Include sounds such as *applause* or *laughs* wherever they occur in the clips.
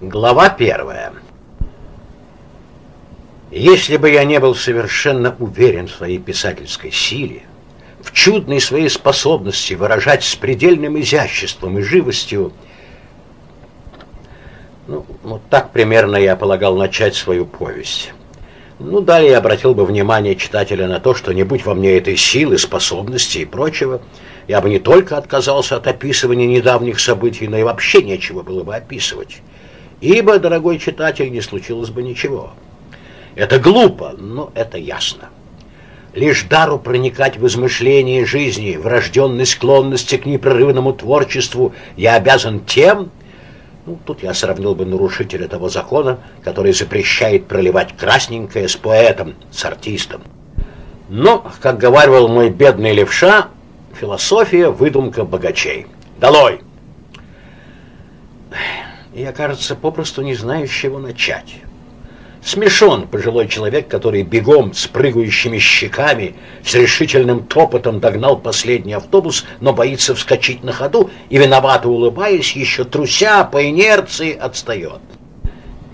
Глава первая. Если бы я не был совершенно уверен в своей писательской силе, в чудной своей способности выражать с предельным изяществом и живостью, ну, вот так примерно я полагал начать свою повесть. Ну, далее я обратил бы внимание читателя на то, что не будь во мне этой силы, способности и прочего, я бы не только отказался от описывания недавних событий, но и вообще нечего было бы описывать. Ибо, дорогой читатель, не случилось бы ничего. Это глупо, но это ясно. Лишь дару проникать в измышления жизни, врожденной склонности к непрерывному творчеству я обязан тем, ну, тут я сравнил бы нарушителя того закона, который запрещает проливать красненькое с поэтом, с артистом. Но, как говаривал мой бедный левша, философия – выдумка богачей. Долой! Я, кажется, попросту не знаю, с чего начать. Смешон пожилой человек, который бегом с прыгающими щеками, с решительным топотом догнал последний автобус, но боится вскочить на ходу и, виновато улыбаясь, еще труся по инерции отстает.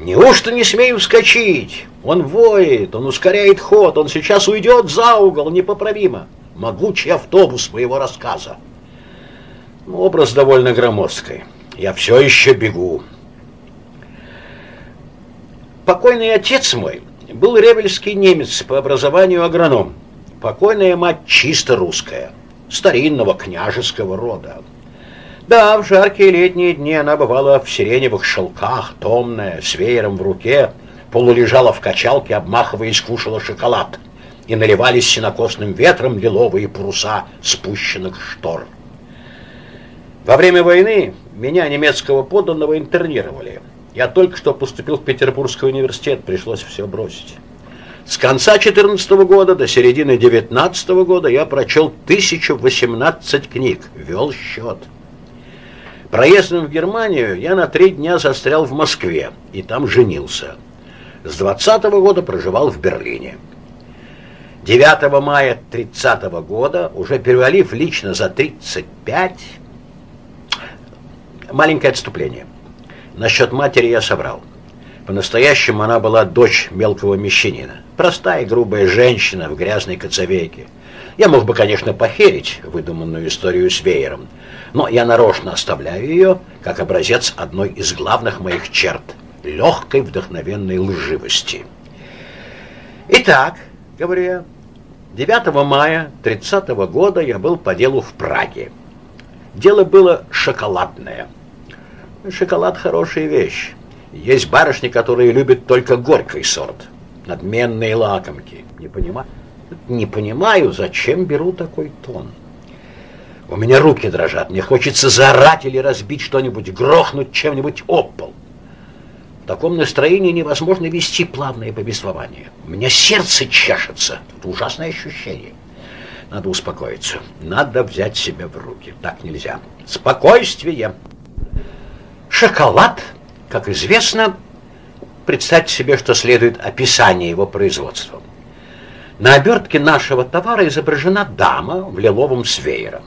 Неужто не смею вскочить? Он воет, он ускоряет ход, он сейчас уйдет за угол непоправимо. Могучий автобус моего рассказа. Образ довольно громоздкий. Я все еще бегу. Покойный отец мой был ревельский немец по образованию агроном. Покойная мать чисто русская, старинного княжеского рода. Да, в жаркие летние дни она бывала в сиреневых шелках, томная, с веером в руке, полулежала в качалке, обмахиваясь, кушала шоколад, и наливались синокосным ветром лиловые паруса спущенных штор. Во время войны меня, немецкого подданного, интернировали – я только что поступил в Петербургский университет, пришлось все бросить. С конца 14 года до середины 19 года я прочел 1018 книг, вел счет. Проездом в Германию я на три дня застрял в Москве и там женился. С 20 года проживал в Берлине. 9 мая 30 года, уже перевалив лично за 35, маленькое отступление. Насчет матери я соврал. По-настоящему она была дочь мелкого мещанина. Простая и грубая женщина в грязной коцовейке. Я мог бы, конечно, похерить выдуманную историю с веером, но я нарочно оставляю ее как образец одной из главных моих черт – легкой вдохновенной лживости. Итак, говорю я, 9 мая 30 -го года я был по делу в Праге. Дело было шоколадное – Шоколад хорошая вещь. Есть барышни, которые любят только горький сорт. Надменные лакомки. Не понимаю, не понимаю, зачем беру такой тон. У меня руки дрожат. Мне хочется заорать или разбить что-нибудь, грохнуть чем-нибудь об пол. В таком настроении невозможно вести плавное повествование. У меня сердце чешется. Это ужасное ощущение. Надо успокоиться. Надо взять себя в руки. Так нельзя. Спокойствие. Шоколад, как известно, представьте себе, что следует описание его производства. На обертке нашего товара изображена дама в лиловом с веером.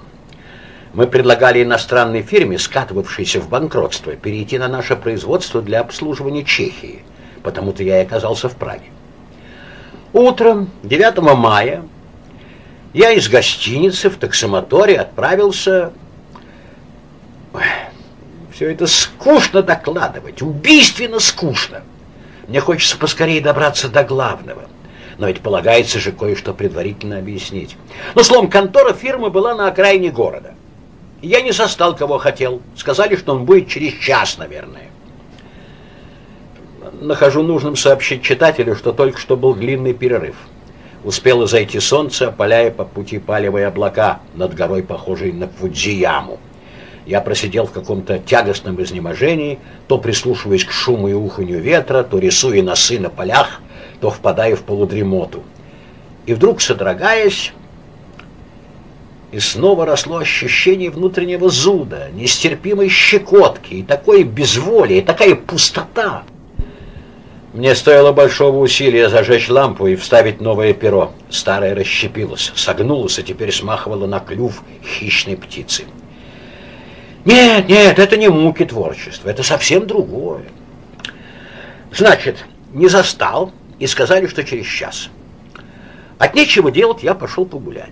Мы предлагали иностранной фирме, скатывавшейся в банкротство, перейти на наше производство для обслуживания Чехии, потому-то я и оказался в Праге. Утром 9 мая я из гостиницы в таксомоторе отправился все это скучно докладывать, убийственно скучно. Мне хочется поскорее добраться до главного. Но ведь полагается же кое-что предварительно объяснить. Ну, словом, контора фирмы была на окраине города. Я не застал, кого хотел. Сказали, что он будет через час, наверное. Нахожу нужным сообщить читателю, что только что был длинный перерыв. Успело зайти солнце, опаляя по пути палевые облака над горой, похожей на Фудзияму. Я просидел в каком-то тягостном изнеможении, то прислушиваясь к шуму и уханью ветра, то рисуя носы на полях, то впадая в полудремоту. И вдруг, содрогаясь, и снова росло ощущение внутреннего зуда, нестерпимой щекотки, и такое безволие, и такая пустота. Мне стоило большого усилия зажечь лампу и вставить новое перо. Старое расщепилось, согнулось и теперь смахивало на клюв хищной птицы. Нет, нет, это не муки творчества, это совсем другое. Значит, не застал и сказали, что через час. От нечего делать я пошел погулять.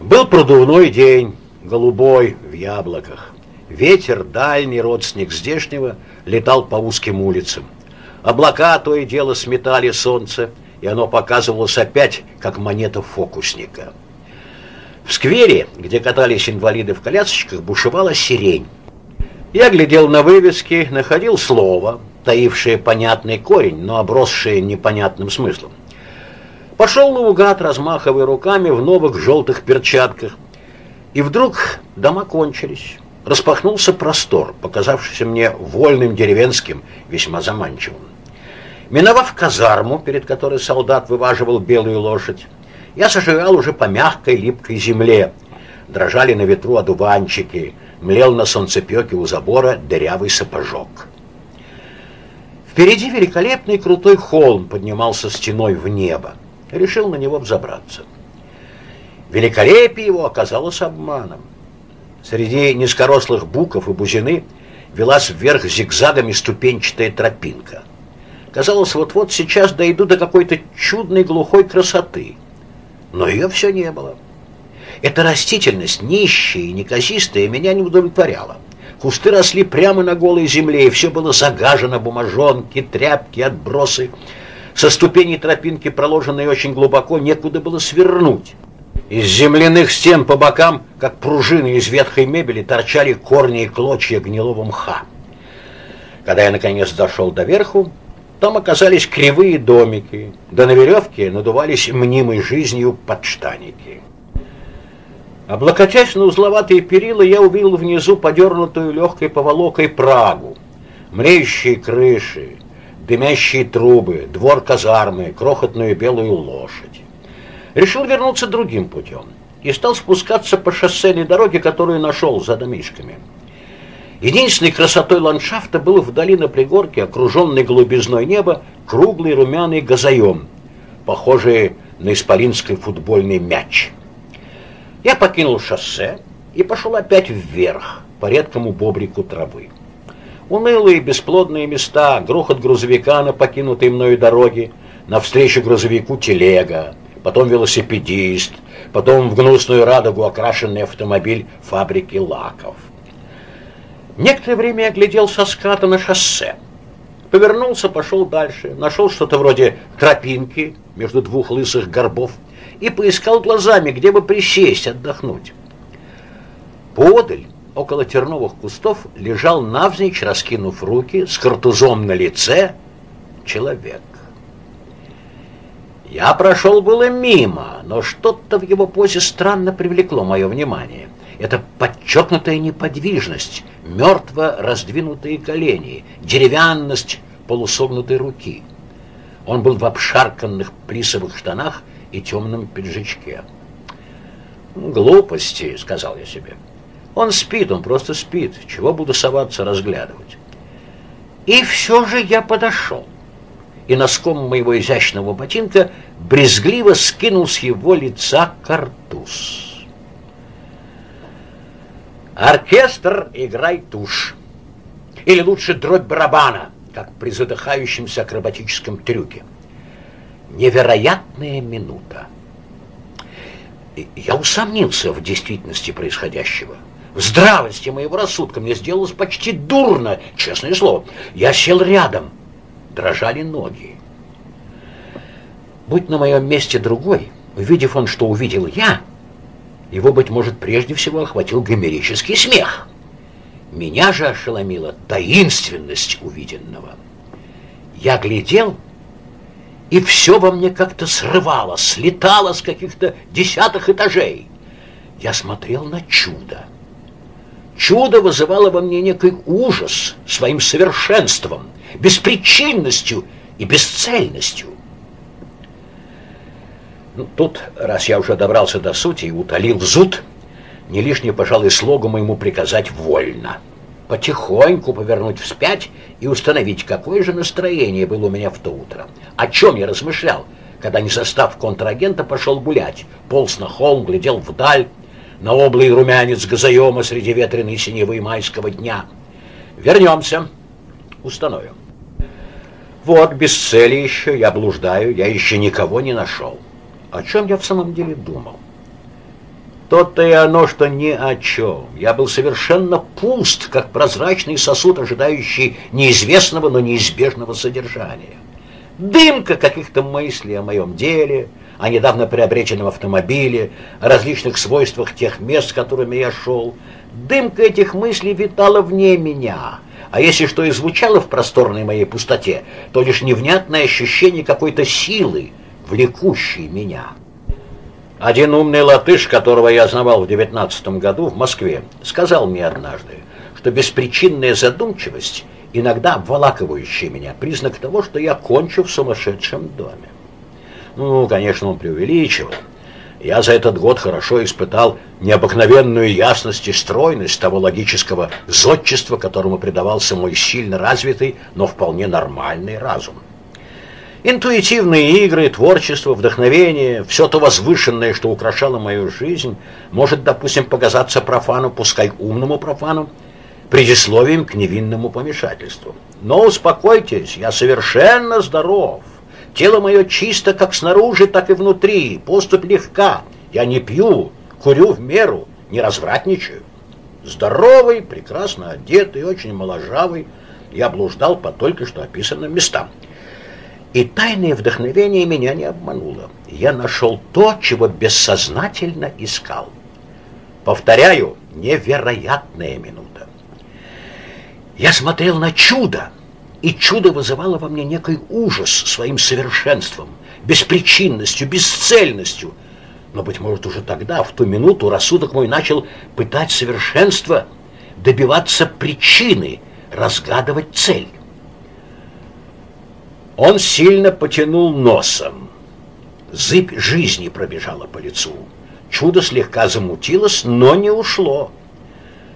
Был продувной день, голубой, в яблоках. Ветер, дальний родственник здешнего, летал по узким улицам. Облака то и дело сметали солнце, и оно показывалось опять, как монета фокусника. В сквере, где катались инвалиды в колясочках, бушевала сирень. Я глядел на вывески, находил слово, таившее понятный корень, но обросшее непонятным смыслом. Пошел наугад, размахивая руками в новых желтых перчатках. И вдруг дома кончились. Распахнулся простор, показавшийся мне вольным деревенским, весьма заманчивым. Миновав казарму, перед которой солдат вываживал белую лошадь, я зажигал уже по мягкой липкой земле. Дрожали на ветру одуванчики, млел на солнцепеке у забора дырявый сапожок. Впереди великолепный крутой холм поднимался стеной в небо. Решил на него взобраться. Великолепие его оказалось обманом. Среди низкорослых буков и бузины велась вверх зигзагами ступенчатая тропинка. Казалось, вот-вот сейчас дойду до какой-то чудной глухой красоты. Но ее все не было. Эта растительность, нищая и неказистая, меня не удовлетворяла. Кусты росли прямо на голой земле, и все было загажено, бумажонки, тряпки, отбросы. Со ступеней тропинки, проложенной очень глубоко, некуда было свернуть. Из земляных стен по бокам, как пружины из ветхой мебели, торчали корни и клочья гнилого мха. Когда я, наконец, дошел до верху, там оказались кривые домики, да на веревке надувались мнимой жизнью подштаники. Облокотясь на узловатые перила, я увидел внизу подернутую легкой поволокой Прагу, мреющие крыши, дымящие трубы, двор казармы, крохотную белую лошадь. Решил вернуться другим путем и стал спускаться по шоссейной дороге, которую нашел за домишками. Единственной красотой ландшафта был вдали на пригорке, окруженный голубизной неба, круглый румяный газоем, похожий на исполинский футбольный мяч. Я покинул шоссе и пошел опять вверх, по редкому бобрику травы. Унылые бесплодные места, грохот грузовика на покинутой мною дороге, навстречу грузовику телега, потом велосипедист, потом в гнусную радугу окрашенный автомобиль фабрики лаков. Некоторое время я глядел со ската на шоссе. Повернулся, пошел дальше, нашел что-то вроде тропинки между двух лысых горбов, и поискал глазами, где бы присесть, отдохнуть. Подаль, около терновых кустов, лежал навзничь, раскинув руки, с картузом на лице, человек. Я прошел было мимо, но что-то в его позе странно привлекло мое внимание. Это подчеркнутая неподвижность, мертво раздвинутые колени, деревянность полусогнутой руки. Он был в обшарканных плисовых штанах и темном пиджачке. «Глупости», — сказал я себе. «Он спит, он просто спит. Чего буду соваться разглядывать?» И все же я подошел, и носком моего изящного ботинка брезгливо скинул с его лица картуз. «Оркестр, играй тушь!» Или лучше дробь барабана, как при задыхающемся акробатическом трюке невероятная минута. Я усомнился в действительности происходящего. В здравости моего рассудка мне сделалось почти дурно, честное слово. Я сел рядом, дрожали ноги. Будь на моем месте другой, увидев он, что увидел я, его, быть может, прежде всего охватил гомерический смех. Меня же ошеломила таинственность увиденного. Я глядел и все во мне как-то срывало, слетало с каких-то десятых этажей. Я смотрел на чудо. Чудо вызывало во мне некий ужас своим совершенством, беспричинностью и бесцельностью. Ну, тут, раз я уже добрался до сути и утолил зуд, не лишнее, пожалуй, слогу моему приказать «вольно» потихоньку повернуть вспять и установить, какое же настроение было у меня в то утро. О чем я размышлял, когда, не состав контрагента, пошел гулять, полз на холм, глядел вдаль, на облый румянец газоема среди ветреной синевы майского дня. Вернемся, установим. Вот, без цели еще, я блуждаю, я еще никого не нашел. О чем я в самом деле думал? То-то и оно, что ни о чем. Я был совершенно пуст, как прозрачный сосуд, ожидающий неизвестного, но неизбежного содержания. Дымка каких-то мыслей о моем деле, о недавно приобретенном автомобиле, о различных свойствах тех мест, которыми я шел. Дымка этих мыслей витала вне меня, а если что и звучало в просторной моей пустоте, то лишь невнятное ощущение какой-то силы, влекущей меня. Один умный латыш, которого я знавал в девятнадцатом году в Москве, сказал мне однажды, что беспричинная задумчивость, иногда обволакивающая меня, признак того, что я кончу в сумасшедшем доме. Ну, конечно, он преувеличивал. Я за этот год хорошо испытал необыкновенную ясность и стройность того логического зодчества, которому предавался мой сильно развитый, но вполне нормальный разум. Интуитивные игры, творчество, вдохновение, все то возвышенное, что украшало мою жизнь, может, допустим, показаться профану, пускай умному профану, предисловием к невинному помешательству. Но успокойтесь, я совершенно здоров. Тело мое чисто как снаружи, так и внутри, поступь легка. Я не пью, курю в меру, не развратничаю. Здоровый, прекрасно одетый, очень моложавый, я блуждал по только что описанным местам. И тайное вдохновение меня не обмануло. Я нашел то, чего бессознательно искал. Повторяю, невероятная минута. Я смотрел на чудо, и чудо вызывало во мне некий ужас своим совершенством, беспричинностью, бесцельностью. Но, быть может, уже тогда, в ту минуту, рассудок мой начал пытать совершенство, добиваться причины, разгадывать цель. Он сильно потянул носом. Зыбь жизни пробежала по лицу. Чудо слегка замутилось, но не ушло.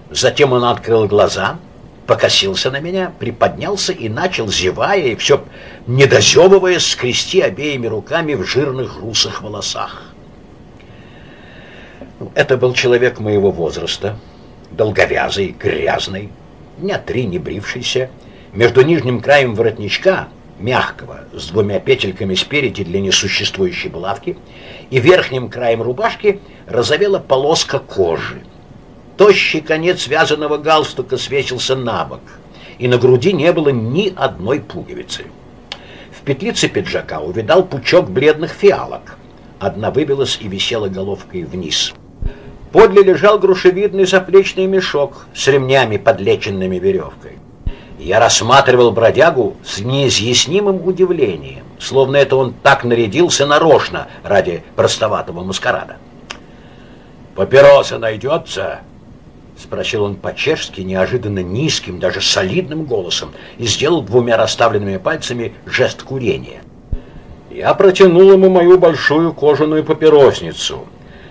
Затем он открыл глаза, покосился на меня, приподнялся и начал, зевая и все недозевывая, скрести обеими руками в жирных русых волосах. Это был человек моего возраста, долговязый, грязный, дня три не брившийся. Между нижним краем воротничка мягкого, с двумя петельками спереди для несуществующей булавки, и верхним краем рубашки разовела полоска кожи. Тощий конец вязаного галстука свесился на бок, и на груди не было ни одной пуговицы. В петлице пиджака увидал пучок бледных фиалок. Одна выбилась и висела головкой вниз. Подле лежал грушевидный заплечный мешок с ремнями, подлеченными веревкой. Я рассматривал бродягу с неизъяснимым удивлением, словно это он так нарядился нарочно ради простоватого маскарада. «Папироса найдется?» — спросил он по-чешски, неожиданно низким, даже солидным голосом, и сделал двумя расставленными пальцами жест курения. Я протянул ему мою большую кожаную папиросницу,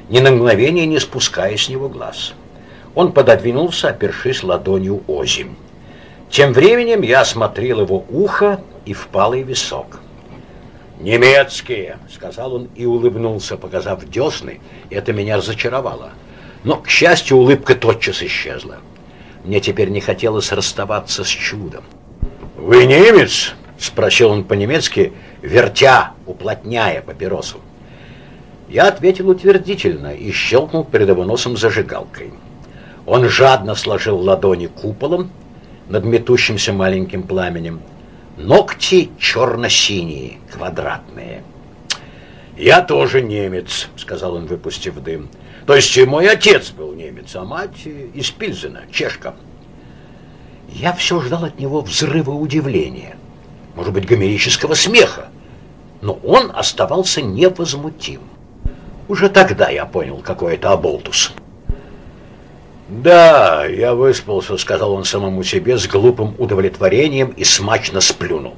ни на мгновение не спуская с него глаз. Он пододвинулся, опершись ладонью озимь. Тем временем я осмотрел его ухо и впалый висок. «Немецкие!» — сказал он и улыбнулся, показав десны. Это меня разочаровало. Но, к счастью, улыбка тотчас исчезла. Мне теперь не хотелось расставаться с чудом. «Вы немец?» — спросил он по-немецки, вертя, уплотняя папиросу. Я ответил утвердительно и щелкнул перед его носом зажигалкой. Он жадно сложил ладони куполом над метущимся маленьким пламенем. Ногти черно-синие, квадратные. «Я тоже немец», — сказал он, выпустив дым. «То есть мой отец был немец, а мать из Пильзена, чешка». Я все ждал от него взрыва удивления, может быть, гомерического смеха, но он оставался невозмутим. Уже тогда я понял, какой это оболтус. «Да, я выспался», — сказал он самому себе с глупым удовлетворением и смачно сплюнул.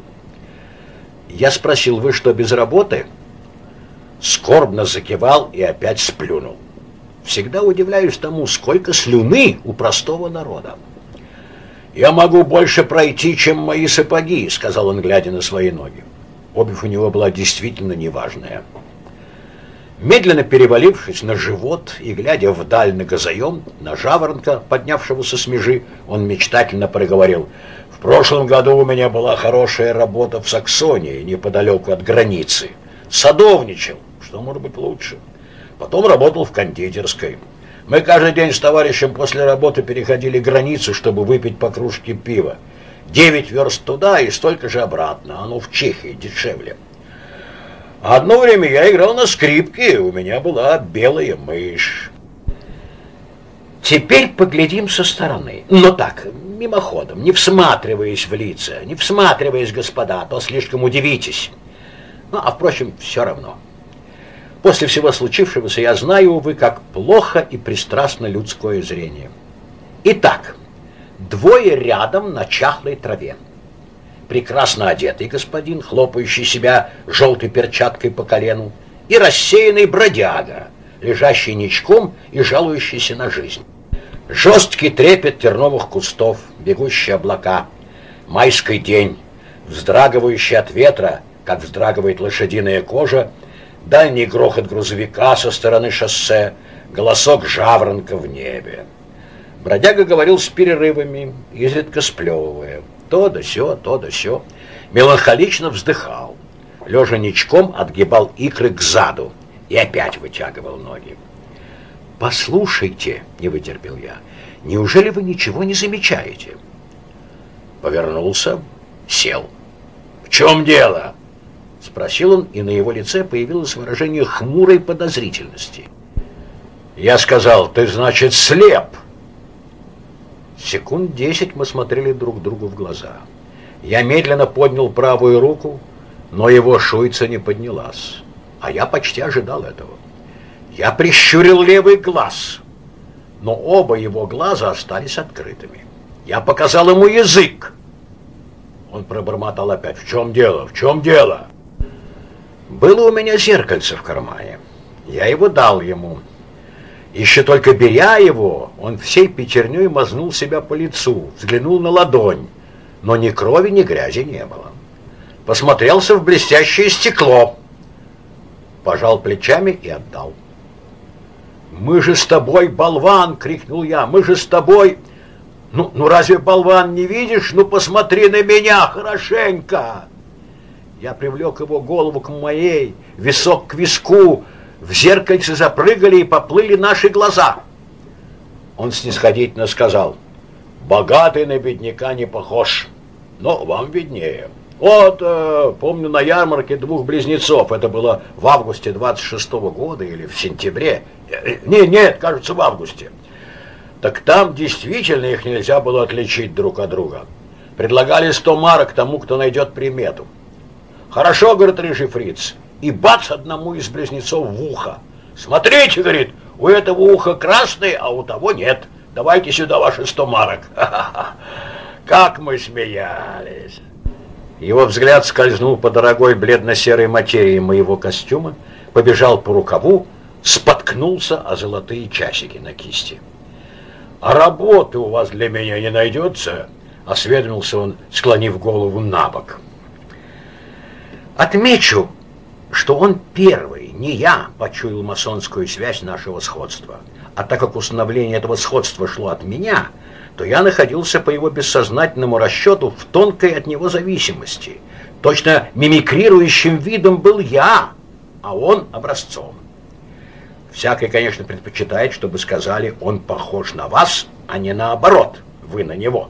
Я спросил, «Вы что, без работы?» Скорбно закивал и опять сплюнул. Всегда удивляюсь тому, сколько слюны у простого народа. «Я могу больше пройти, чем мои сапоги», — сказал он, глядя на свои ноги. Обувь у него была действительно неважная. Медленно перевалившись на живот и глядя вдаль на газоем, на жаворонка, поднявшегося с межи, он мечтательно проговорил «В прошлом году у меня была хорошая работа в Саксонии, неподалеку от границы. Садовничал, что может быть лучше. Потом работал в кондитерской. Мы каждый день с товарищем после работы переходили границу, чтобы выпить по кружке пива. Девять верст туда и столько же обратно. Оно в Чехии дешевле. Одно время я играл на скрипке, у меня была белая мышь. Теперь поглядим со стороны. Но так, мимоходом, не всматриваясь в лица, не всматриваясь, господа, то слишком удивитесь. Ну, а впрочем, все равно. После всего случившегося я знаю, увы, как плохо и пристрастно людское зрение. Итак, двое рядом на чахлой траве. Прекрасно одетый господин, хлопающий себя желтой перчаткой по колену, и рассеянный бродяга, лежащий ничком и жалующийся на жизнь. Жесткий трепет терновых кустов, бегущие облака, майский день, вздрагивающий от ветра, как вздрагивает лошадиная кожа, дальний грохот грузовика со стороны шоссе, голосок жаворонка в небе. Бродяга говорил с перерывами, изредка сплевывая. То да сё, то да сё. Меланхолично вздыхал. Лежа ничком отгибал икры к заду и опять вытягивал ноги. «Послушайте», — не вытерпел я, — «неужели вы ничего не замечаете?» Повернулся, сел. «В чем дело?» Спросил он, и на его лице появилось выражение хмурой подозрительности. Я сказал, ты, значит, слеп. Секунд десять мы смотрели друг другу в глаза. Я медленно поднял правую руку, но его шуйца не поднялась. А я почти ожидал этого. Я прищурил левый глаз, но оба его глаза остались открытыми. Я показал ему язык. Он пробормотал опять. «В чем дело? В чем дело?» Было у меня зеркальце в кармане. Я его дал ему. Еще только беря его, он всей пятерней мазнул себя по лицу, взглянул на ладонь, но ни крови, ни грязи не было. Посмотрелся в блестящее стекло, пожал плечами и отдал. «Мы же с тобой, болван!» — крикнул я. «Мы же с тобой!» «Ну, ну разве, болван, не видишь? Ну посмотри на меня хорошенько!» Я привлек его голову к моей, висок к виску. В зеркальце запрыгали и поплыли наши глаза. Он снисходительно сказал, «Богатый на бедняка не похож, но вам виднее». Вот, э, помню, на ярмарке двух близнецов, это было в августе 26 -го года или в сентябре. Э, не, нет, кажется, в августе. Так там действительно их нельзя было отличить друг от друга. Предлагали 100 марок тому, кто найдет примету. Хорошо, говорит рыжий фриц. И бац одному из близнецов в ухо. Смотрите, говорит, у этого уха красный, а у того нет. Давайте сюда ваши сто марок. *laughs* Как мы смеялись. Его взгляд скользнул по дорогой бледно-серой материи моего костюма, побежал по рукаву, споткнулся о золотые часики на кисти. «А работы у вас для меня не найдется?» — осведомился он, склонив голову на бок. Отмечу, что он первый, не я, почуял масонскую связь нашего сходства. А так как установление этого сходства шло от меня, то я находился по его бессознательному расчету в тонкой от него зависимости. Точно мимикрирующим видом был я, а он образцом. Всякий, конечно, предпочитает, чтобы сказали, он похож на вас, а не наоборот, вы на него.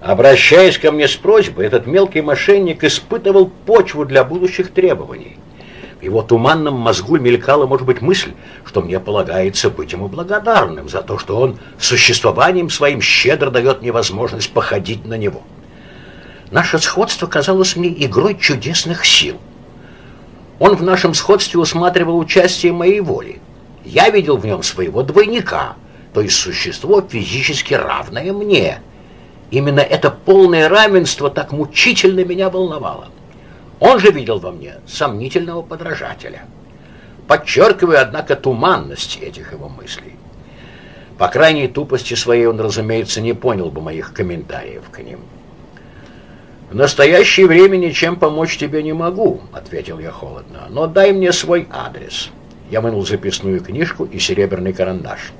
Обращаясь ко мне с просьбой, этот мелкий мошенник испытывал почву для будущих требований. В его туманном мозгу мелькала, может быть, мысль, что мне полагается быть ему благодарным за то, что он существованием своим щедро дает мне возможность походить на него. Наше сходство казалось мне игрой чудесных сил. Он в нашем сходстве усматривал участие моей воли. Я видел в нем своего двойника, то есть существо физически равное мне – Именно это полное равенство так мучительно меня волновало. Он же видел во мне сомнительного подражателя. Подчеркиваю, однако, туманность этих его мыслей. По крайней тупости своей он, разумеется, не понял бы моих комментариев к ним. «В настоящее время ничем помочь тебе не могу», — ответил я холодно, — «но дай мне свой адрес. Я вынул записную книжку и серебряный карандаш.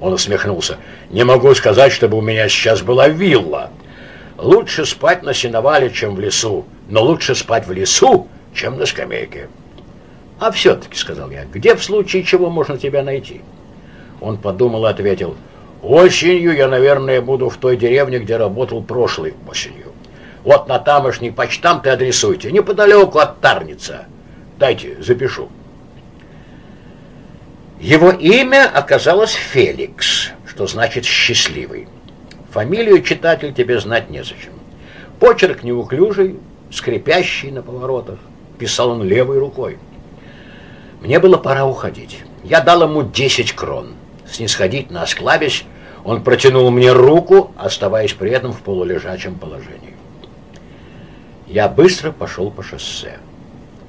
Он усмехнулся. «Не могу сказать, чтобы у меня сейчас была вилла. Лучше спать на сеновале, чем в лесу, но лучше спать в лесу, чем на скамейке». «А все-таки», — сказал я, — «где в случае чего можно тебя найти?» Он подумал и ответил, «Осенью я, наверное, буду в той деревне, где работал прошлой осенью. Вот на тамошний почтам ты адресуйте, неподалеку от Тарница. Дайте, запишу». Его имя оказалось Феликс, что значит «счастливый». Фамилию читатель тебе знать незачем. Почерк неуклюжий, скрипящий на поворотах. Писал он левой рукой. Мне было пора уходить. Я дал ему десять крон. Снисходительно осклабясь, он протянул мне руку, оставаясь при этом в полулежачем положении. Я быстро пошел по шоссе.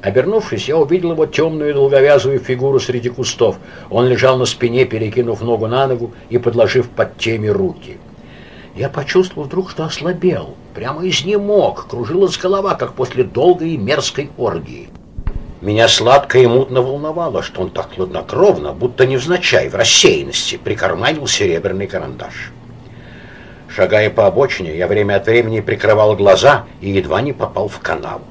Обернувшись, я увидел его темную долговязую фигуру среди кустов. Он лежал на спине, перекинув ногу на ногу и подложив под теми руки. Я почувствовал вдруг, что ослабел, прямо изнемог, кружилась голова, как после долгой и мерзкой оргии. Меня сладко и мутно волновало, что он так хладнокровно, будто невзначай, в рассеянности, прикарманил серебряный карандаш. Шагая по обочине, я время от времени прикрывал глаза и едва не попал в канаву.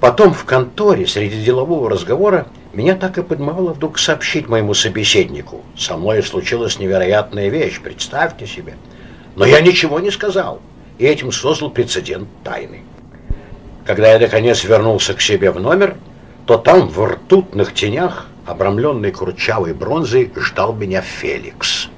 Потом в конторе среди делового разговора меня так и подмывало вдруг сообщить моему собеседнику. Со мной случилась невероятная вещь, представьте себе. Но я ничего не сказал, и этим создал прецедент тайны. Когда я наконец вернулся к себе в номер, то там в ртутных тенях, обрамленный курчавой бронзой, ждал меня Феликс.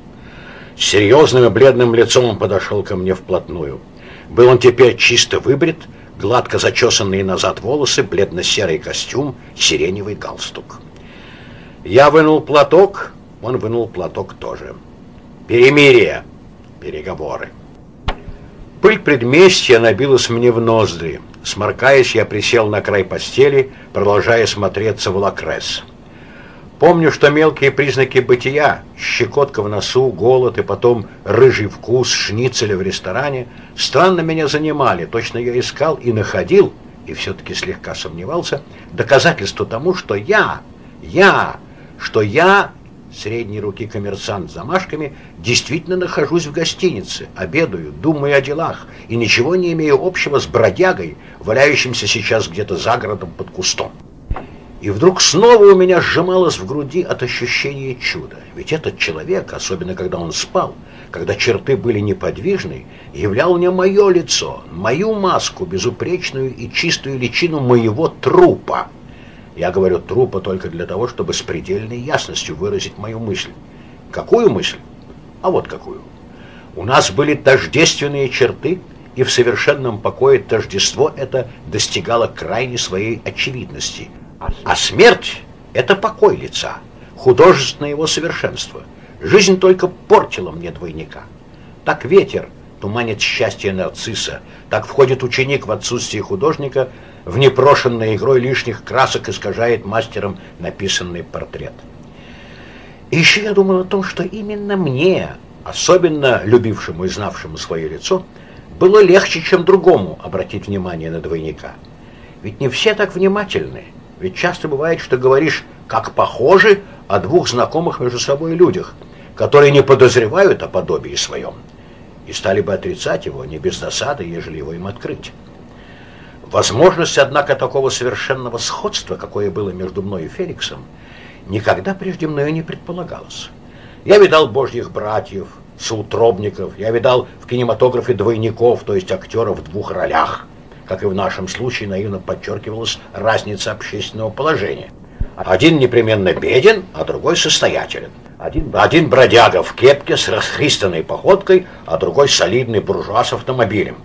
С серьезным и бледным лицом он подошел ко мне вплотную. Был он теперь чисто выбрит, гладко зачесанные назад волосы, бледно-серый костюм, сиреневый галстук. Я вынул платок, он вынул платок тоже. Перемирие, переговоры. Пыль предместья набилась мне в ноздри. Сморкаясь, я присел на край постели, продолжая смотреться в лакрес. Помню, что мелкие признаки бытия, щекотка в носу, голод и потом рыжий вкус шницеля в ресторане, странно меня занимали. Точно я искал и находил, и все-таки слегка сомневался, доказательство тому, что я, я, что я, средней руки коммерсант замашками, действительно нахожусь в гостинице, обедаю, думаю о делах и ничего не имею общего с бродягой, валяющимся сейчас где-то за городом под кустом. И вдруг снова у меня сжималось в груди от ощущения чуда. Ведь этот человек, особенно когда он спал, когда черты были неподвижны, являл мне мое лицо, мою маску, безупречную и чистую личину моего трупа. Я говорю трупа только для того, чтобы с предельной ясностью выразить мою мысль. Какую мысль? А вот какую. У нас были тождественные черты, и в совершенном покое тождество это достигало крайней своей очевидности – а смерть — это покой лица, художественное его совершенство. Жизнь только портила мне двойника. Так ветер туманит счастье нарцисса, так входит ученик в отсутствие художника, в непрошенной игрой лишних красок искажает мастером написанный портрет. И еще я думал о том, что именно мне, особенно любившему и знавшему свое лицо, было легче, чем другому обратить внимание на двойника. Ведь не все так внимательны. Ведь часто бывает, что говоришь как похожи о двух знакомых между собой людях, которые не подозревают о подобии своем, и стали бы отрицать его не без досады, ежели его им открыть. Возможность, однако, такого совершенного сходства, какое было между мной и Феликсом, никогда прежде мною не предполагалось. Я видал божьих братьев, соутробников, я видал в кинематографе двойников, то есть актеров в двух ролях – как и в нашем случае наивно подчеркивалась разница общественного положения. Один непременно беден, а другой состоятелен. Один, один бродяга в кепке с расхристанной походкой, а другой солидный буржуа с автомобилем.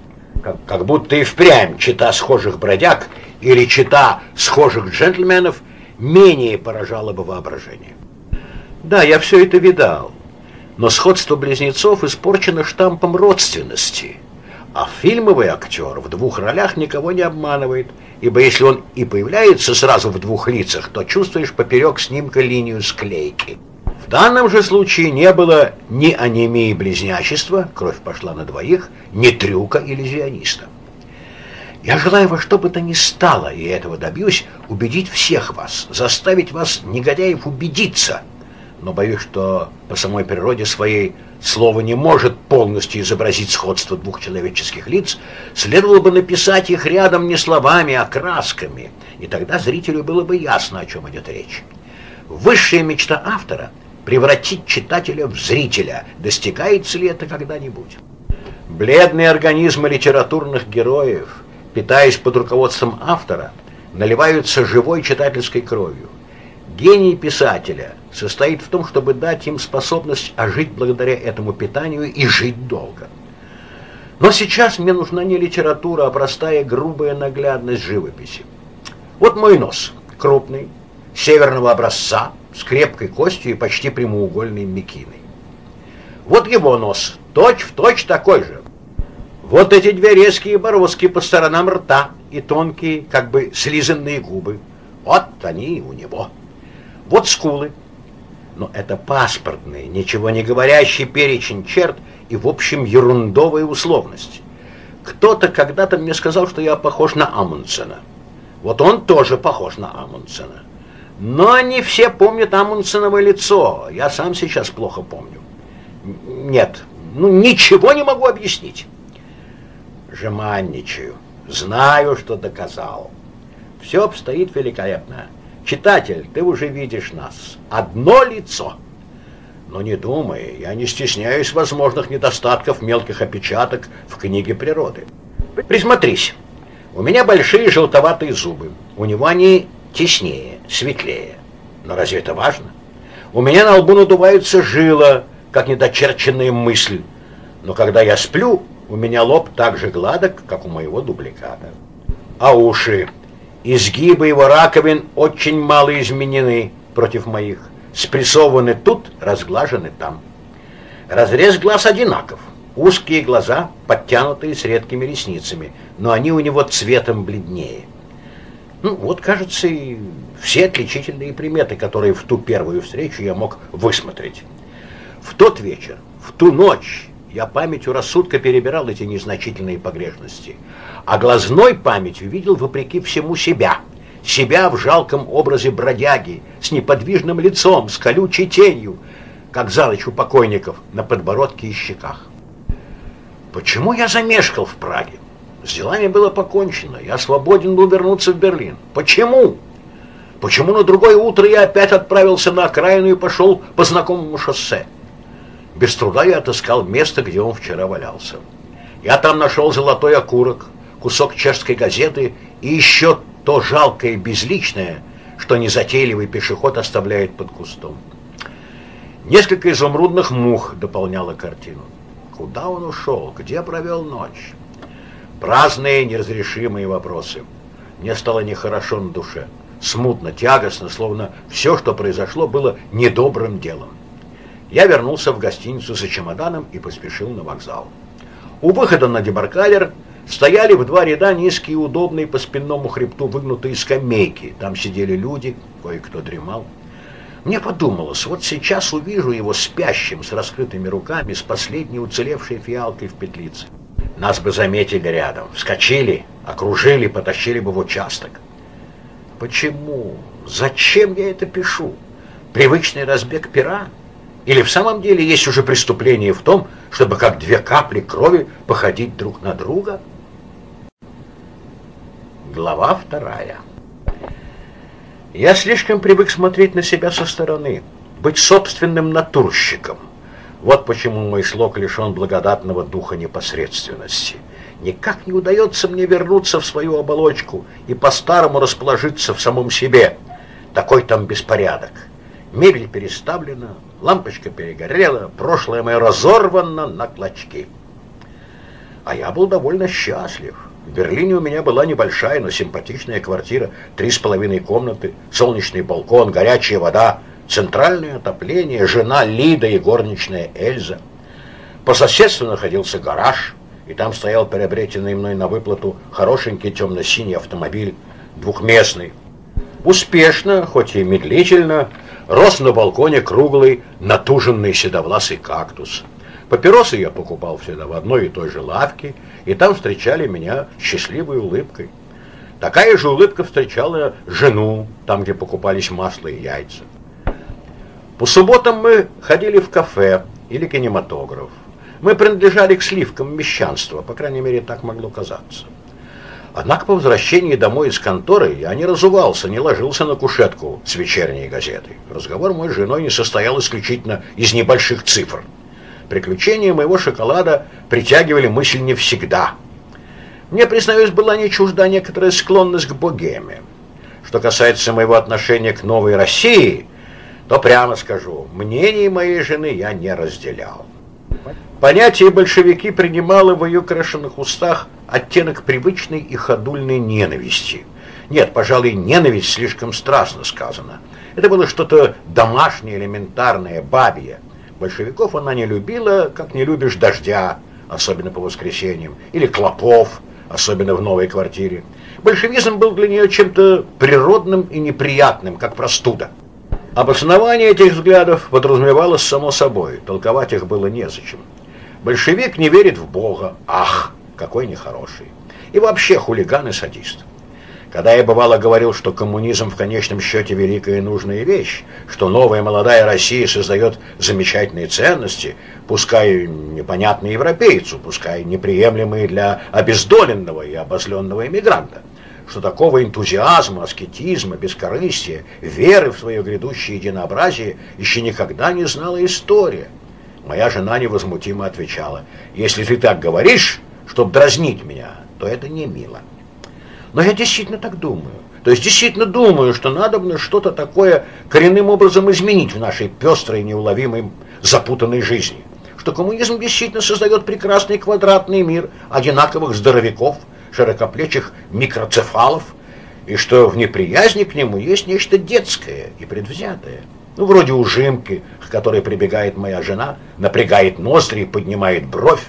Как, как будто и впрямь чита схожих бродяг или чита схожих джентльменов менее поражало бы воображение. Да, я все это видал, но сходство близнецов испорчено штампом родственности – а фильмовый актер в двух ролях никого не обманывает, ибо если он и появляется сразу в двух лицах, то чувствуешь поперек снимка линию склейки. В данном же случае не было ни анемии близнячества, кровь пошла на двоих, ни трюка иллюзиониста. Я желаю во что бы то ни стало, и этого добьюсь, убедить всех вас, заставить вас, негодяев, убедиться. Но боюсь, что по самой природе своей слово не может полностью изобразить сходство двух человеческих лиц, следовало бы написать их рядом не словами, а красками, и тогда зрителю было бы ясно, о чем идет речь. Высшая мечта автора — превратить читателя в зрителя. Достигается ли это когда-нибудь? Бледные организмы литературных героев, питаясь под руководством автора, наливаются живой читательской кровью. Гений писателя состоит в том, чтобы дать им способность ожить благодаря этому питанию и жить долго. Но сейчас мне нужна не литература, а простая грубая наглядность живописи. Вот мой нос, крупный, северного образца, с крепкой костью и почти прямоугольной мекиной. Вот его нос, точь в точь такой же. Вот эти две резкие бороздки по сторонам рта и тонкие, как бы слизанные губы. Вот они у него. Вот скулы. Но это паспортный, ничего не говорящий перечень черт и, в общем, ерундовая условность. Кто-то когда-то мне сказал, что я похож на Амундсена. Вот он тоже похож на Амундсена. Но они все помнят Амундсеново лицо. Я сам сейчас плохо помню. Нет, ну ничего не могу объяснить. Жеманничаю. Знаю, что доказал. Все обстоит великолепно. Читатель, ты уже видишь нас. Одно лицо. Но не думай, я не стесняюсь возможных недостатков мелких опечаток в книге природы. Присмотрись. У меня большие желтоватые зубы. У него они теснее, светлее. Но разве это важно? У меня на лбу надувается жила, как недочерченная мысль. Но когда я сплю, у меня лоб так же гладок, как у моего дубликата. А уши? Изгибы его раковин очень мало изменены против моих. Спрессованы тут, разглажены там. Разрез глаз одинаков. Узкие глаза, подтянутые с редкими ресницами, но они у него цветом бледнее. Ну, вот, кажется, и все отличительные приметы, которые в ту первую встречу я мог высмотреть. В тот вечер, в ту ночь я памятью рассудка перебирал эти незначительные погрешности, а глазной памятью видел вопреки всему себя, себя в жалком образе бродяги, с неподвижным лицом, с колючей тенью, как залочь у покойников на подбородке и щеках. Почему я замешкал в Праге? С делами было покончено. Я свободен был вернуться в Берлин. Почему? Почему на другое утро я опять отправился на окраину и пошел по знакомому шоссе? Без труда я отыскал место, где он вчера валялся. Я там нашел золотой окурок, кусок чешской газеты и еще то жалкое и безличное, что незатейливый пешеход оставляет под кустом. Несколько изумрудных мух дополняло картину. Куда он ушел? Где провел ночь? Праздные, неразрешимые вопросы. Мне стало нехорошо на душе. Смутно, тягостно, словно все, что произошло, было недобрым делом. Я вернулся в гостиницу за чемоданом и поспешил на вокзал. У выхода на дебаркадер стояли в два ряда низкие, удобные по спинному хребту выгнутые скамейки. Там сидели люди, кое-кто дремал. Мне подумалось, вот сейчас увижу его спящим с раскрытыми руками, с последней уцелевшей фиалкой в петлице. Нас бы заметили рядом, вскочили, окружили, потащили бы в участок. Почему? Зачем я это пишу? Привычный разбег пера? Или в самом деле есть уже преступление в том, чтобы как две капли крови походить друг на друга? Глава вторая. Я слишком привык смотреть на себя со стороны, быть собственным натурщиком. Вот почему мой слог лишен благодатного духа непосредственности. Никак не удается мне вернуться в свою оболочку и по-старому расположиться в самом себе. Такой там беспорядок. Мебель переставлена, лампочка перегорела, прошлое мое разорвано на клочки. А я был довольно счастлив. В Берлине у меня была небольшая, но симпатичная квартира, три с половиной комнаты, солнечный балкон, горячая вода — центральное отопление, жена Лида и горничная Эльза. По соседству находился гараж, и там стоял приобретенный мной на выплату хорошенький темно-синий автомобиль, двухместный. Успешно, хоть и медлительно, рос на балконе круглый, натуженный седовласый кактус. Папиросы я покупал всегда в одной и той же лавке, и там встречали меня счастливой улыбкой. Такая же улыбка встречала жену, там, где покупались масло и яйца. По субботам мы ходили в кафе или кинематограф. Мы принадлежали к сливкам мещанства, по крайней мере, так могло казаться. Однако по возвращении домой из конторы я не разувался, не ложился на кушетку с вечерней газетой. Разговор мой с женой не состоял исключительно из небольших цифр. Приключения моего шоколада притягивали мысль не всегда. Мне, признаюсь, была не чужда некоторая склонность к богеме. Что касается моего отношения к новой России, то прямо скажу, мнение моей жены я не разделял. Понятие большевики принимало в ее крашенных устах оттенок привычной и ходульной ненависти. Нет, пожалуй, ненависть слишком страстно сказано. Это было что-то домашнее, элементарное, бабье. Большевиков она не любила, как не любишь дождя, особенно по воскресеньям, или клопов, особенно в новой квартире. Большевизм был для нее чем-то природным и неприятным, как простуда. Обоснование этих взглядов подразумевалось само собой, толковать их было незачем. Большевик не верит в Бога. Ах, какой нехороший. И вообще хулиган и садист. Когда я бывало говорил, что коммунизм в конечном счете великая и нужная вещь, что новая молодая Россия создает замечательные ценности, пускай непонятные европейцу, пускай неприемлемые для обездоленного и обозленного иммигранта, что такого энтузиазма, аскетизма, бескорыстия, веры в свое грядущее единообразие еще никогда не знала история. Моя жена невозмутимо отвечала, «Если ты так говоришь, чтобы дразнить меня, то это не мило». Но я действительно так думаю. То есть действительно думаю, что надо бы что-то такое коренным образом изменить в нашей пестрой, неуловимой, запутанной жизни. Что коммунизм действительно создает прекрасный квадратный мир одинаковых здоровяков, широкоплечих микроцефалов, и что в неприязни к нему есть нечто детское и предвзятое. Ну, вроде ужимки, к которой прибегает моя жена, напрягает ноздри и поднимает бровь,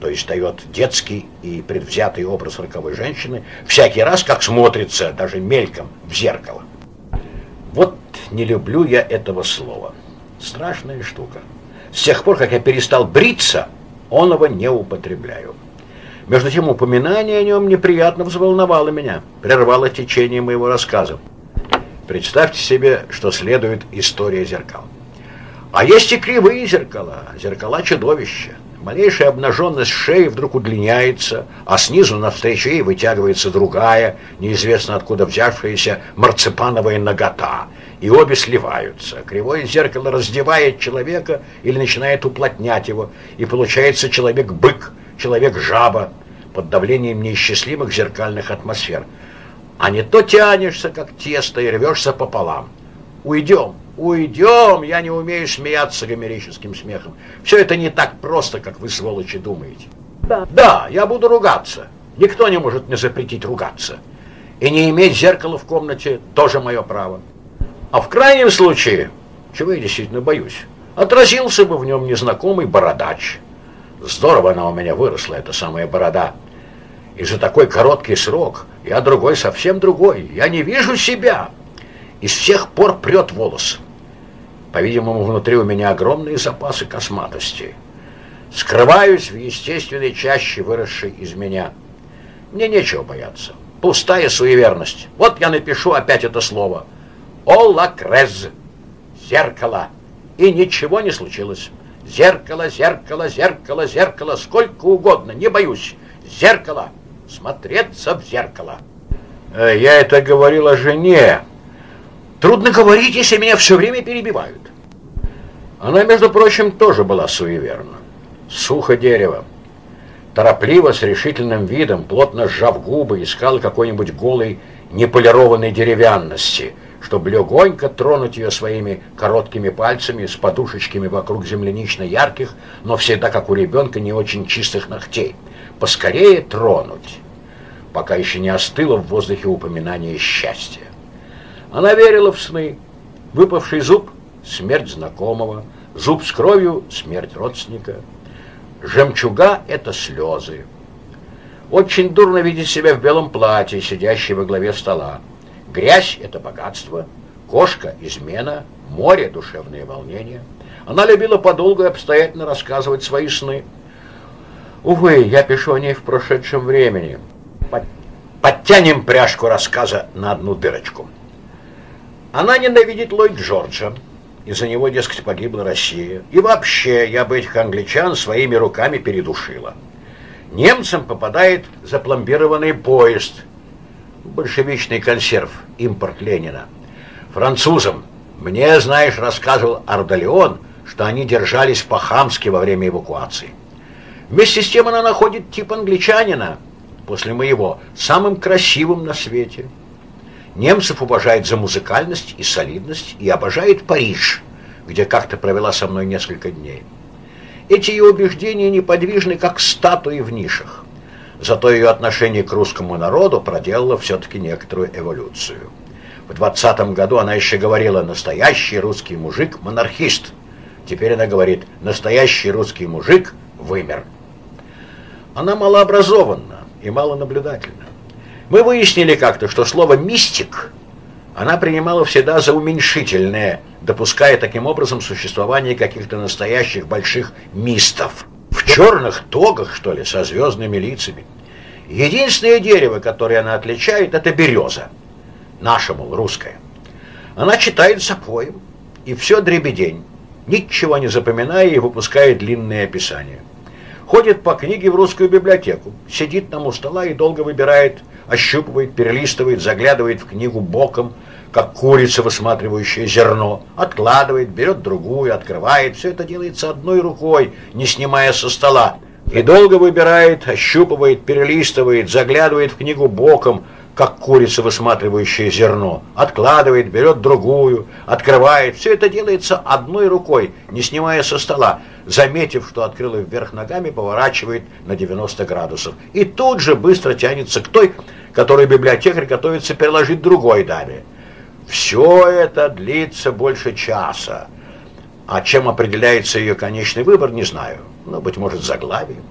то есть дает детский и предвзятый образ роковой женщины, всякий раз, как смотрится, даже мельком, в зеркало. Вот не люблю я этого слова. Страшная штука. С тех пор, как я перестал бриться, он его не употребляю. Между тем, упоминание о нем неприятно взволновало меня, прервало течение моего рассказа. Представьте себе, что следует история зеркал. А есть и кривые зеркала, зеркала чудовища. Малейшая обнаженность шеи вдруг удлиняется, а снизу навстречу ей вытягивается другая, неизвестно откуда взявшаяся марципановая нагота. И обе сливаются. Кривое зеркало раздевает человека или начинает уплотнять его, и получается человек-бык, человек-жаба под давлением неисчислимых зеркальных атмосфер – а не то тянешься, как тесто, и рвешься пополам. Уйдем, уйдем, я не умею смеяться гомерическим смехом. Все это не так просто, как вы, сволочи, думаете. Да. да, я буду ругаться. Никто не может мне запретить ругаться. И не иметь зеркала в комнате тоже мое право. А в крайнем случае, чего я действительно боюсь, отразился бы в нем незнакомый бородач. Здорово она у меня выросла, эта самая борода. И за такой короткий срок я другой, совсем другой. Я не вижу себя. Из всех пор прет волос. По-видимому, внутри у меня огромные запасы косматости. Скрываюсь в естественной чаще, выросшей из меня. Мне нечего бояться. Пустая суеверность. Вот я напишу опять это слово. Олакрез. Зеркало. И ничего не случилось. Зеркало, зеркало, зеркало, зеркало. Сколько угодно. Не боюсь. Зеркало смотреться в зеркало. Э, я это говорил о жене. Трудно говорить, если меня все время перебивают. Она, между прочим, тоже была суеверна. Сухо дерево. Торопливо, с решительным видом, плотно сжав губы, искала какой-нибудь голой, неполированной деревянности, чтобы легонько тронуть ее своими короткими пальцами с подушечками вокруг землянично ярких, но всегда, как у ребенка, не очень чистых ногтей поскорее тронуть, пока еще не остыло в воздухе упоминание счастья. Она верила в сны. Выпавший зуб – смерть знакомого, зуб с кровью – смерть родственника. Жемчуга – это слезы. Очень дурно видеть себя в белом платье, сидящей во главе стола. Грязь – это богатство, кошка – измена, море – душевное волнение. Она любила подолгу и обстоятельно рассказывать свои сны. Увы, я пишу о ней в прошедшем времени. Подтянем пряжку рассказа на одну дырочку. Она ненавидит Ллойд Джорджа. Из-за него, дескать, погибла Россия. И вообще, я бы этих англичан своими руками передушила. Немцам попадает запломбированный поезд. Большевичный консерв, импорт Ленина. Французам. Мне, знаешь, рассказывал Ардалион, что они держались по-хамски во время эвакуации. Вместе с тем она находит тип англичанина, после моего, самым красивым на свете. Немцев уважает за музыкальность и солидность и обожает Париж, где как-то провела со мной несколько дней. Эти ее убеждения неподвижны, как статуи в нишах. Зато ее отношение к русскому народу проделало все-таки некоторую эволюцию. В 20 году она еще говорила «настоящий русский мужик – монархист». Теперь она говорит «настоящий русский мужик вымер». Она малообразованна и малонаблюдательна. Мы выяснили как-то, что слово «мистик» она принимала всегда за уменьшительное, допуская таким образом существование каких-то настоящих больших мистов. Черных тогах, что ли, со звездными лицами. Единственное дерево, которое она отличает, это береза. Наша, мол, русская. Она читает запоем, и все дребедень, ничего не запоминая и выпуская длинные описания. Ходит по книге в русскую библиотеку, сидит там у стола и долго выбирает, ощупывает, перелистывает, заглядывает в книгу боком, как курица, высматривающая зерно, откладывает, берет другую, открывает. Все это делается одной рукой, не снимая со стола. И долго выбирает, ощупывает, перелистывает, заглядывает в книгу боком, как курица, высматривающая зерно. Откладывает, берет другую, открывает. Все это делается одной рукой, не снимая со стола. Заметив, что открыла вверх ногами, поворачивает на 90 градусов. И тут же быстро тянется к той, которую библиотекарь готовится переложить другой даме. Все это длится больше часа. А чем определяется ее конечный выбор, не знаю. Ну, быть может, заглавием.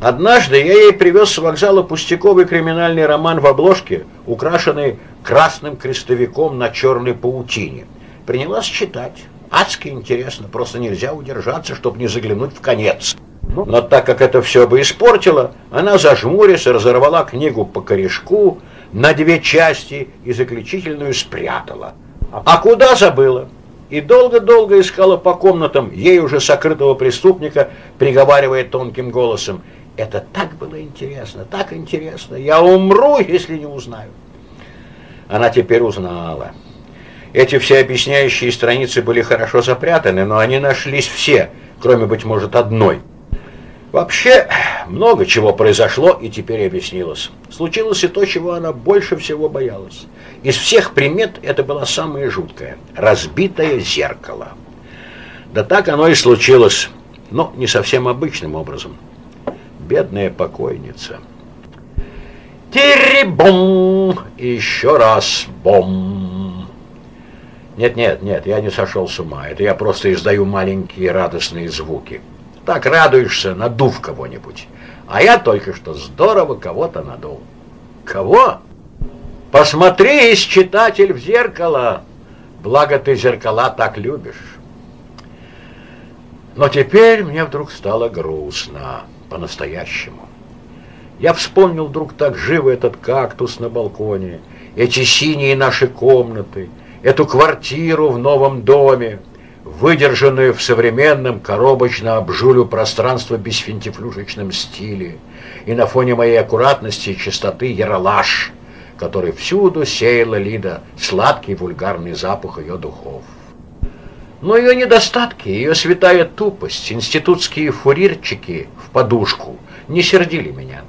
Однажды я ей привез с вокзала пустяковый криминальный роман в обложке, украшенный красным крестовиком на черной паутине. Принялась читать. Адски интересно, просто нельзя удержаться, чтобы не заглянуть в конец. Но так как это все бы испортило, она зажмурясь разорвала книгу по корешку на две части и заключительную спрятала. А куда забыла? И долго-долго искала по комнатам ей уже сокрытого преступника, приговаривая тонким голосом – это так было интересно, так интересно. Я умру, если не узнаю. Она теперь узнала. Эти все объясняющие страницы были хорошо запрятаны, но они нашлись все, кроме, быть может, одной. Вообще, много чего произошло и теперь объяснилось. Случилось и то, чего она больше всего боялась. Из всех примет это было самое жуткое – разбитое зеркало. Да так оно и случилось, но не совсем обычным образом – бедная покойница. Тири-бом! И еще раз бом! Нет, нет, нет, я не сошел с ума. Это я просто издаю маленькие радостные звуки. Так радуешься, надув кого-нибудь. А я только что здорово кого-то надул. Кого? Посмотри, читатель, в зеркало. Благо ты зеркала так любишь. Но теперь мне вдруг стало грустно по-настоящему. Я вспомнил вдруг так живо этот кактус на балконе, эти синие наши комнаты, эту квартиру в новом доме, выдержанную в современном коробочно-обжулю пространство бесфинтифлюшечном стиле, и на фоне моей аккуратности и чистоты яролаж, который всюду сеяла Лида сладкий вульгарный запах ее духов. Но ее недостатки, ее святая тупость, институтские фурирчики в подушку не сердили меня.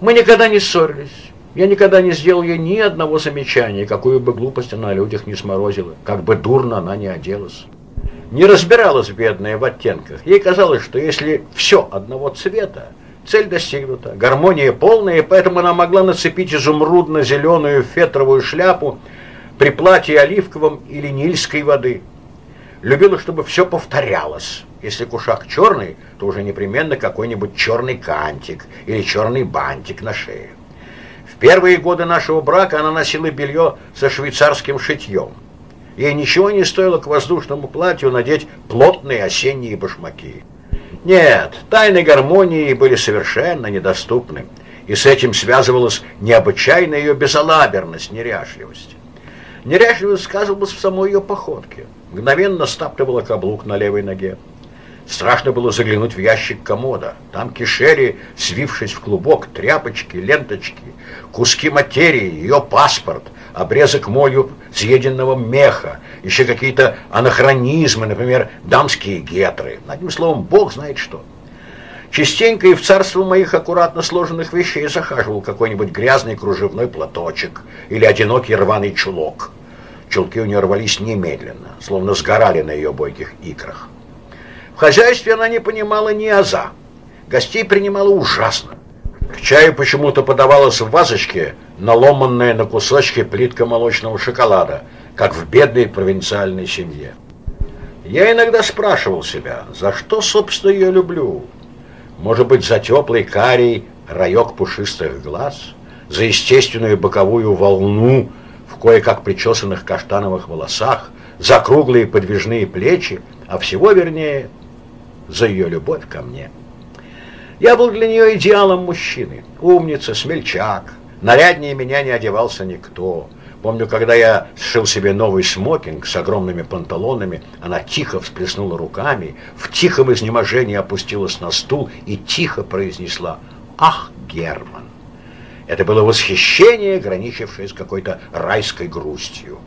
Мы никогда не ссорились. Я никогда не сделал ей ни одного замечания, какую бы глупость она о людях не сморозила, как бы дурно она не оделась. Не разбиралась бедная в оттенках. Ей казалось, что если все одного цвета, цель достигнута, гармония полная, и поэтому она могла нацепить изумрудно-зеленую фетровую шляпу при платье оливковом или нильской воды – любила, чтобы все повторялось. Если кушак черный, то уже непременно какой-нибудь черный кантик или черный бантик на шее. В первые годы нашего брака она носила белье со швейцарским шитьем. Ей ничего не стоило к воздушному платью надеть плотные осенние башмаки. Нет, тайны гармонии были совершенно недоступны, и с этим связывалась необычайная ее безалаберность, неряшливость. Неряшливость сказывалась в самой ее походке. Мгновенно стаптывала каблук на левой ноге. Страшно было заглянуть в ящик комода. Там кишели, свившись в клубок, тряпочки, ленточки, куски материи, ее паспорт, обрезок молью съеденного меха, еще какие-то анахронизмы, например, дамские гетры. Одним словом, бог знает что. Частенько и в царство моих аккуратно сложенных вещей захаживал какой-нибудь грязный кружевной платочек или одинокий рваный чулок. Чулки у нее рвались немедленно, словно сгорали на ее бойких икрах. В хозяйстве она не понимала ни аза. Гостей принимала ужасно. К чаю почему-то подавалась в вазочке наломанная на кусочки плитка молочного шоколада, как в бедной провинциальной семье. Я иногда спрашивал себя, за что, собственно, ее люблю. Может быть, за теплый карий раек пушистых глаз, за естественную боковую волну в кое-как причесанных каштановых волосах, за круглые подвижные плечи, а всего вернее, за ее любовь ко мне. Я был для нее идеалом мужчины, умница, смельчак, наряднее меня не одевался никто. Помню, когда я сшил себе новый смокинг с огромными панталонами, она тихо всплеснула руками, в тихом изнеможении опустилась на стул и тихо произнесла «Ах, Герман!». Это было восхищение, граничившее с какой-то райской грустью.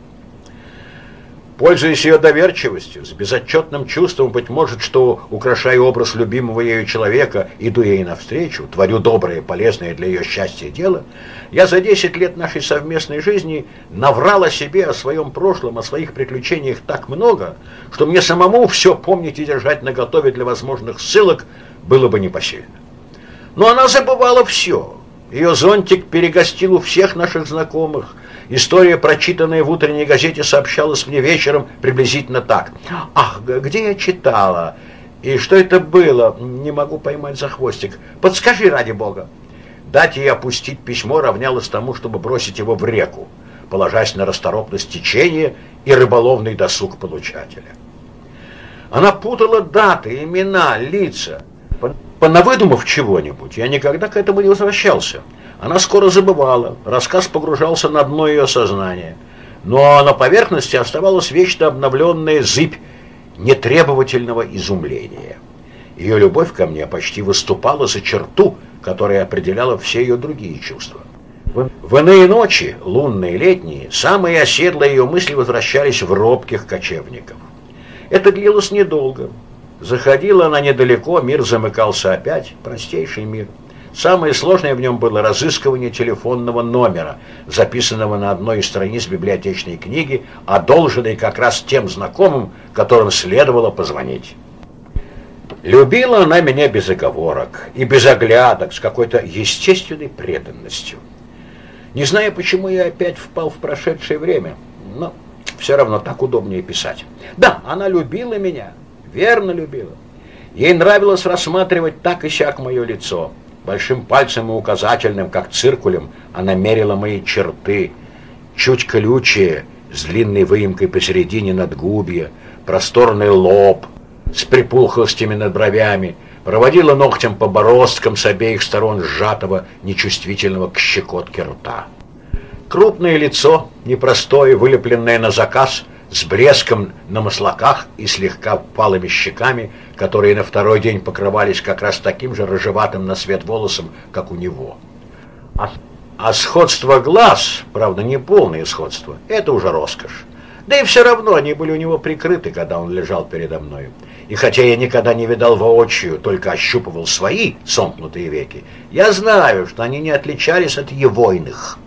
Пользуясь ее доверчивостью, с безотчетным чувством, быть может, что, украшая образ любимого ею человека, иду ей навстречу, творю доброе, полезное для ее счастья дело, я за 10 лет нашей совместной жизни наврал о себе, о своем прошлом, о своих приключениях так много, что мне самому все помнить и держать наготове для возможных ссылок было бы непосильно. Но она забывала все. Ее зонтик перегостил у всех наших знакомых, История, прочитанная в утренней газете, сообщалась мне вечером приблизительно так. «Ах, где я читала? И что это было? Не могу поймать за хвостик. Подскажи, ради бога». Дать ей опустить письмо равнялось тому, чтобы бросить его в реку, положась на расторопность течения и рыболовный досуг получателя. Она путала даты, имена, лица. Понавыдумав чего-нибудь, я никогда к этому не возвращался. Она скоро забывала, рассказ погружался на дно ее сознания. Но на поверхности оставалась вечно обновленная зыбь нетребовательного изумления. Ее любовь ко мне почти выступала за черту, которая определяла все ее другие чувства. В иные ночи, лунные летние, самые оседлые ее мысли возвращались в робких кочевников. Это длилось недолго. Заходила она недалеко, мир замыкался опять, простейший мир – Самое сложное в нем было разыскивание телефонного номера, записанного на одной из страниц библиотечной книги, одолженной как раз тем знакомым, которым следовало позвонить. Любила она меня без оговорок и без оглядок, с какой-то естественной преданностью. Не знаю, почему я опять впал в прошедшее время, но все равно так удобнее писать. Да, она любила меня, верно любила. Ей нравилось рассматривать так и сяк мое лицо. Большим пальцем и указательным, как циркулем, она мерила мои черты, чуть колючие, с длинной выемкой посередине надгубья, просторный лоб с припухлостями над бровями, проводила ногтем по бороздкам с обеих сторон сжатого, нечувствительного к щекотке рта. Крупное лицо, непростое, вылепленное на заказ, с блеском на маслаках и слегка палыми щеками, которые на второй день покрывались как раз таким же рыжеватым на свет волосом, как у него. А, а сходство глаз, правда, не полное сходство, это уже роскошь. Да и все равно они были у него прикрыты, когда он лежал передо мною. И хотя я никогда не видал воочию, только ощупывал свои сомкнутые веки, я знаю, что они не отличались от егойных.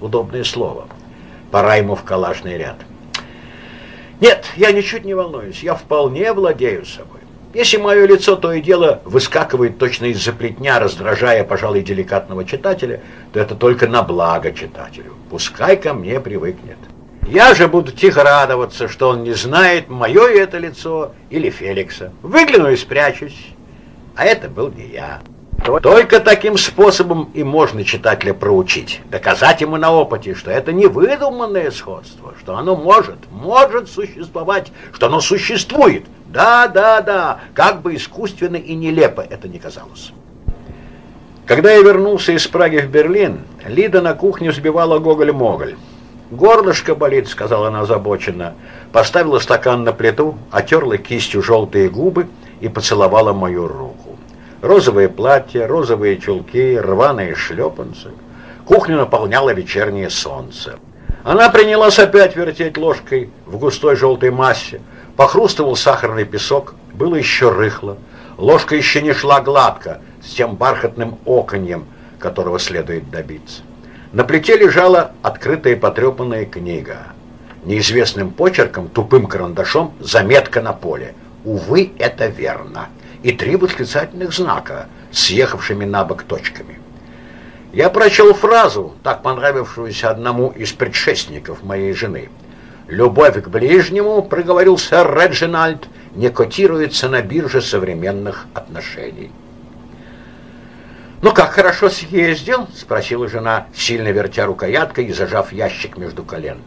Удобное слово. Пора ему в калашный ряд. Нет, я ничуть не волнуюсь, я вполне владею собой. Если мое лицо то и дело выскакивает точно из-за плетня, раздражая, пожалуй, деликатного читателя, то это только на благо читателю. Пускай ко мне привыкнет. Я же буду тихо радоваться, что он не знает, мое это лицо или Феликса. Выгляну и спрячусь. А это был не я. Только таким способом и можно читателя проучить, доказать ему на опыте, что это не выдуманное сходство, что оно может, может существовать, что оно существует. Да, да, да, как бы искусственно и нелепо это ни казалось. Когда я вернулся из Праги в Берлин, Лида на кухне взбивала гоголь-моголь. «Горлышко болит», — сказала она озабоченно. Поставила стакан на плиту, отерла кистью желтые губы и поцеловала мою руку. Розовые платья, розовые чулки, рваные шлепанцы. Кухню наполняло вечернее солнце. Она принялась опять вертеть ложкой в густой желтой массе. Похрустывал сахарный песок, было еще рыхло. Ложка еще не шла гладко, с тем бархатным оконьем, которого следует добиться. На плите лежала открытая потрепанная книга. Неизвестным почерком, тупым карандашом, заметка на поле. Увы, это верно. И три восклицательных знака, съехавшими на бок точками. Я прочел фразу, так понравившуюся одному из предшественников моей жены. «Любовь к ближнему, — проговорил сэр Реджинальд, — не котируется на бирже современных отношений». «Ну как, хорошо съездил?» — спросила жена, сильно вертя рукояткой и зажав ящик между колен.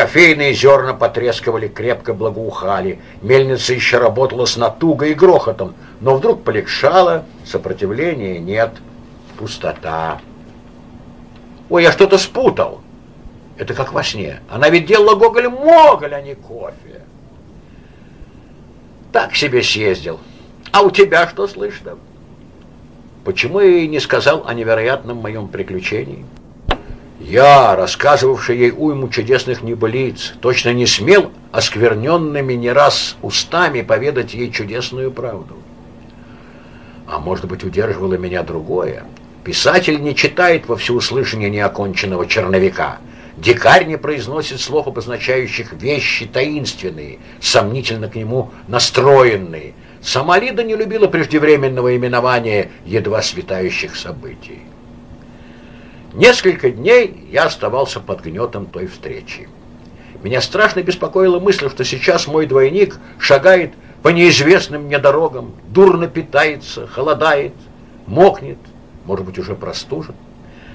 Кофейные зерна потрескивали, крепко благоухали. Мельница еще работала с натугой и грохотом, но вдруг полегшала, сопротивления нет, пустота. Ой, я что-то спутал. Это как во сне. Она ведь делала гоголь-моголь, а не кофе. Так себе съездил. А у тебя что слышно? Почему я ей не сказал о невероятном моем приключении? Я, рассказывавший ей уйму чудесных небылиц, точно не смел оскверненными не раз устами поведать ей чудесную правду. А может быть, удерживало меня другое? Писатель не читает во всеуслышание неоконченного черновика. Дикарь не произносит слов, обозначающих вещи таинственные, сомнительно к нему настроенные – Сама Лида не любила преждевременного именования едва светающих событий. Несколько дней я оставался под гнетом той встречи. Меня страшно беспокоила мысль, что сейчас мой двойник шагает по неизвестным мне дорогам, дурно питается, холодает, мокнет, может быть, уже простужен.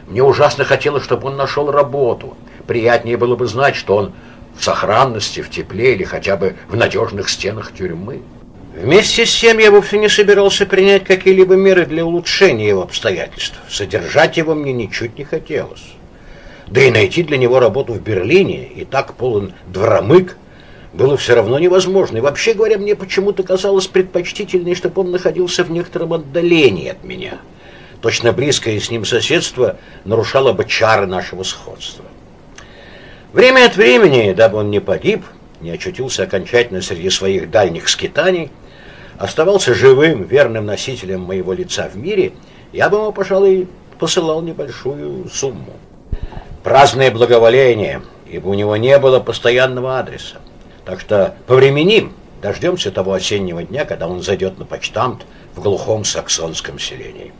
Мне ужасно хотелось, чтобы он нашел работу. Приятнее было бы знать, что он в сохранности, в тепле или хотя бы в надежных стенах тюрьмы. Вместе с тем я вовсе не собирался принять какие-либо меры для улучшения его обстоятельств. Содержать его мне ничуть не хотелось. Да и найти для него работу в Берлине, и так полон дворомык, было все равно невозможно. И вообще говоря, мне почему-то казалось предпочтительнее, чтобы он находился в некотором отдалении от меня. Точно близкое с ним соседство нарушало бы чары нашего сходства. Время от времени, дабы он не погиб, не очутился окончательно среди своих дальних скитаний, оставался живым, верным носителем моего лица в мире, я бы ему, пожалуй, посылал небольшую сумму. Праздное благоволение, ибо у него не было постоянного адреса. Так что повременим, дождемся того осеннего дня, когда он зайдет на почтамт в глухом саксонском селении.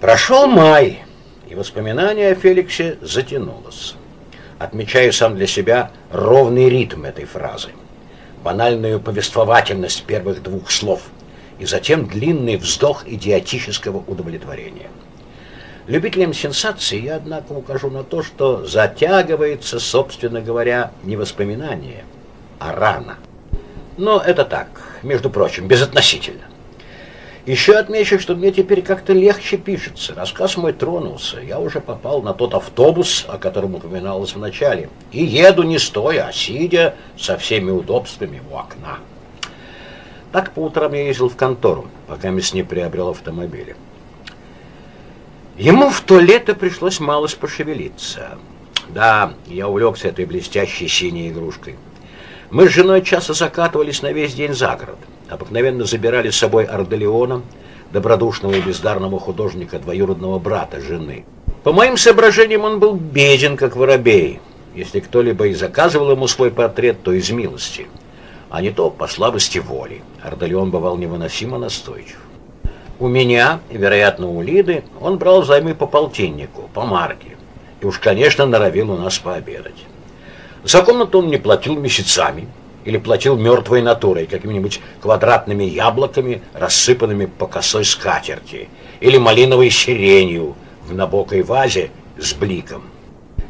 Прошел май, и воспоминание о Феликсе затянулось. Отмечаю сам для себя ровный ритм этой фразы банальную повествовательность первых двух слов и затем длинный вздох идиотического удовлетворения. Любителям сенсации я, однако, укажу на то, что затягивается, собственно говоря, не воспоминание, а рана. Но это так, между прочим, безотносительно. Еще отмечу, что мне теперь как-то легче пишется. Рассказ мой тронулся. Я уже попал на тот автобус, о котором упоминалось в начале. И еду не стоя, а сидя со всеми удобствами у окна. Так по утрам я ездил в контору, пока Мисс не приобрел автомобиль. Ему в то лето пришлось малость пошевелиться. Да, я увлекся этой блестящей синей игрушкой. Мы с женой часто закатывались на весь день за город обыкновенно забирали с собой Арделеона, добродушного и бездарного художника, двоюродного брата жены. По моим соображениям, он был беден, как воробей. Если кто-либо и заказывал ему свой портрет, то из милости, а не то по слабости воли. Арделеон бывал невыносимо настойчив. У меня, вероятно, у Лиды, он брал взаймы по полтиннику, по марке. И уж, конечно, норовил у нас пообедать. За комнату он не платил месяцами, или платил мертвой натурой, какими-нибудь квадратными яблоками, рассыпанными по косой скатерти, или малиновой сиренью в набокой вазе с бликом.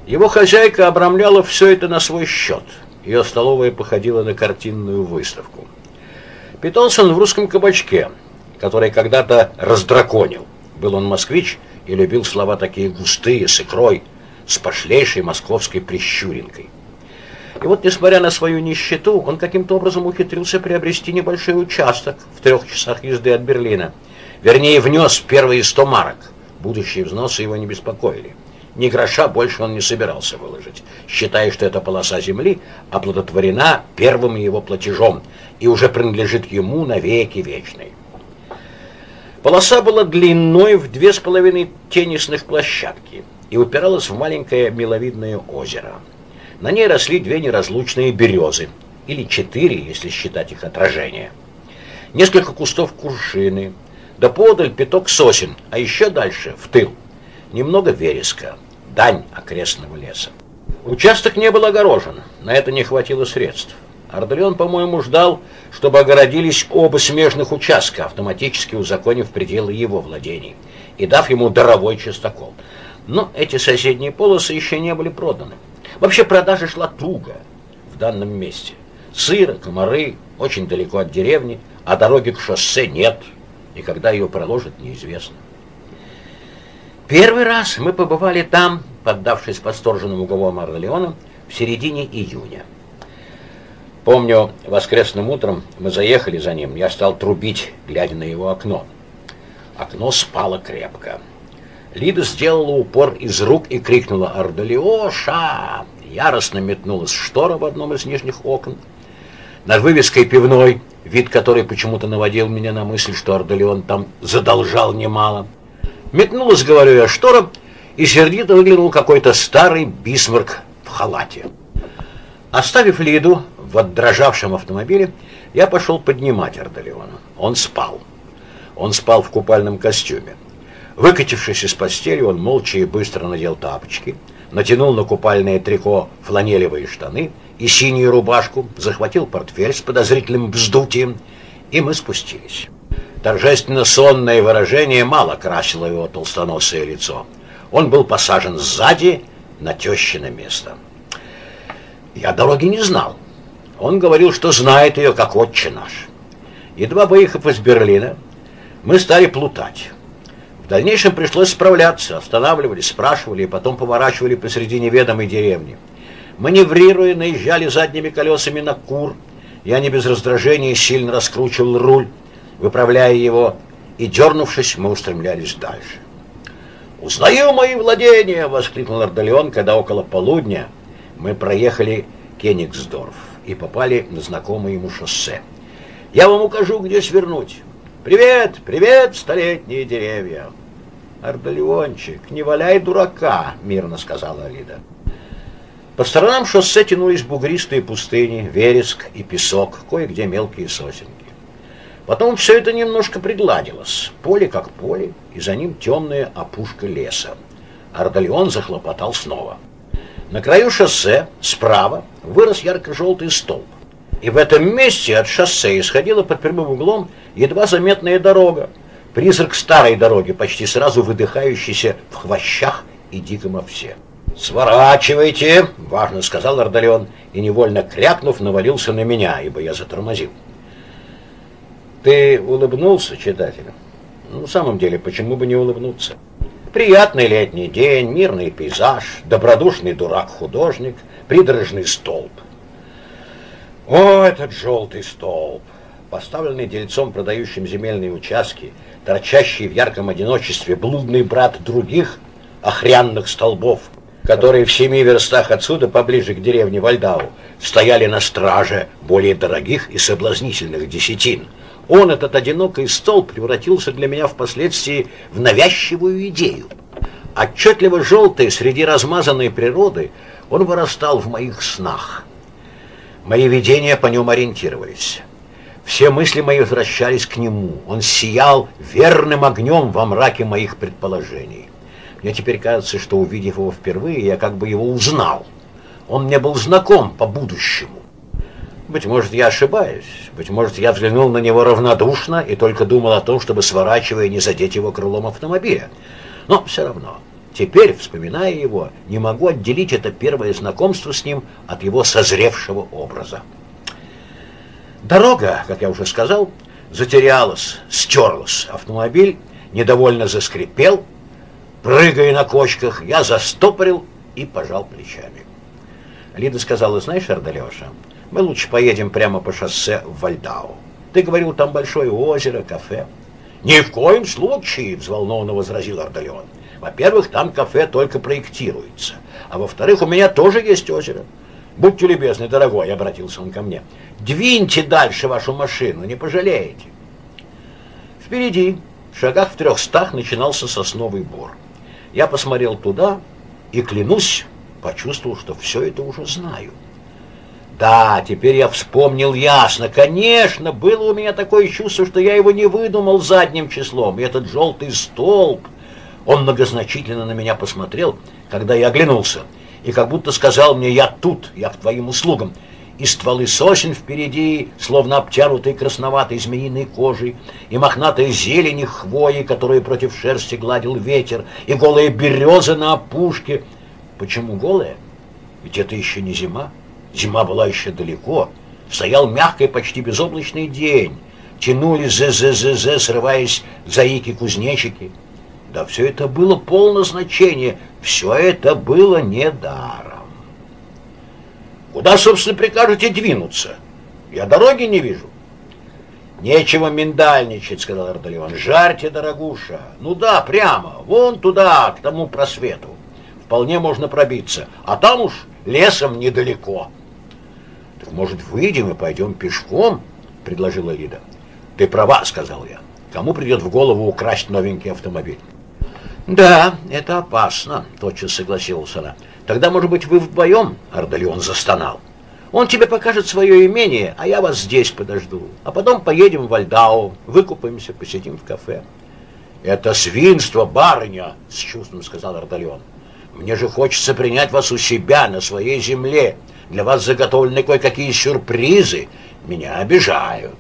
Его хозяйка обрамляла все это на свой счет. Ее столовая походила на картинную выставку. Питался он в русском кабачке, который когда-то раздраконил. Был он москвич и любил слова такие густые, с икрой, с пошлейшей московской прищуринкой. И вот, несмотря на свою нищету, он каким-то образом ухитрился приобрести небольшой участок в трех часах езды от Берлина. Вернее, внес первые сто марок. Будущие взносы его не беспокоили. Ни гроша больше он не собирался выложить, считая, что эта полоса земли оплодотворена первым его платежом и уже принадлежит ему навеки вечной. Полоса была длиной в две с половиной теннисных площадки и упиралась в маленькое миловидное озеро. На ней росли две неразлучные березы, или четыре, если считать их отражение. Несколько кустов куршины, да подаль пяток сосен, а еще дальше, в тыл, немного вереска, дань окрестного леса. Участок не был огорожен, на это не хватило средств. Ардалион, по-моему, ждал, чтобы огородились оба смежных участка, автоматически узаконив пределы его владений и дав ему даровой частокол. Но эти соседние полосы еще не были проданы. Вообще продажа шла туго в данном месте. Сыро, комары, очень далеко от деревни, а дороги к шоссе нет, и когда ее проложат, неизвестно. Первый раз мы побывали там, поддавшись восторженным уговорам Орлеона, в середине июня. Помню, воскресным утром мы заехали за ним, я стал трубить, глядя на его окно. Окно спало крепко. Лида сделала упор из рук и крикнула «Ардалиоша!». Яростно метнулась штора в одном из нижних окон. Над вывеской пивной, вид которой почему-то наводил меня на мысль, что Ардалион там задолжал немало. Метнулась, говорю я, штора, и сердито выглянул какой-то старый бисмарк в халате. Оставив Лиду в отдрожавшем автомобиле, я пошел поднимать Ардалиона. Он спал. Он спал в купальном костюме. Выкатившись из постели, он молча и быстро надел тапочки, натянул на купальное трико фланелевые штаны и синюю рубашку, захватил портфель с подозрительным вздутием, и мы спустились. Торжественно сонное выражение мало красило его толстоносое лицо. Он был посажен сзади на тещино место. Я дороги не знал. Он говорил, что знает ее, как отче наш. Едва выехав из Берлина, мы стали плутать дальнейшем пришлось справляться, останавливались, спрашивали и потом поворачивали посреди неведомой деревни. Маневрируя, наезжали задними колесами на кур. Я не без раздражения сильно раскручивал руль, выправляя его, и, дернувшись, мы устремлялись дальше. «Узнаю мои владения!» — воскликнул Ардалион, когда около полудня мы проехали Кенигсдорф и попали на знакомое ему шоссе. «Я вам укажу, где свернуть. Привет, привет, столетние деревья!» «Ардалиончик, не валяй дурака!» — мирно сказала Алида. По сторонам шоссе тянулись бугристые пустыни, вереск и песок, кое-где мелкие сосенки. Потом все это немножко пригладилось. Поле как поле, и за ним темная опушка леса. Ардалион захлопотал снова. На краю шоссе, справа, вырос ярко-желтый столб. И в этом месте от шоссе исходила под прямым углом едва заметная дорога, Призрак старой дороги, почти сразу выдыхающийся в хвощах и диком овсе. «Сворачивайте!» — важно сказал Ардалион, и, невольно крякнув, навалился на меня, ибо я затормозил. «Ты улыбнулся, читателю?» «Ну, в самом деле, почему бы не улыбнуться?» Приятный летний день, мирный пейзаж, добродушный дурак-художник, придорожный столб. О, этот желтый столб! Поставленный дельцом, продающим земельные участки, торчащий в ярком одиночестве блудный брат других охрянных столбов, которые в семи верстах отсюда, поближе к деревне Вальдау, стояли на страже более дорогих и соблазнительных десятин. Он, этот одинокий столб, превратился для меня впоследствии в навязчивую идею. Отчетливо желтый среди размазанной природы, он вырастал в моих снах. Мои видения по нем ориентировались. Все мысли мои возвращались к нему. Он сиял верным огнем во мраке моих предположений. Мне теперь кажется, что, увидев его впервые, я как бы его узнал. Он мне был знаком по будущему. Быть может, я ошибаюсь. Быть может, я взглянул на него равнодушно и только думал о том, чтобы, сворачивая, не задеть его крылом автомобиля. Но все равно, теперь, вспоминая его, не могу отделить это первое знакомство с ним от его созревшего образа. Дорога, как я уже сказал, затерялась, стерлась. Автомобиль недовольно заскрипел, прыгая на кочках, я застопорил и пожал плечами. Лида сказала, знаешь, Ардалеша, мы лучше поедем прямо по шоссе в Вальдау. Ты говорил, там большое озеро, кафе. Ни в коем случае, взволнованно возразил Ардалеон. Во-первых, там кафе только проектируется. А во-вторых, у меня тоже есть озеро. Будьте любезны, дорогой, обратился он ко мне. Двиньте дальше вашу машину, не пожалеете. Впереди, в шагах в трехстах, начинался сосновый бор. Я посмотрел туда и, клянусь, почувствовал, что все это уже знаю. Да, теперь я вспомнил ясно. Конечно, было у меня такое чувство, что я его не выдумал задним числом. И этот желтый столб... Он многозначительно на меня посмотрел, когда я оглянулся, и как будто сказал мне «я тут, я к твоим услугам» и стволы сосен впереди, словно обтянутые красноватой змеиной кожей, и мохнатые зелени хвои, которые против шерсти гладил ветер, и голые березы на опушке. Почему голые? Ведь это еще не зима. Зима была еще далеко. Стоял мягкий, почти безоблачный день. Тянули зе-зе-зе-зе, срываясь заики-кузнечики. Да все это было полно значения. Все это было недаром. Куда, собственно, прикажете двинуться? Я дороги не вижу. Нечего миндальничать, сказал Ардалион. Жарьте, дорогуша. Ну да, прямо, вон туда, к тому просвету. Вполне можно пробиться. А там уж лесом недалеко. Так может, выйдем и пойдем пешком? Предложила Лида. Ты права, сказал я. Кому придет в голову украсть новенький автомобиль? Да, это опасно, тотчас согласилась она. Тогда, может быть, вы вдвоем?» Ардалион застонал. «Он тебе покажет свое имение, а я вас здесь подожду. А потом поедем в Вальдау, выкупаемся, посидим в кафе». «Это свинство, барыня!» — с чувством сказал Ардалион. «Мне же хочется принять вас у себя, на своей земле. Для вас заготовлены кое-какие сюрпризы. Меня обижают».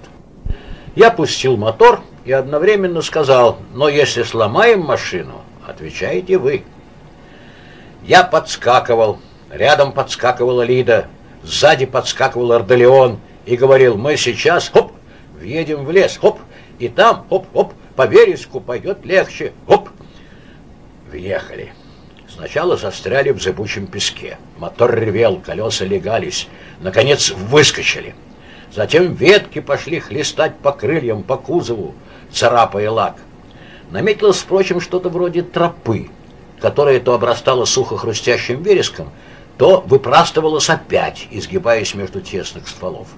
Я пустил мотор и одновременно сказал, «Но если сломаем машину, отвечаете вы». Я подскакивал, рядом подскакивала Лида, сзади подскакивал Ардалион и говорил, мы сейчас, хоп, въедем в лес, хоп, и там, хоп-хоп, по вереску пойдет легче, хоп. Въехали. Сначала застряли в зыбучем песке. Мотор ревел, колеса легались. Наконец выскочили. Затем ветки пошли хлестать по крыльям, по кузову, царапая лак. Наметилось, впрочем, что-то вроде тропы которое то обрастало сухо-хрустящим вереском, то выпрастывалось опять, изгибаясь между тесных стволов.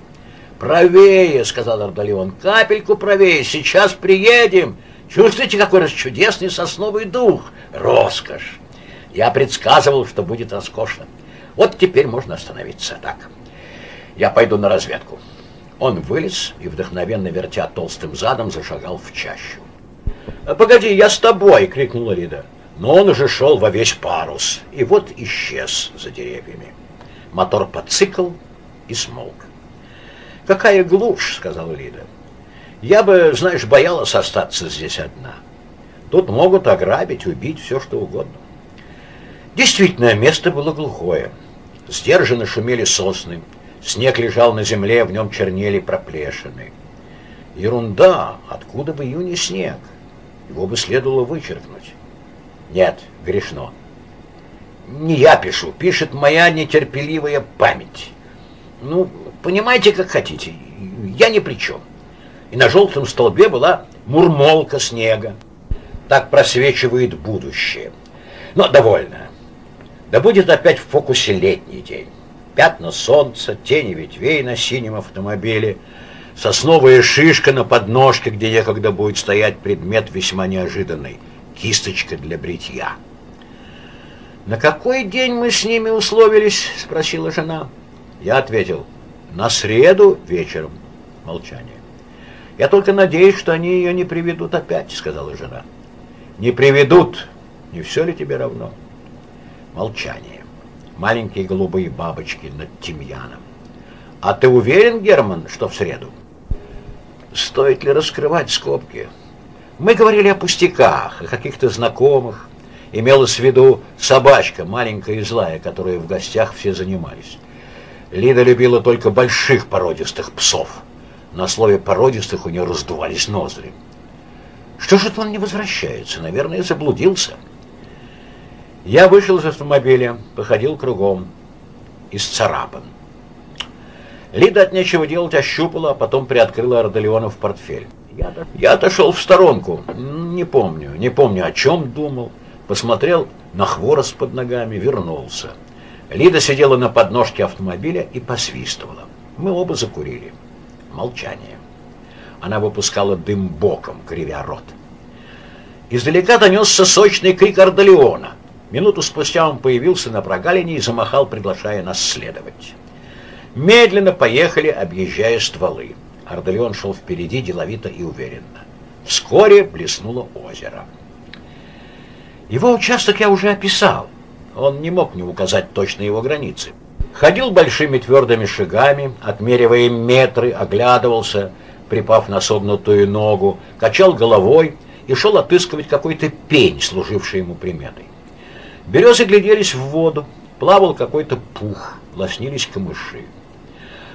«Правее!» — сказал Ардалион. «Капельку правее! Сейчас приедем! Чувствуете, какой раз чудесный сосновый дух? Роскошь! Я предсказывал, что будет роскошно. Вот теперь можно остановиться. Так, я пойду на разведку». Он вылез и, вдохновенно вертя толстым задом, зашагал в чащу. «Погоди, я с тобой!» — крикнула Лида. Но он уже шел во весь парус, и вот исчез за деревьями. Мотор подцикл и смолк. «Какая глушь!» — сказала Лида. «Я бы, знаешь, боялась остаться здесь одна. Тут могут ограбить, убить, все что угодно». Действительно, место было глухое. Сдержанно шумели сосны, снег лежал на земле, в нем чернели проплешины. Ерунда, откуда в июне снег? Его бы следовало вычеркнуть. Нет, грешно. Не я пишу, пишет моя нетерпеливая память. Ну, понимаете, как хотите, я ни при чем. И на желтом столбе была мурмолка снега. Так просвечивает будущее. Но довольно. Да будет опять в фокусе летний день. Пятна солнца, тени ветвей на синем автомобиле, сосновая шишка на подножке, где некогда будет стоять предмет весьма неожиданный — кисточка для бритья. «На какой день мы с ними условились?» — спросила жена. Я ответил, «На среду вечером». Молчание. «Я только надеюсь, что они ее не приведут опять», — сказала жена. «Не приведут. Не все ли тебе равно?» Молчание. Маленькие голубые бабочки над тимьяном. А ты уверен, Герман, что в среду? Стоит ли раскрывать скобки? Мы говорили о пустяках, о каких-то знакомых. Имелась в виду собачка, маленькая и злая, которой в гостях все занимались. Лида любила только больших породистых псов. На слове «породистых» у нее раздувались ноздри. Что же он не возвращается? Наверное, заблудился. Я вышел из автомобиля, походил кругом, исцарапан. Лида от нечего делать ощупала, а потом приоткрыла Ордолеонов портфель. Я отошел в сторонку. Не помню, не помню, о чем думал. Посмотрел на хворост под ногами, вернулся. Лида сидела на подножке автомобиля и посвистывала. Мы оба закурили. Молчание. Она выпускала дым боком, кривя рот. Издалека донесся сочный крик Ордолеона. Минуту спустя он появился на прогалине и замахал, приглашая нас следовать. Медленно поехали, объезжая стволы. Ордолеон шел впереди деловито и уверенно. Вскоре блеснуло озеро. Его участок я уже описал. Он не мог не указать точно его границы. Ходил большими твердыми шагами, отмеривая метры, оглядывался, припав на согнутую ногу, качал головой и шел отыскивать какой-то пень, служивший ему приметой. Березы гляделись в воду, плавал какой-то пух, лоснились камыши.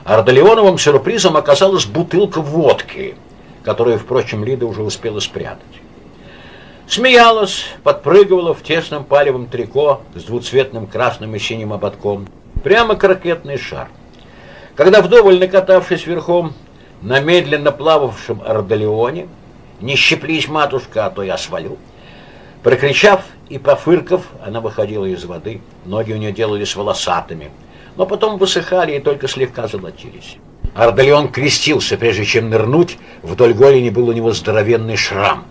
Ардалионовым сюрпризом оказалась бутылка водки, которую, впрочем, Лида уже успела спрятать. Смеялась, подпрыгивала в тесном палевом трико с двуцветным красным и синим ободком, прямо как ракетный шар. Когда вдоволь накатавшись верхом на медленно плававшем Ардалионе, не щеплись, матушка, а то я свалю, прокричав и пофырков, она выходила из воды, ноги у нее делались волосатыми – но потом высыхали и только слегка золотились. Ардалион крестился, прежде чем нырнуть, вдоль голени был у него здоровенный шрам.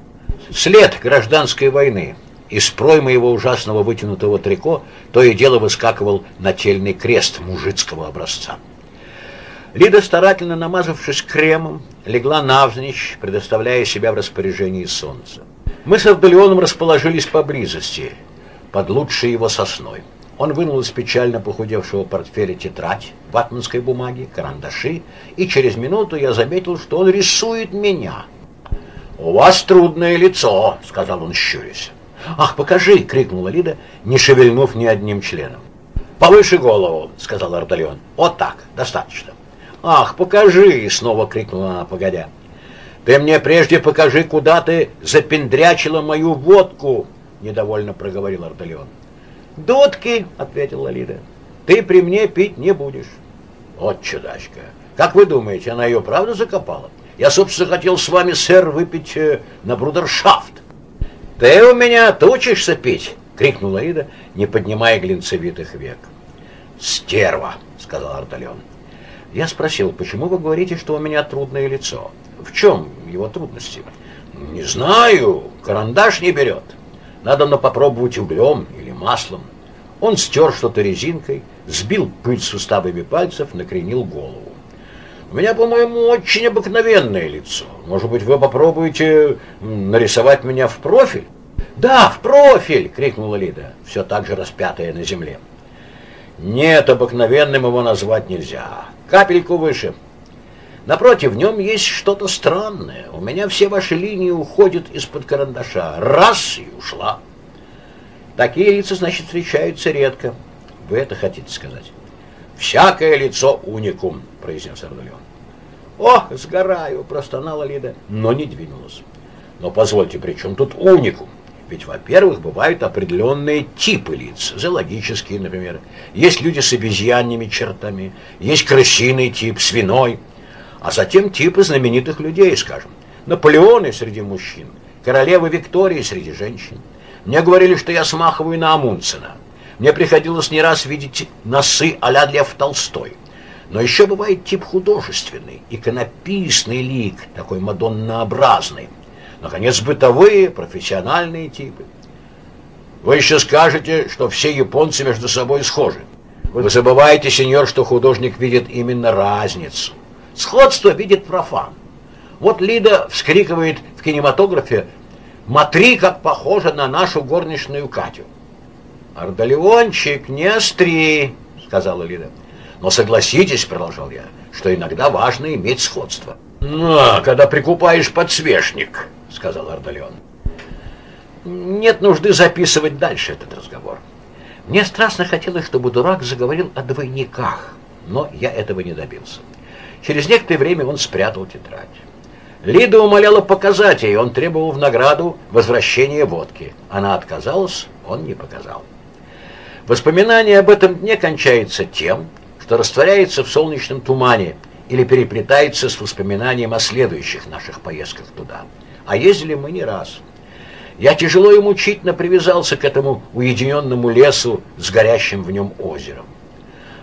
След гражданской войны. Из проймы его ужасного вытянутого трико то и дело выскакивал нательный крест мужицкого образца. Лида, старательно намазавшись кремом, легла навзничь, предоставляя себя в распоряжении солнца. Мы с Ардалионом расположились поблизости, под лучшей его сосной. Он вынул из печально похудевшего портфеля тетрадь, ватманской бумаги, карандаши, и через минуту я заметил, что он рисует меня. «У вас трудное лицо», — сказал он, щурясь. «Ах, покажи!» — крикнула Лида, не шевельнув ни одним членом. «Повыше голову!» — сказал Ардалион. «Вот так, достаточно». «Ах, покажи!» — снова крикнула она, погодя. «Ты мне прежде покажи, куда ты запендрячила мою водку!» — недовольно проговорил Ардалион. «Дудки!» — ответила Лида. «Ты при мне пить не будешь». «Вот чудачка! Как вы думаете, она ее правда закопала? Я, собственно, хотел с вами, сэр, выпить э, на брудершафт». «Ты у меня отучишься пить!» — крикнула Лида, не поднимая глинцевитых век. «Стерва!» — сказал Арталион. Я спросил, почему вы говорите, что у меня трудное лицо? В чем его трудности? Не знаю, карандаш не берет. Надо на попробовать углем или маслом. Он стер что-то резинкой, сбил пыль суставами пальцев, накренил голову. У меня, по-моему, очень обыкновенное лицо. Может быть, вы попробуете нарисовать меня в профиль? Да, в профиль! крикнула Лида, все так же распятая на земле. Нет, обыкновенным его назвать нельзя. Капельку выше. Напротив, в нем есть что-то странное. У меня все ваши линии уходят из-под карандаша. Раз и ушла. Такие лица, значит, встречаются редко. Вы это хотите сказать? Всякое лицо уникум, произнес Ардалион. О, сгораю, простонала Лида, но не двинулась. Но позвольте, при чем тут уникум? Ведь, во-первых, бывают определенные типы лиц, зоологические, например. Есть люди с обезьянными чертами, есть крысиный тип, свиной – а затем типы знаменитых людей, скажем. Наполеоны среди мужчин, королевы Виктории среди женщин. Мне говорили, что я смахиваю на Амундсена. Мне приходилось не раз видеть носы а-ля Лев Толстой. Но еще бывает тип художественный, иконописный лик, такой мадоннообразный. Наконец, бытовые, профессиональные типы. Вы еще скажете, что все японцы между собой схожи. Вы забываете, сеньор, что художник видит именно разницу. Сходство видит профан. Вот Лида вскрикивает в кинематографе «Матри, как похожа на нашу горничную Катю». «Ардалиончик, не остри», — сказала Лида. «Но согласитесь, — продолжал я, — что иногда важно иметь сходство. «Ну, а когда прикупаешь подсвечник», — сказал Ардалион. Нет нужды записывать дальше этот разговор. Мне страстно хотелось, чтобы дурак заговорил о двойниках, но я этого не добился. Через некоторое время он спрятал тетрадь. Лида умоляла показать ей, он требовал в награду возвращения водки. Она отказалась, он не показал. Воспоминание об этом дне кончается тем, что растворяется в солнечном тумане или переплетается с воспоминанием о следующих наших поездках туда. А ездили мы не раз. Я тяжело и мучительно привязался к этому уединенному лесу с горящим в нем озером.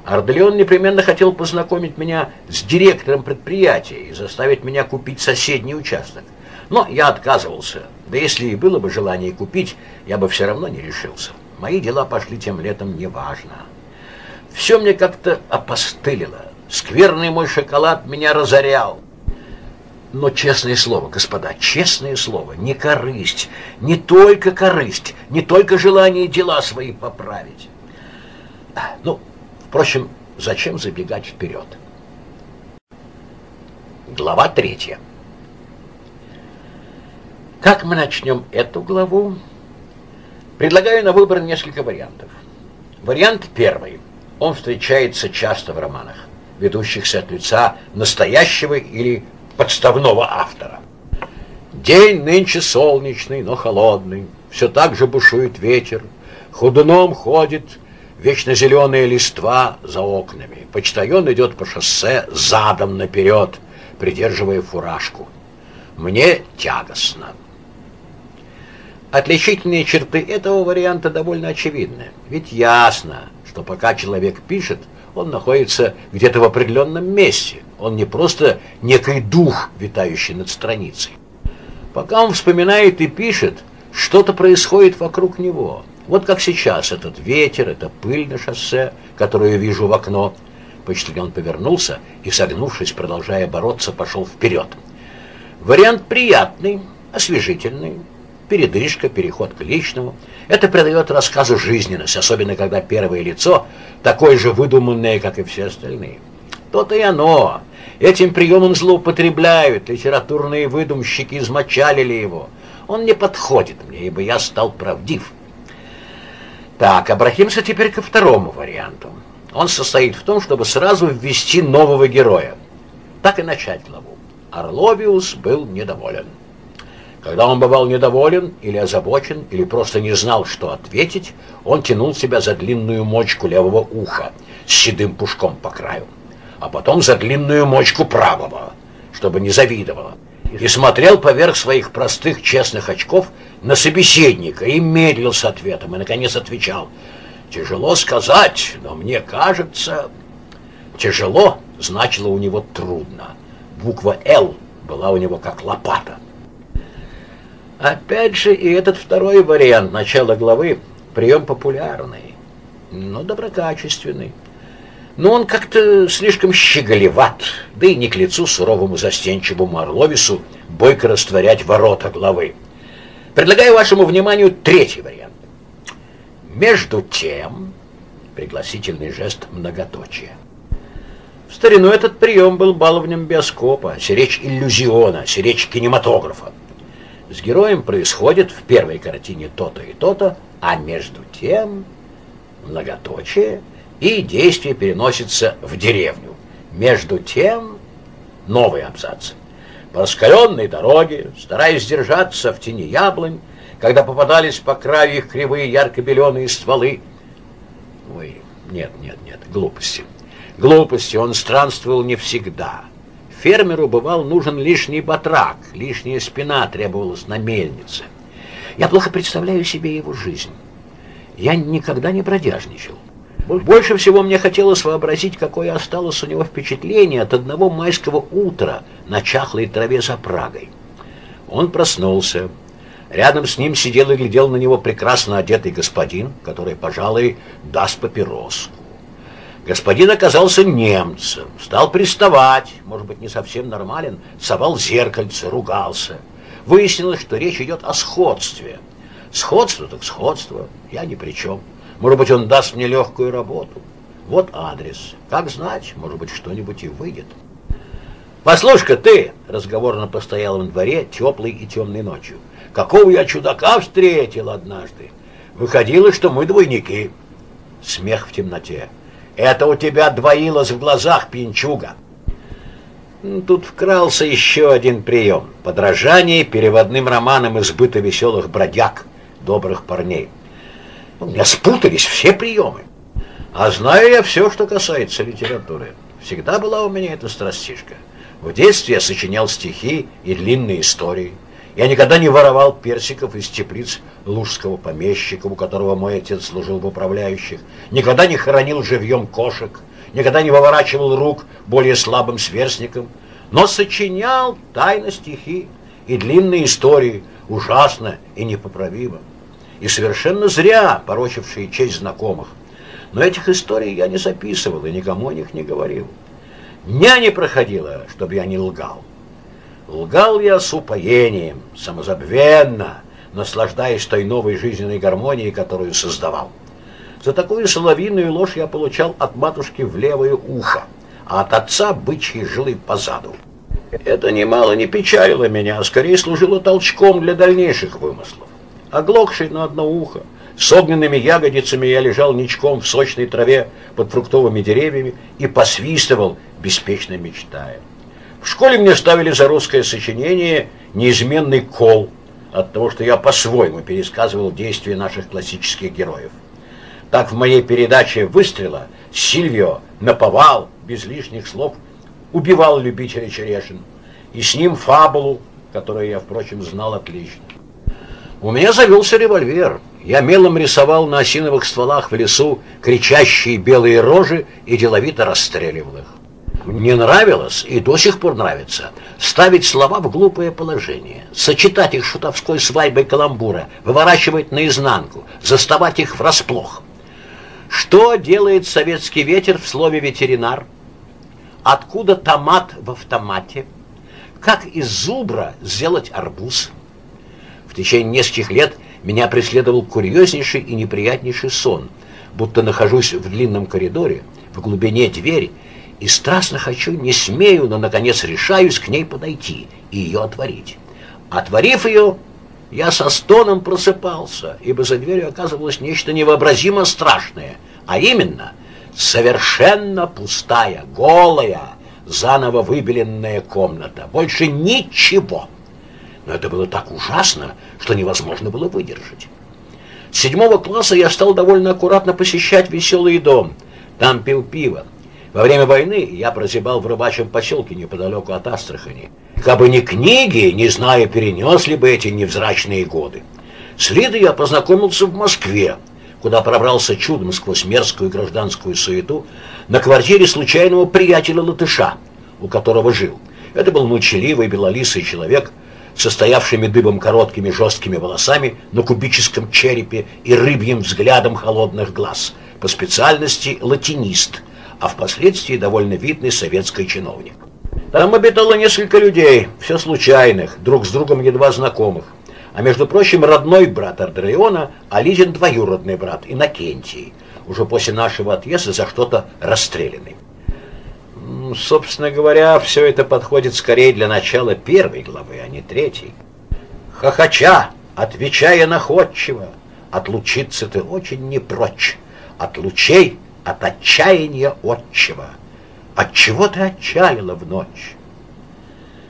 Арделеон непременно хотел познакомить меня с директором предприятия и заставить меня купить соседний участок. Но я отказывался. Да если и было бы желание купить, я бы все равно не решился. Мои дела пошли тем летом неважно. Все мне как-то опостылило. Скверный мой шоколад меня разорял. Но честное слово, господа, честное слово, не корысть, не только корысть, не только желание дела свои поправить. Ну, впрочем, зачем забегать вперед? Глава третья. Как мы начнем эту главу? Предлагаю на выбор несколько вариантов. Вариант первый. Он встречается часто в романах, ведущихся от лица настоящего или подставного автора. День нынче солнечный, но холодный, все так же бушует ветер, худуном ходит вечно зеленые листва за окнами. Почтальон идет по шоссе задом наперед, придерживая фуражку. Мне тягостно. Отличительные черты этого варианта довольно очевидны. Ведь ясно, что пока человек пишет, он находится где-то в определенном месте. Он не просто некий дух, витающий над страницей. Пока он вспоминает и пишет, что-то происходит вокруг него. Вот как сейчас этот ветер, эта пыль на шоссе, которую я вижу в окно. Почтальон повернулся и, согнувшись, продолжая бороться, пошел вперед. Вариант приятный, освежительный, передышка, переход к личному. Это придает рассказу жизненность, особенно когда первое лицо такое же выдуманное, как и все остальные. То-то и оно. Этим приемом злоупотребляют, литературные выдумщики измочалили его. Он не подходит мне, ибо я стал правдив. Так, обратимся теперь ко второму варианту. Он состоит в том, чтобы сразу ввести нового героя. Так и начать главу. Орловиус был недоволен. Когда он бывал недоволен или озабочен, или просто не знал, что ответить, он тянул себя за длинную мочку левого уха с седым пушком по краю, а потом за длинную мочку правого, чтобы не завидовало, и смотрел поверх своих простых честных очков на собеседника и медлил с ответом, и, наконец, отвечал, «Тяжело сказать, но мне кажется...» «Тяжело» значило у него «трудно». Буква «Л» была у него как лопата. Опять же, и этот второй вариант начала главы прием популярный, но доброкачественный. Но он как-то слишком щеголеват, да и не к лицу суровому застенчивому Орловису бойко растворять ворота главы. Предлагаю вашему вниманию третий вариант. Между тем, пригласительный жест многоточия. В старину этот прием был баловнем биоскопа, сиречь иллюзиона, сиречь кинематографа с героем происходит в первой картине то-то и то-то, а между тем многоточие и действие переносится в деревню. Между тем новый абзац. По раскаленной дороге, стараясь держаться в тени яблонь, когда попадались по краю их кривые ярко-беленые стволы. Ой, нет, нет, нет, глупости. Глупости, он странствовал не всегда. Фермеру бывал нужен лишний батрак, лишняя спина требовалась на мельнице. Я плохо представляю себе его жизнь. Я никогда не бродяжничал. Больше всего мне хотелось вообразить, какое осталось у него впечатление от одного майского утра на чахлой траве за Прагой. Он проснулся. Рядом с ним сидел и глядел на него прекрасно одетый господин, который, пожалуй, даст папироску. Господин оказался немцем, стал приставать, может быть, не совсем нормален, совал зеркальце, ругался. Выяснилось, что речь идет о сходстве. Сходство так сходство, я ни при чем. Может быть, он даст мне легкую работу. Вот адрес. Как знать, может быть, что-нибудь и выйдет. «Послушай-ка ты!» — разговор на постоялом дворе, теплый и темной ночью. «Какого я чудака встретил однажды! Выходило, что мы двойники!» Смех в темноте. «Это у тебя двоилось в глазах, пьянчуга!» Тут вкрался еще один прием. Подражание переводным романам избыта веселых бродяг, добрых парней. У меня спутались все приемы. А знаю я все, что касается литературы. Всегда была у меня эта страстишка. В детстве я сочинял стихи и длинные истории. Я никогда не воровал персиков из теплиц лужского помещика, у которого мой отец служил в управляющих. Никогда не хоронил живьем кошек. Никогда не выворачивал рук более слабым сверстникам. Но сочинял тайно стихи и длинные истории, ужасно и непоправимо. И совершенно зря порочившие честь знакомых. Но этих историй я не записывал и никому о них не говорил. Дня не проходило, чтобы я не лгал. Лгал я с упоением, самозабвенно, наслаждаясь той новой жизненной гармонией, которую создавал. За такую соловиную ложь я получал от матушки в левое ухо, а от отца бычьи жилы по заду. Это немало не печалило меня, а скорее служило толчком для дальнейших вымыслов. Оглохший на одно ухо, с огненными ягодицами я лежал ничком в сочной траве под фруктовыми деревьями и посвистывал, беспечно мечтая. В школе мне ставили за русское сочинение неизменный кол от того, что я по-своему пересказывал действия наших классических героев. Так в моей передаче «Выстрела» Сильвио наповал, без лишних слов, убивал любителя черешин, и с ним фабулу, которую я, впрочем, знал отлично. У меня завелся револьвер. Я мелом рисовал на осиновых стволах в лесу кричащие белые рожи и деловито расстреливал их. Мне нравилось и до сих пор нравится ставить слова в глупое положение, сочетать их шутовской свадьбой каламбура, выворачивать наизнанку, заставать их врасплох. Что делает советский ветер в слове «ветеринар»? Откуда томат в автомате? Как из зубра сделать арбуз? В течение нескольких лет меня преследовал курьезнейший и неприятнейший сон, будто нахожусь в длинном коридоре, в глубине двери, и страстно хочу, не смею, но, наконец, решаюсь к ней подойти и ее отворить. Отворив ее, я со стоном просыпался, ибо за дверью оказывалось нечто невообразимо страшное, а именно совершенно пустая, голая, заново выбеленная комната. Больше ничего. Но это было так ужасно, что невозможно было выдержать. С седьмого класса я стал довольно аккуратно посещать веселый дом. Там пил пиво. Во время войны я прозябал в рыбачьем поселке неподалеку от Астрахани. Кабы не книги, не знаю, перенес ли бы эти невзрачные годы. С Лидой я познакомился в Москве, куда пробрался чудом сквозь мерзкую гражданскую суету, на квартире случайного приятеля-латыша, у которого жил. Это был молчаливый белолисый человек, состоявшими дыбом короткими жесткими волосами на кубическом черепе и рыбьим взглядом холодных глаз, по специальности латинист, а впоследствии довольно видный советский чиновник. Там обитало несколько людей, все случайных, друг с другом едва знакомых. А между прочим, родной брат Ардреона, а Лизин двоюродный брат Иннокентий, уже после нашего отъезда за что-то расстрелянный. Собственно говоря, все это подходит скорее для начала первой главы, а не третьей. Хохоча, отвечая находчиво, отлучиться ты очень не прочь. От лучей, от отчаяния отчего. От чего ты отчаяла в ночь?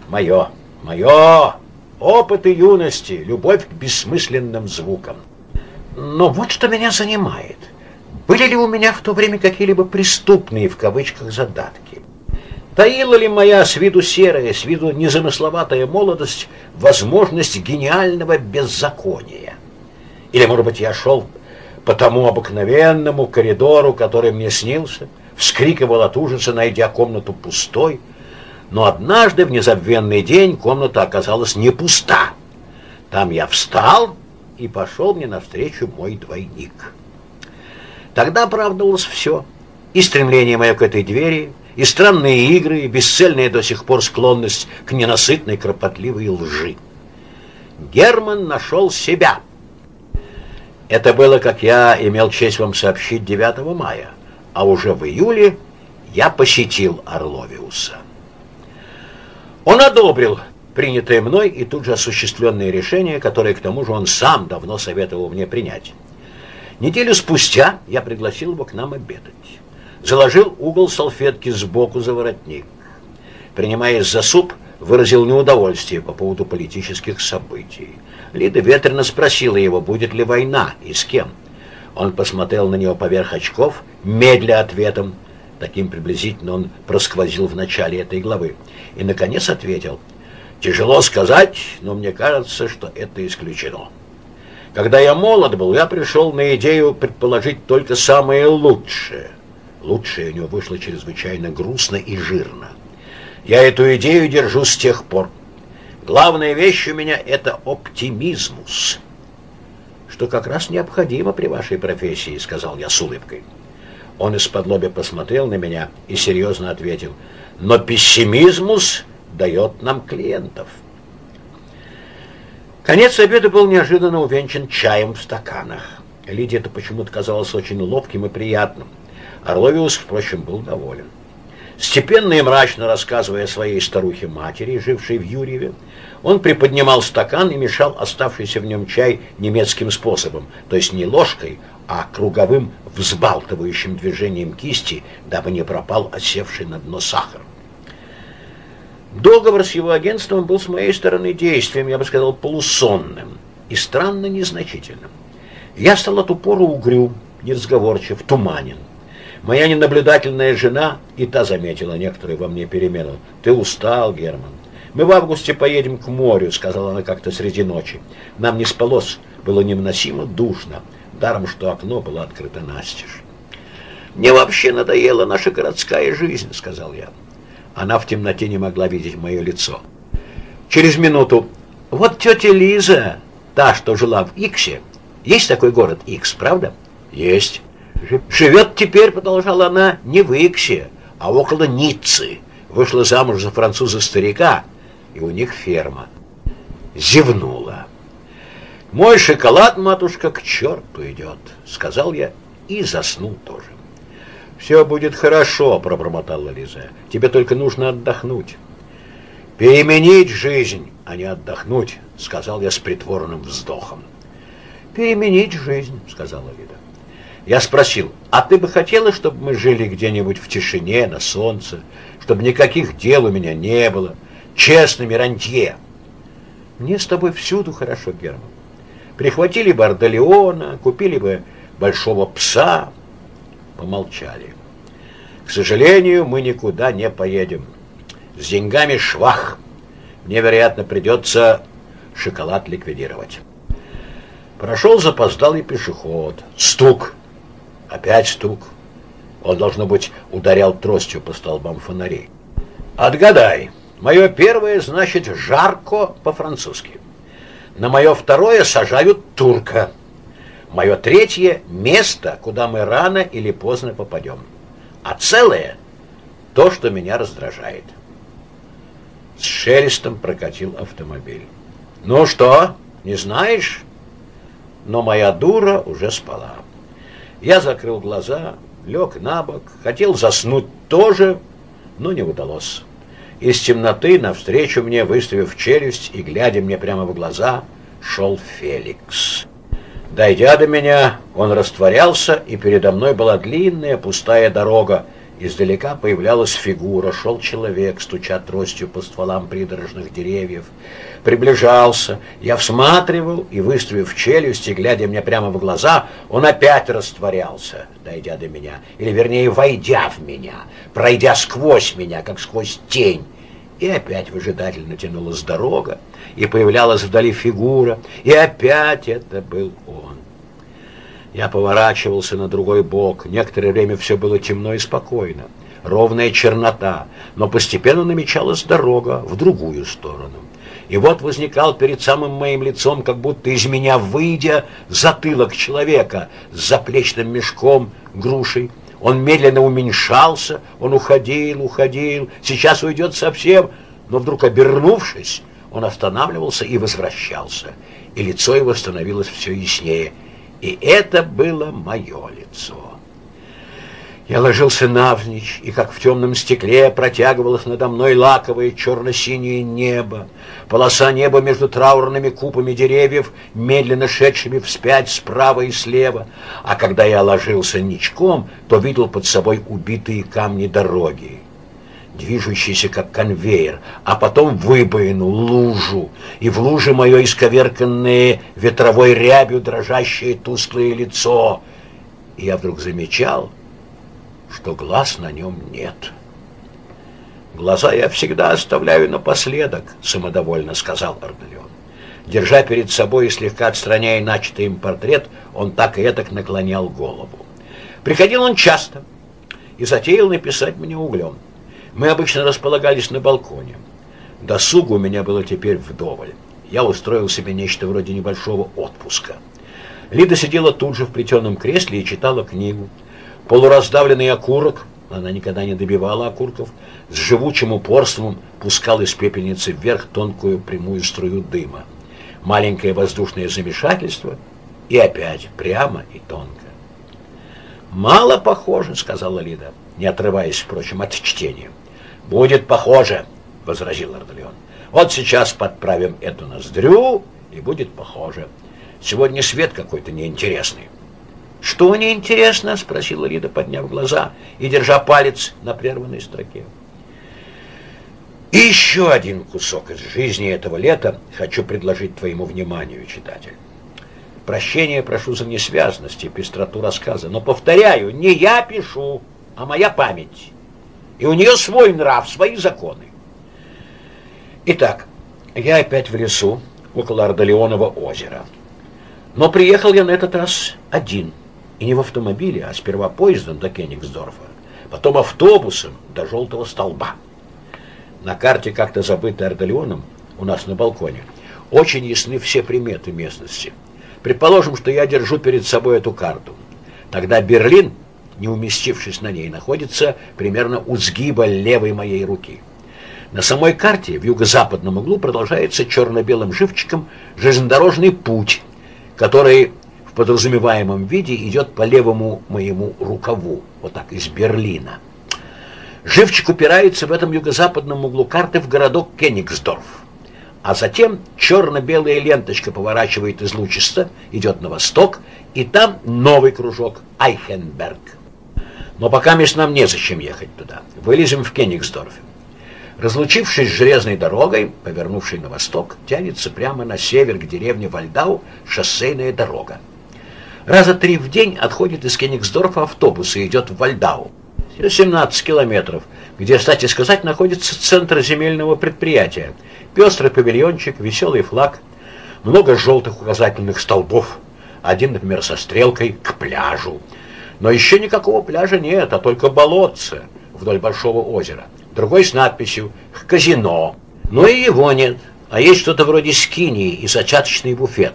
Мое, мое, опыты юности, любовь к бессмысленным звукам. Но вот что меня занимает. Были ли у меня в то время какие-либо преступные, в кавычках, задатки? Таила ли моя с виду серая, с виду незамысловатая молодость возможность гениального беззакония? Или, может быть, я шел по тому обыкновенному коридору, который мне снился, вскрикивал от ужаса, найдя комнату пустой, но однажды в незабвенный день комната оказалась не пуста. Там я встал, и пошел мне навстречу мой двойник. Тогда оправдывалось все. И стремление мое к этой двери, и странные игры, и бесцельная до сих пор склонность к ненасытной кропотливой лжи. Герман нашел себя. Это было, как я имел честь вам сообщить, 9 мая, а уже в июле я посетил Орловиуса. Он одобрил принятое мной и тут же осуществленное решение, которое, к тому же, он сам давно советовал мне принять. Неделю спустя я пригласил его к нам обедать. Заложил угол салфетки сбоку за воротник. Принимаясь за суп, выразил неудовольствие по поводу политических событий. Лида ветрено спросила его, будет ли война и с кем. Он посмотрел на нее поверх очков, медля ответом. Таким приблизительно он просквозил в начале этой главы. И, наконец, ответил, «Тяжело сказать, но мне кажется, что это исключено». Когда я молод был, я пришел на идею предположить только самое лучшее. Лучшее у него вышло чрезвычайно грустно и жирно. Я эту идею держу с тех пор. Главная вещь у меня — это оптимизмус. Что как раз необходимо при вашей профессии, сказал я с улыбкой. Он из-под лобя посмотрел на меня и серьезно ответил, но пессимизмус дает нам клиентов. Конец обеда был неожиданно увенчан чаем в стаканах. Лидия это почему-то казалось очень ловким и приятным. Орловиус, впрочем, был доволен. Степенно и мрачно рассказывая о своей старухе-матери, жившей в Юрьеве, он приподнимал стакан и мешал оставшийся в нем чай немецким способом, то есть не ложкой, а круговым взбалтывающим движением кисти, дабы не пропал осевший на дно сахар. Договор с его агентством был с моей стороны действием, я бы сказал, полусонным и странно незначительным. Я стал от упора угрюм, неразговорчив, туманен. Моя ненаблюдательная жена и та заметила некоторые во мне перемены. «Ты устал, Герман. Мы в августе поедем к морю», — сказала она как-то среди ночи. Нам не спалось, было невыносимо душно, даром, что окно было открыто настежь. «Мне вообще надоела наша городская жизнь», — сказал я. Она в темноте не могла видеть мое лицо. Через минуту. Вот тетя Лиза, та, что жила в Иксе. Есть такой город Икс, правда? Есть. Живет теперь, продолжала она, не в Иксе, а около Ниццы. Вышла замуж за француза-старика, и у них ферма. Зевнула. «Мой шоколад, матушка, к черту идет», — сказал я и заснул тоже. «Все будет хорошо», — пробормотала Лиза. «Тебе только нужно отдохнуть». «Переменить жизнь, а не отдохнуть», — сказал я с притворным вздохом. «Переменить жизнь», — сказала Лида. Я спросил, «А ты бы хотела, чтобы мы жили где-нибудь в тишине, на солнце, чтобы никаких дел у меня не было, честными рантье?» «Мне с тобой всюду хорошо, Герман. Прихватили бы Ордолеона, купили бы большого пса, помолчали. К сожалению, мы никуда не поедем. С деньгами швах. Мне, вероятно, придется шоколад ликвидировать. Прошел запоздалый пешеход. Стук. Опять стук. Он, должно быть, ударял тростью по столбам фонарей. Отгадай. Мое первое значит «жарко» по-французски. На мое второе сажают турка. Мое третье – место, куда мы рано или поздно попадем. А целое – то, что меня раздражает. С шелестом прокатил автомобиль. «Ну что, не знаешь?» Но моя дура уже спала. Я закрыл глаза, лег на бок, хотел заснуть тоже, но не удалось. Из темноты навстречу мне, выставив челюсть и глядя мне прямо в глаза, шел Феликс. Дойдя до меня, он растворялся, и передо мной была длинная пустая дорога. Издалека появлялась фигура, шел человек, стуча тростью по стволам придорожных деревьев. Приближался, я всматривал и, выставив челюсти, глядя мне прямо в глаза, он опять растворялся, дойдя до меня, или, вернее, войдя в меня, пройдя сквозь меня, как сквозь тень. И опять выжидательно тянулась дорога, и появлялась вдали фигура, и опять это был он. Я поворачивался на другой бок. Некоторое время все было темно и спокойно. Ровная чернота, но постепенно намечалась дорога в другую сторону. И вот возникал перед самым моим лицом, как будто из меня выйдя, затылок человека с заплечным мешком, грушей. Он медленно уменьшался, он уходил, уходил, сейчас уйдет совсем, но вдруг обернувшись, он останавливался и возвращался, и лицо его становилось все яснее. И это было мое лицо. Я ложился навзничь, и как в темном стекле протягивалось надо мной лаковое черно-синее небо. Полоса неба между траурными купами деревьев, медленно шедшими вспять справа и слева. А когда я ложился ничком, то видел под собой убитые камни дороги движущийся как конвейер, а потом выбоину, лужу, и в луже мое исковерканное ветровой рябью дрожащее тусклое лицо. И я вдруг замечал, что глаз на нем нет. «Глаза я всегда оставляю напоследок», — самодовольно сказал Ардалион. Держа перед собой и слегка отстраняя начатый им портрет, он так и этак наклонял голову. Приходил он часто и затеял написать мне углем. Мы обычно располагались на балконе. Досугу у меня было теперь вдоволь. Я устроил себе нечто вроде небольшого отпуска. Лида сидела тут же в плетеном кресле и читала книгу. Полураздавленный окурок, она никогда не добивала окурков, с живучим упорством пускал из пепельницы вверх тонкую прямую струю дыма. Маленькое воздушное замешательство и опять прямо и тонко. «Мало похоже», — сказала Лида, не отрываясь, впрочем, от чтения. «Будет похоже», — возразил Ардалион. «Вот сейчас подправим эту ноздрю, и будет похоже. Сегодня свет какой-то неинтересный». «Что неинтересно?» — спросила Лида, подняв глаза и держа палец на прерванной строке. И еще один кусок из жизни этого лета хочу предложить твоему вниманию, читатель. Прощения прошу за несвязность и пестроту рассказа, но, повторяю, не я пишу, а моя память. И у нее свой нрав, свои законы. Итак, я опять в лесу, около Ардалионова озера. Но приехал я на этот раз один. И не в автомобиле, а сперва поездом до Кенигсдорфа, потом автобусом до Желтого столба. На карте, как-то забытой Ардалионом, у нас на балконе, очень ясны все приметы местности. Предположим, что я держу перед собой эту карту. Тогда Берлин не уместившись на ней, находится примерно у сгиба левой моей руки. На самой карте в юго-западном углу продолжается черно-белым живчиком железнодорожный путь, который подразумеваемом виде идет по левому моему рукаву, вот так, из Берлина. Живчик упирается в этом юго-западном углу карты в городок Кенигсдорф. А затем черно-белая ленточка поворачивает из Лучиста, идет на восток, и там новый кружок Айхенберг. Но пока между нам незачем ехать туда. Вылезем в Кенигсдорфе. Разлучившись с железной дорогой, повернувшей на восток, тянется прямо на север к деревне Вальдау шоссейная дорога. Раза три в день отходит из Кенигсдорфа автобус и идет в Вальдау. 17 километров, где, кстати сказать, находится центр земельного предприятия. Пестрый павильончик, веселый флаг, много желтых указательных столбов, один, например, со стрелкой к пляжу. Но еще никакого пляжа нет, а только болотце вдоль Большого озера. Другой с надписью «Казино». Но и его нет, а есть что-то вроде скинии и зачаточный буфет.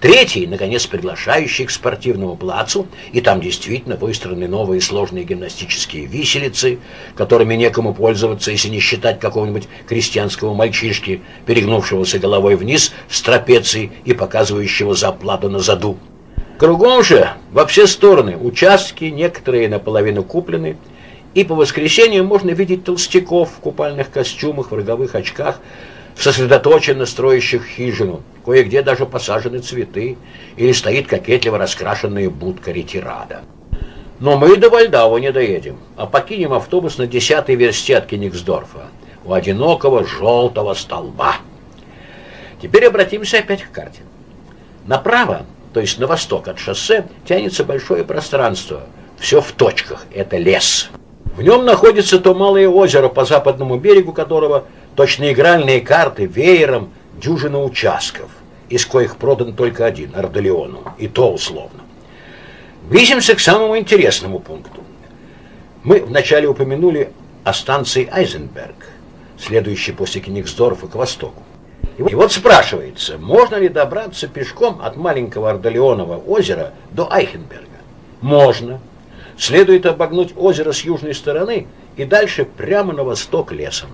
Третий, наконец, приглашающий к спортивному плацу, и там действительно выстроены новые сложные гимнастические виселицы, которыми некому пользоваться, если не считать какого-нибудь крестьянского мальчишки, перегнувшегося головой вниз с трапецией и показывающего заплату на заду. Кругом же, во все стороны, участки, некоторые наполовину куплены, и по воскресеньям можно видеть толстяков в купальных костюмах, в роговых очках, сосредоточенно строящих хижину. Кое-где даже посажены цветы, или стоит кокетливо раскрашенная будка ретирада. Но мы до Вальдау не доедем, а покинем автобус на десятой версте от Кенигсдорфа, у одинокого желтого столба. Теперь обратимся опять к карте. Направо то есть на восток от шоссе, тянется большое пространство. Все в точках. Это лес. В нем находится то малое озеро, по западному берегу которого точно игральные карты веером дюжина участков, из коих продан только один, Ардалиону, и то условно. Близимся к самому интересному пункту. Мы вначале упомянули о станции Айзенберг, следующей после Кенигсдорфа к востоку. И вот спрашивается, можно ли добраться пешком от маленького Ардалионова озера до Айхенберга? Можно. Следует обогнуть озеро с южной стороны и дальше прямо на восток лесом.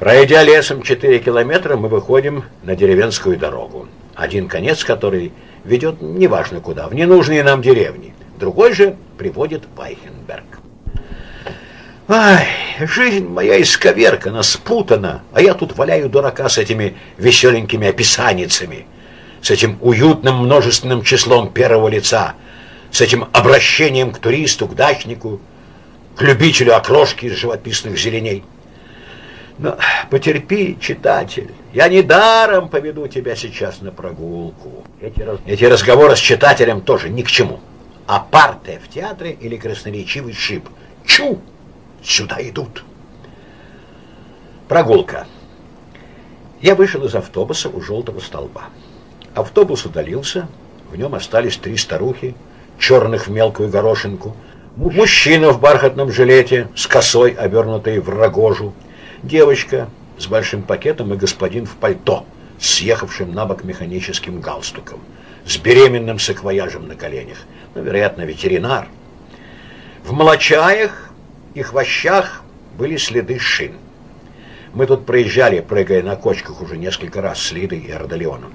Пройдя лесом 4 километра, мы выходим на деревенскую дорогу, один конец которой ведет неважно куда, в ненужные нам деревни. другой же приводит Вайхенберг. Ай, жизнь моя исковеркана, спутана, а я тут валяю дурака с этими веселенькими описаницами, с этим уютным множественным числом первого лица, с этим обращением к туристу, к дачнику, к любителю окрошки из живописных зеленей. Но потерпи, читатель, я недаром поведу тебя сейчас на прогулку. Эти, раз... Эти разговоры с читателем тоже ни к чему. А партия в театре или красноречивый шип. Чу! Сюда идут. Прогулка. Я вышел из автобуса у желтого столба. Автобус удалился, в нем остались три старухи, черных в мелкую горошинку, мужчина в бархатном жилете с косой, обернутой в рогожу, девочка с большим пакетом и господин в пальто, съехавшим на бок механическим галстуком, с беременным саквояжем на коленях, ну, вероятно, ветеринар. В молочаях и хвощах были следы шин. Мы тут проезжали, прыгая на кочках уже несколько раз с Лидой и Ардалионом.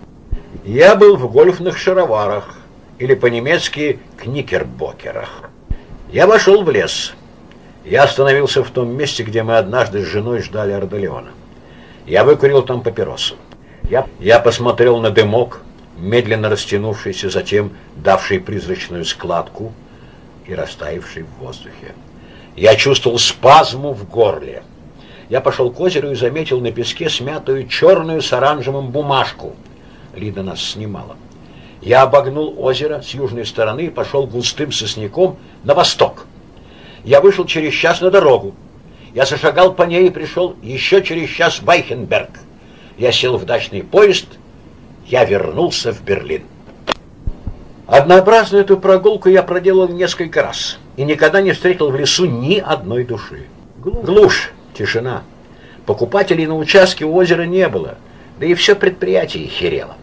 Я был в гольфных шароварах, или по-немецки кникербокерах. Я вошел в лес. Я остановился в том месте, где мы однажды с женой ждали Ардалиона. Я выкурил там папиросу. Я, я посмотрел на дымок, медленно растянувшийся, затем давший призрачную складку и растаявший в воздухе. Я чувствовал спазму в горле. Я пошел к озеру и заметил на песке смятую черную с оранжевым бумажку. Лида нас снимала. Я обогнул озеро с южной стороны и пошел густым сосняком на восток. Я вышел через час на дорогу. Я зашагал по ней и пришел еще через час в Вайхенберг. Я сел в дачный поезд. Я вернулся в Берлин. Однообразную эту прогулку я проделал несколько раз и никогда не встретил в лесу ни одной души. Глушь, тишина. Покупателей на участке у озера не было, да и все предприятие херело.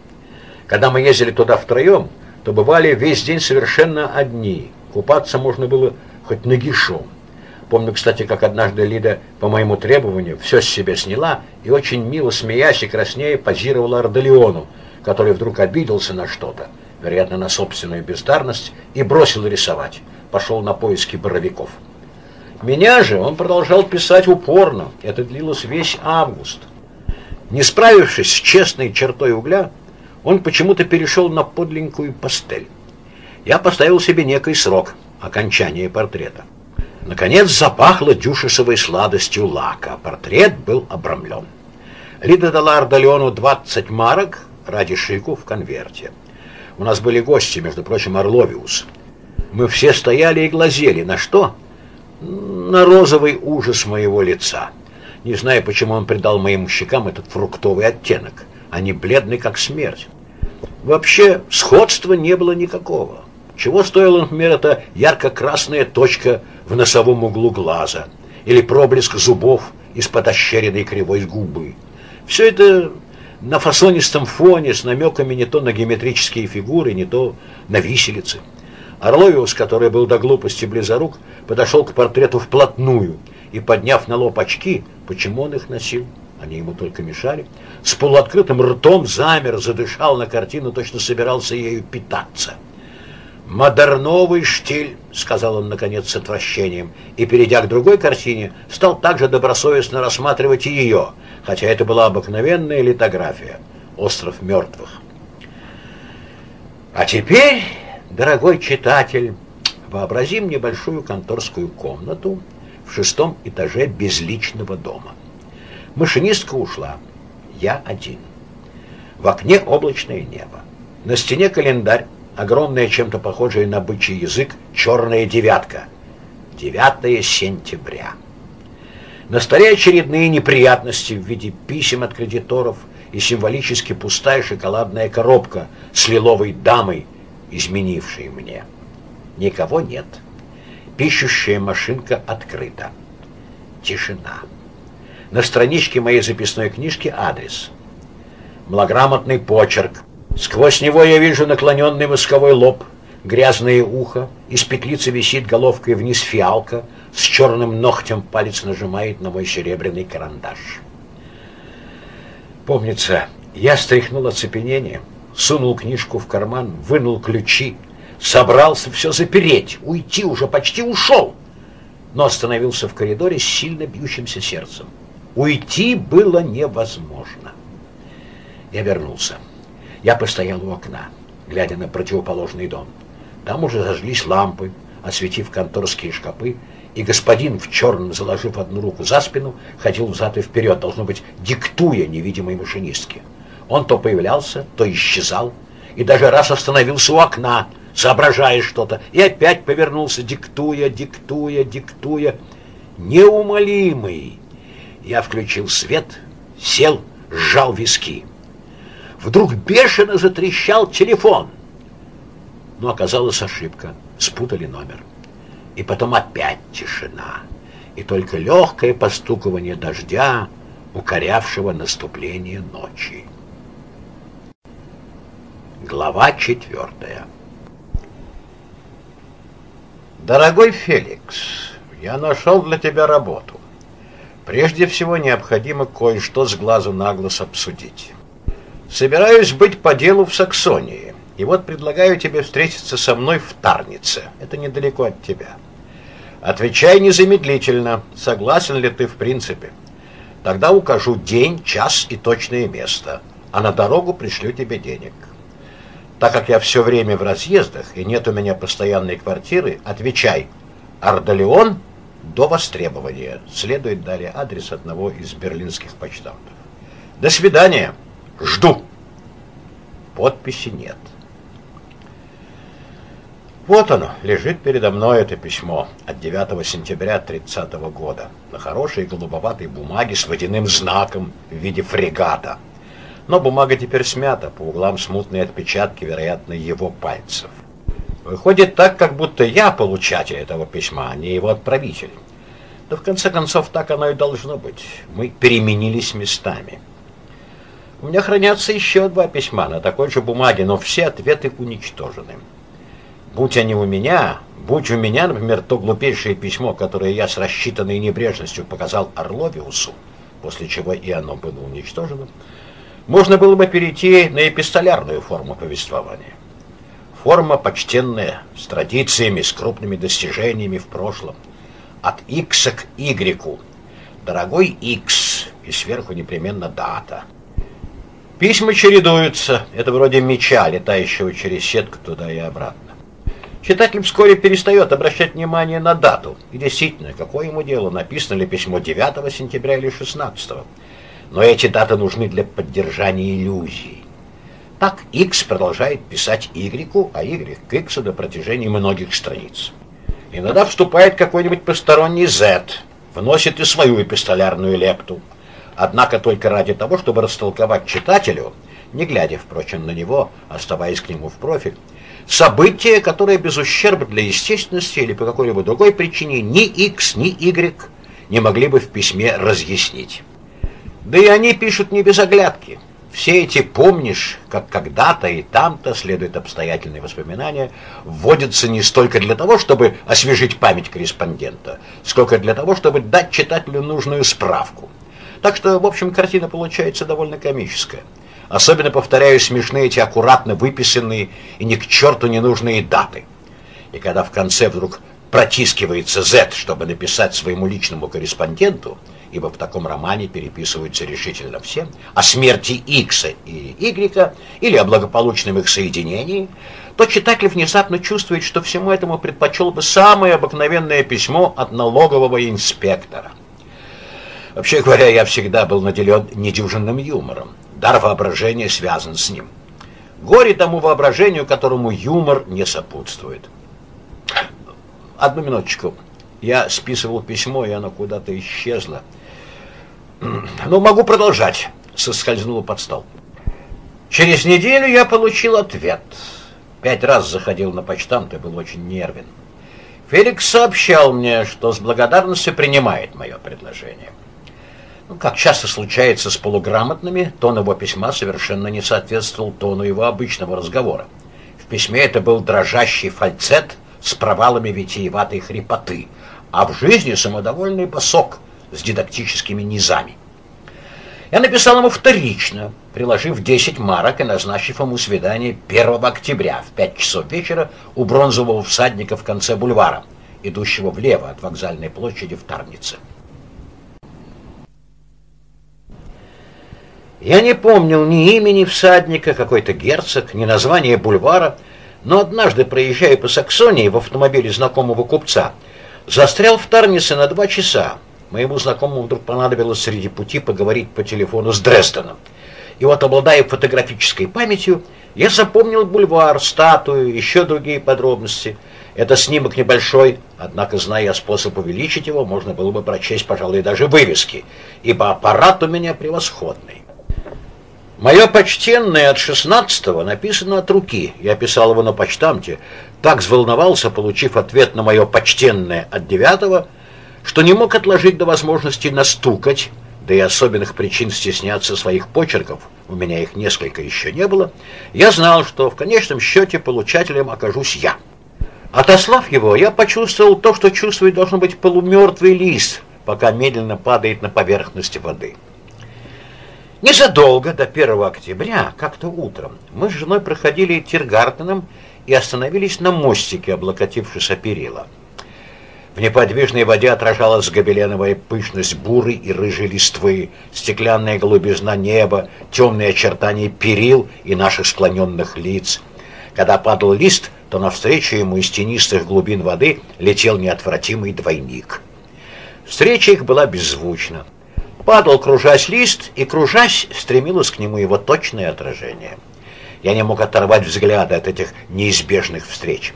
Когда мы ездили туда втроем, то бывали весь день совершенно одни. Купаться можно было хоть нагишом. Помню, кстати, как однажды Лида по моему требованию все с себя сняла и очень мило смеясь и краснея позировала Ардалиону, который вдруг обиделся на что-то, вероятно, на собственную бездарность, и бросил рисовать пошел на поиски боровиков. Меня же он продолжал писать упорно. Это длилось весь август. Не справившись с честной чертой угля, он почему-то перешел на подленькую пастель. Я поставил себе некий срок окончания портрета. Наконец запахло дюшесовой сладостью лака. Портрет был обрамлен. Лида дала Ардалиону 20 марок ради шику в конверте. У нас были гости, между прочим, Орловиус – мы все стояли и глазели. На что? На розовый ужас моего лица. Не знаю, почему он придал моим щекам этот фруктовый оттенок. Они бледны, как смерть. Вообще, сходства не было никакого. Чего стоила, например, эта ярко-красная точка в носовом углу глаза или проблеск зубов из-под ощеренной кривой губы. Все это на фасонистом фоне с намеками не то на геометрические фигуры, не то на виселицы. Орловиус, который был до глупости близорук, подошел к портрету вплотную и, подняв на лоб очки, почему он их носил, они ему только мешали, с полуоткрытым ртом замер, задышал на картину, точно собирался ею питаться. «Модерновый штиль», — сказал он, наконец, с отвращением, и, перейдя к другой картине, стал также добросовестно рассматривать и ее, хотя это была обыкновенная литография «Остров мертвых». А теперь Дорогой читатель, вообразим небольшую конторскую комнату в шестом этаже безличного дома. Машинистка ушла, я один. В окне облачное небо. На стене календарь, огромная чем-то похожая на бычий язык, черная девятка. 9 сентября. На столе очередные неприятности в виде писем от кредиторов и символически пустая шоколадная коробка с лиловой дамой, изменивший мне. Никого нет. Пишущая машинка открыта. Тишина. На страничке моей записной книжки адрес. Малограмотный почерк. Сквозь него я вижу наклоненный восковой лоб, грязное ухо, из петлицы висит головкой вниз фиалка, с черным ногтем палец нажимает на мой серебряный карандаш. Помнится, я стряхнул оцепенение — сунул книжку в карман, вынул ключи, Собрался все запереть, уйти уже, почти ушел, но остановился в коридоре с сильно бьющимся сердцем. Уйти было невозможно. Я вернулся. Я постоял у окна, глядя на противоположный дом. Там уже зажглись лампы, осветив конторские шкапы, и господин в черном, заложив одну руку за спину, ходил взад и вперед, должно быть, диктуя невидимой машинистке. Он то появлялся, то исчезал, и даже раз остановился у окна, соображая что-то, и опять повернулся, диктуя, диктуя, диктуя. Неумолимый. Я включил свет, сел, сжал виски. Вдруг бешено затрещал телефон. Но оказалась ошибка. Спутали номер. И потом опять тишина. И только легкое постукование дождя, укорявшего наступление ночи. Глава четвертая. Дорогой Феликс, я нашел для тебя работу. Прежде всего необходимо кое-что с глазу на глаз обсудить. Собираюсь быть по делу в Саксонии, и вот предлагаю тебе встретиться со мной в Тарнице. Это недалеко от тебя. Отвечай незамедлительно, согласен ли ты в принципе. Тогда укажу день, час и точное место, а на дорогу пришлю тебе денег. Так как я все время в разъездах и нет у меня постоянной квартиры, отвечай. Ардалеон до востребования. Следует далее адрес одного из берлинских почтамтов. До свидания. Жду. Подписи нет. Вот оно, лежит передо мной это письмо от 9 сентября 30 года на хорошей голубоватой бумаге с водяным знаком в виде фрегата. Но бумага теперь смята, по углам смутные отпечатки, вероятно, его пальцев. Выходит так, как будто я получатель этого письма, а не его отправитель. Да в конце концов так оно и должно быть. Мы переменились местами. У меня хранятся еще два письма на такой же бумаге, но все ответы уничтожены. Будь они у меня, будь у меня, например, то глупейшее письмо, которое я с рассчитанной небрежностью показал Орловиусу, после чего и оно было уничтожено, можно было бы перейти на эпистолярную форму повествования. Форма почтенная, с традициями, с крупными достижениями в прошлом. От X к Y. Дорогой X, и сверху непременно дата. Письма чередуются. Это вроде меча, летающего через сетку туда и обратно. Читатель вскоре перестает обращать внимание на дату. И действительно, какое ему дело, написано ли письмо 9 сентября или 16 но эти даты нужны для поддержания иллюзий. Так X продолжает писать Y, а Y к X на протяжении многих страниц. Иногда вступает какой-нибудь посторонний Z, вносит и свою эпистолярную лепту. Однако только ради того, чтобы растолковать читателю, не глядя, впрочем, на него, оставаясь к нему в профиль, события, которые без ущерба для естественности или по какой-либо другой причине ни X, ни Y не могли бы в письме разъяснить. Да и они пишут не без оглядки. Все эти «помнишь», как когда-то и там-то, следует обстоятельные воспоминания, вводятся не столько для того, чтобы освежить память корреспондента, сколько для того, чтобы дать читателю нужную справку. Так что, в общем, картина получается довольно комическая. Особенно, повторяю, смешны эти аккуратно выписанные и ни к черту не нужные даты. И когда в конце вдруг протискивается Z, чтобы написать своему личному корреспонденту, ибо в таком романе переписываются решительно все, о смерти X и Y или о благополучном их соединении, то читатель внезапно чувствует, что всему этому предпочел бы самое обыкновенное письмо от налогового инспектора. Вообще говоря, я всегда был наделен недюжинным юмором. Дар воображения связан с ним. Горе тому воображению, которому юмор не сопутствует. Одну минуточку. Я списывал письмо, и оно куда-то исчезло. Ну, могу продолжать, соскользнула под стол. Через неделю я получил ответ. Пять раз заходил на почтамт и был очень нервен. Феликс сообщал мне, что с благодарностью принимает мое предложение. Ну, как часто случается с полуграмотными, тон его письма совершенно не соответствовал тону его обычного разговора. В письме это был дрожащий фальцет с провалами витиеватой хрипоты, а в жизни самодовольный босок – с дидактическими низами. Я написал ему вторично, приложив 10 марок и назначив ему свидание 1 октября в 5 часов вечера у бронзового всадника в конце бульвара, идущего влево от вокзальной площади в Тарнице. Я не помнил ни имени всадника, какой-то герцог, ни названия бульвара, но однажды, проезжая по Саксонии в автомобиле знакомого купца, застрял в Тарнице на два часа. Моему знакомому вдруг понадобилось среди пути поговорить по телефону с Дрестоном. И вот, обладая фотографической памятью, я запомнил бульвар, статую, еще другие подробности. Это снимок небольшой, однако, зная способ увеличить его, можно было бы прочесть, пожалуй, даже вывески, ибо аппарат у меня превосходный. Мое почтенное от шестнадцатого написано от руки. Я писал его на почтамте. Так взволновался, получив ответ на мое почтенное от девятого, что не мог отложить до возможности настукать, да и особенных причин стесняться своих почерков, у меня их несколько еще не было, я знал, что в конечном счете получателем окажусь я. Отослав его, я почувствовал то, что чувствует должно быть полумертвый лист, пока медленно падает на поверхность воды. Незадолго до 1 октября, как-то утром, мы с женой проходили Тиргартеном и остановились на мостике, облокотившись о перила. В неподвижной воде отражалась гобеленовая пышность буры и рыжей листвы, стеклянная голубизна неба, темные очертания перил и наших склоненных лиц. Когда падал лист, то навстречу ему из тенистых глубин воды летел неотвратимый двойник. Встреча их была беззвучна. Падал, кружась лист, и, кружась, стремилось к нему его точное отражение. Я не мог оторвать взгляда от этих неизбежных встреч.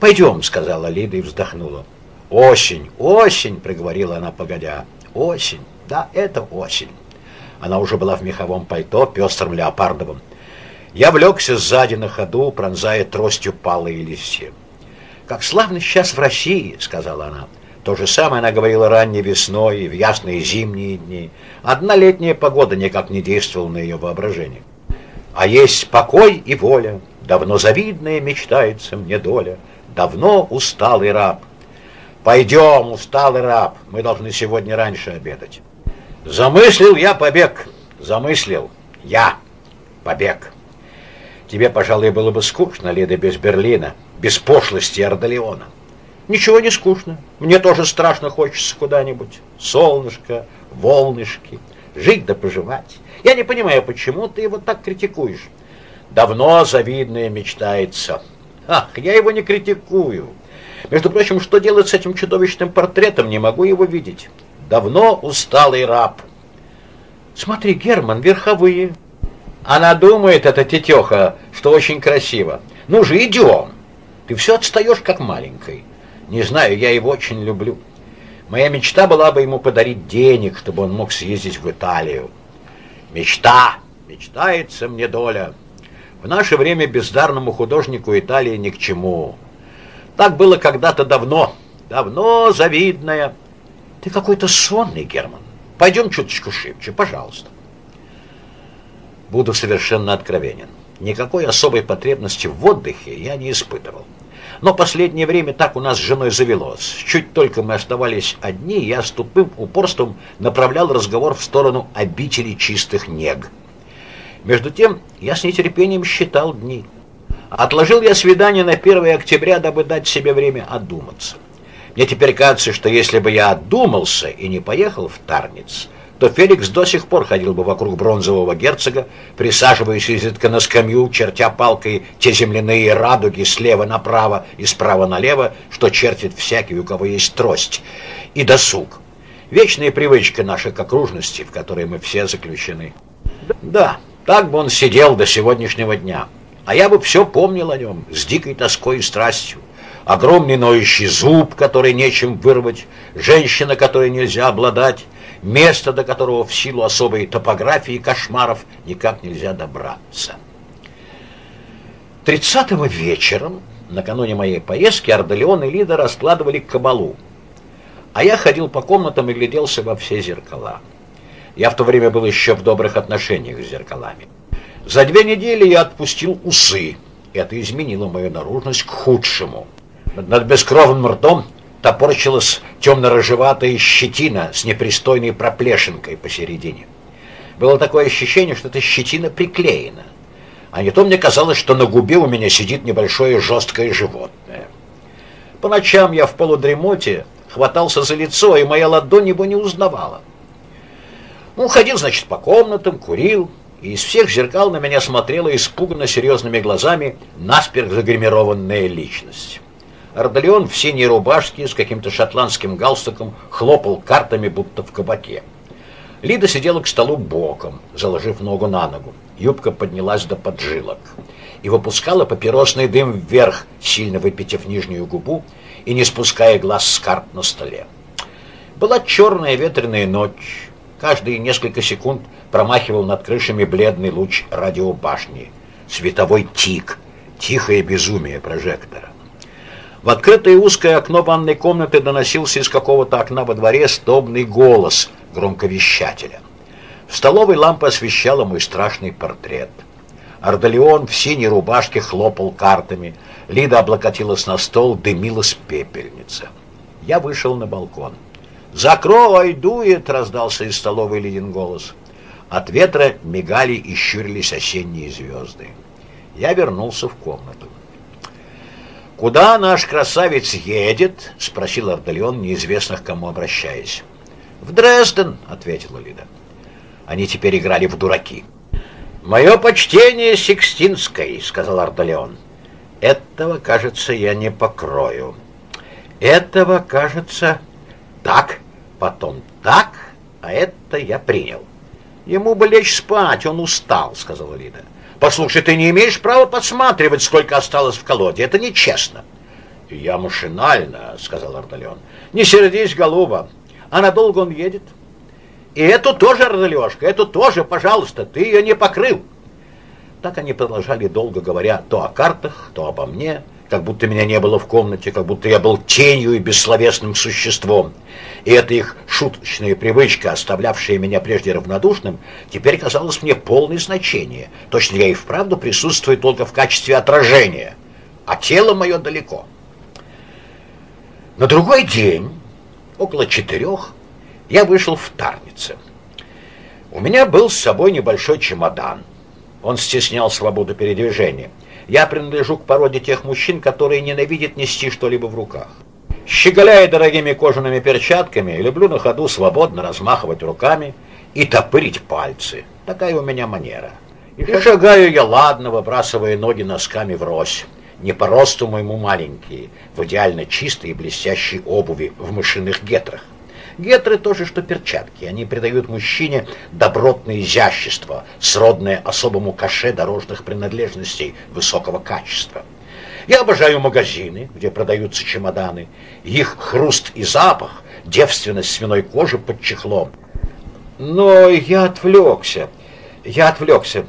«Пойдем», — сказала Лида и вздохнула. «Осень, осень», — проговорила она, погодя. «Осень, да, это осень». Она уже была в меховом пальто, пестрым леопардовым. Я влекся сзади на ходу, пронзая тростью палые листья. «Как славно сейчас в России», — сказала она. То же самое она говорила ранней весной и в ясные зимние дни. Одна летняя погода никак не действовала на ее воображение. А есть покой и воля, давно завидная мечтается мне доля, давно усталый раб. Пойдем, усталый раб, мы должны сегодня раньше обедать. Замыслил я побег, замыслил я побег. Тебе, пожалуй, было бы скучно, Лида, без Берлина, без пошлости Ордолеона. Ничего не скучно. Мне тоже страшно хочется куда-нибудь. Солнышко, волнышки, жить да поживать. Я не понимаю, почему ты его так критикуешь. Давно завидное мечтается. Ах, я его не критикую. Между прочим, что делать с этим чудовищным портретом, не могу его видеть. Давно усталый раб. Смотри, Герман, верховые. Она думает, эта тетеха, что очень красиво. Ну же, идем. Ты все отстаешь, как маленькой. Не знаю, я его очень люблю. Моя мечта была бы ему подарить денег, чтобы он мог съездить в Италию. Мечта! Мечтается мне доля. В наше время бездарному художнику Италии ни к чему. Так было когда-то давно. Давно завидная. Ты какой-то сонный, Герман. Пойдем чуточку шибче, пожалуйста. Буду совершенно откровенен. Никакой особой потребности в отдыхе я не испытывал. Но последнее время так у нас с женой завелось. Чуть только мы оставались одни, я с тупым упорством направлял разговор в сторону обители чистых нег. Между тем я с нетерпением считал дни. Отложил я свидание на 1 октября, дабы дать себе время одуматься. Мне теперь кажется, что если бы я одумался и не поехал в Тарниц, то Феликс до сих пор ходил бы вокруг бронзового герцога, присаживаясь изредка на скамью, чертя палкой те земляные радуги слева направо и справа налево, что чертит всякий, у кого есть трость, и досуг. Вечная привычка нашей к окружности, в которой мы все заключены. Да, так бы он сидел до сегодняшнего дня, а я бы все помнил о нем с дикой тоской и страстью. Огромный ноющий зуб, который нечем вырвать, женщина, которой нельзя обладать, место до которого в силу особой топографии и кошмаров никак нельзя добраться. 30-го вечером, накануне моей поездки, Ордолеон и Лида раскладывали кабалу, а я ходил по комнатам и гляделся во все зеркала. Я в то время был еще в добрых отношениях с зеркалами. За две недели я отпустил усы. Это изменило мою наружность к худшему. Над бескровным ртом топорщилась темно-рыжеватая щетина с непристойной проплешинкой посередине. Было такое ощущение, что эта щетина приклеена. А не то мне казалось, что на губе у меня сидит небольшое жесткое животное. По ночам я в полудремоте хватался за лицо, и моя ладонь его не узнавала. Ну, ходил, значит, по комнатам, курил, и из всех зеркал на меня смотрела испуганно серьезными глазами наспех загримированная личность. Ардалион в синей рубашке с каким-то шотландским галстуком хлопал картами, будто в кабаке. Лида сидела к столу боком, заложив ногу на ногу. Юбка поднялась до поджилок и выпускала папиросный дым вверх, сильно выпитив нижнюю губу и не спуская глаз с карт на столе. Была черная ветреная ночь. Каждые несколько секунд промахивал над крышами бледный луч радиобашни. Световой тик, тихое безумие прожектора. В открытое узкое окно ванной комнаты доносился из какого-то окна во дворе стобный голос громковещателя. В столовой лампа освещала мой страшный портрет. Ардалион в синей рубашке хлопал картами. Лида облокотилась на стол, дымилась пепельница. Я вышел на балкон. «Закрой, дует!» — раздался из столовой Лидин голос. От ветра мигали и щурились осенние звезды. Я вернулся в комнату. «Куда наш красавец едет?» — спросил Ардалион, неизвестно к кому обращаясь. «В Дрезден», — ответила Лида. Они теперь играли в дураки. «Мое почтение Сикстинской», — сказал Ардалеон. «Этого, кажется, я не покрою. Этого, кажется, так, потом так, а это я принял. Ему бы лечь спать, он устал», — сказала Лида. «Послушай, ты не имеешь права подсматривать, сколько осталось в колоде. Это нечестно». «Я машинально», — сказал Ардалеон. «Не сердись, голуба. А надолго он едет? И эту тоже, Родолешка, эту тоже, пожалуйста, ты ее не покрыл. Так они продолжали долго говоря то о картах, то обо мне, как будто меня не было в комнате, как будто я был тенью и бессловесным существом. И эта их шуточная привычка, оставлявшая меня прежде равнодушным, теперь казалась мне полной значения. Точно я и вправду присутствую только в качестве отражения, а тело мое далеко. На другой день около четырех, я вышел в Тарнице. У меня был с собой небольшой чемодан. Он стеснял свободу передвижения. Я принадлежу к породе тех мужчин, которые ненавидят нести что-либо в руках. Щеголяя дорогими кожаными перчатками, люблю на ходу свободно размахивать руками и топырить пальцы. Такая у меня манера. И шагаю я ладно, выбрасывая ноги носками врозь не по росту моему маленькие, в идеально чистой и блестящей обуви в мышиных гетрах. Гетры тоже, что перчатки. Они придают мужчине добротное изящество, сродное особому каше дорожных принадлежностей высокого качества. Я обожаю магазины, где продаются чемоданы. Их хруст и запах, девственность свиной кожи под чехлом. Но я отвлекся. Я отвлекся.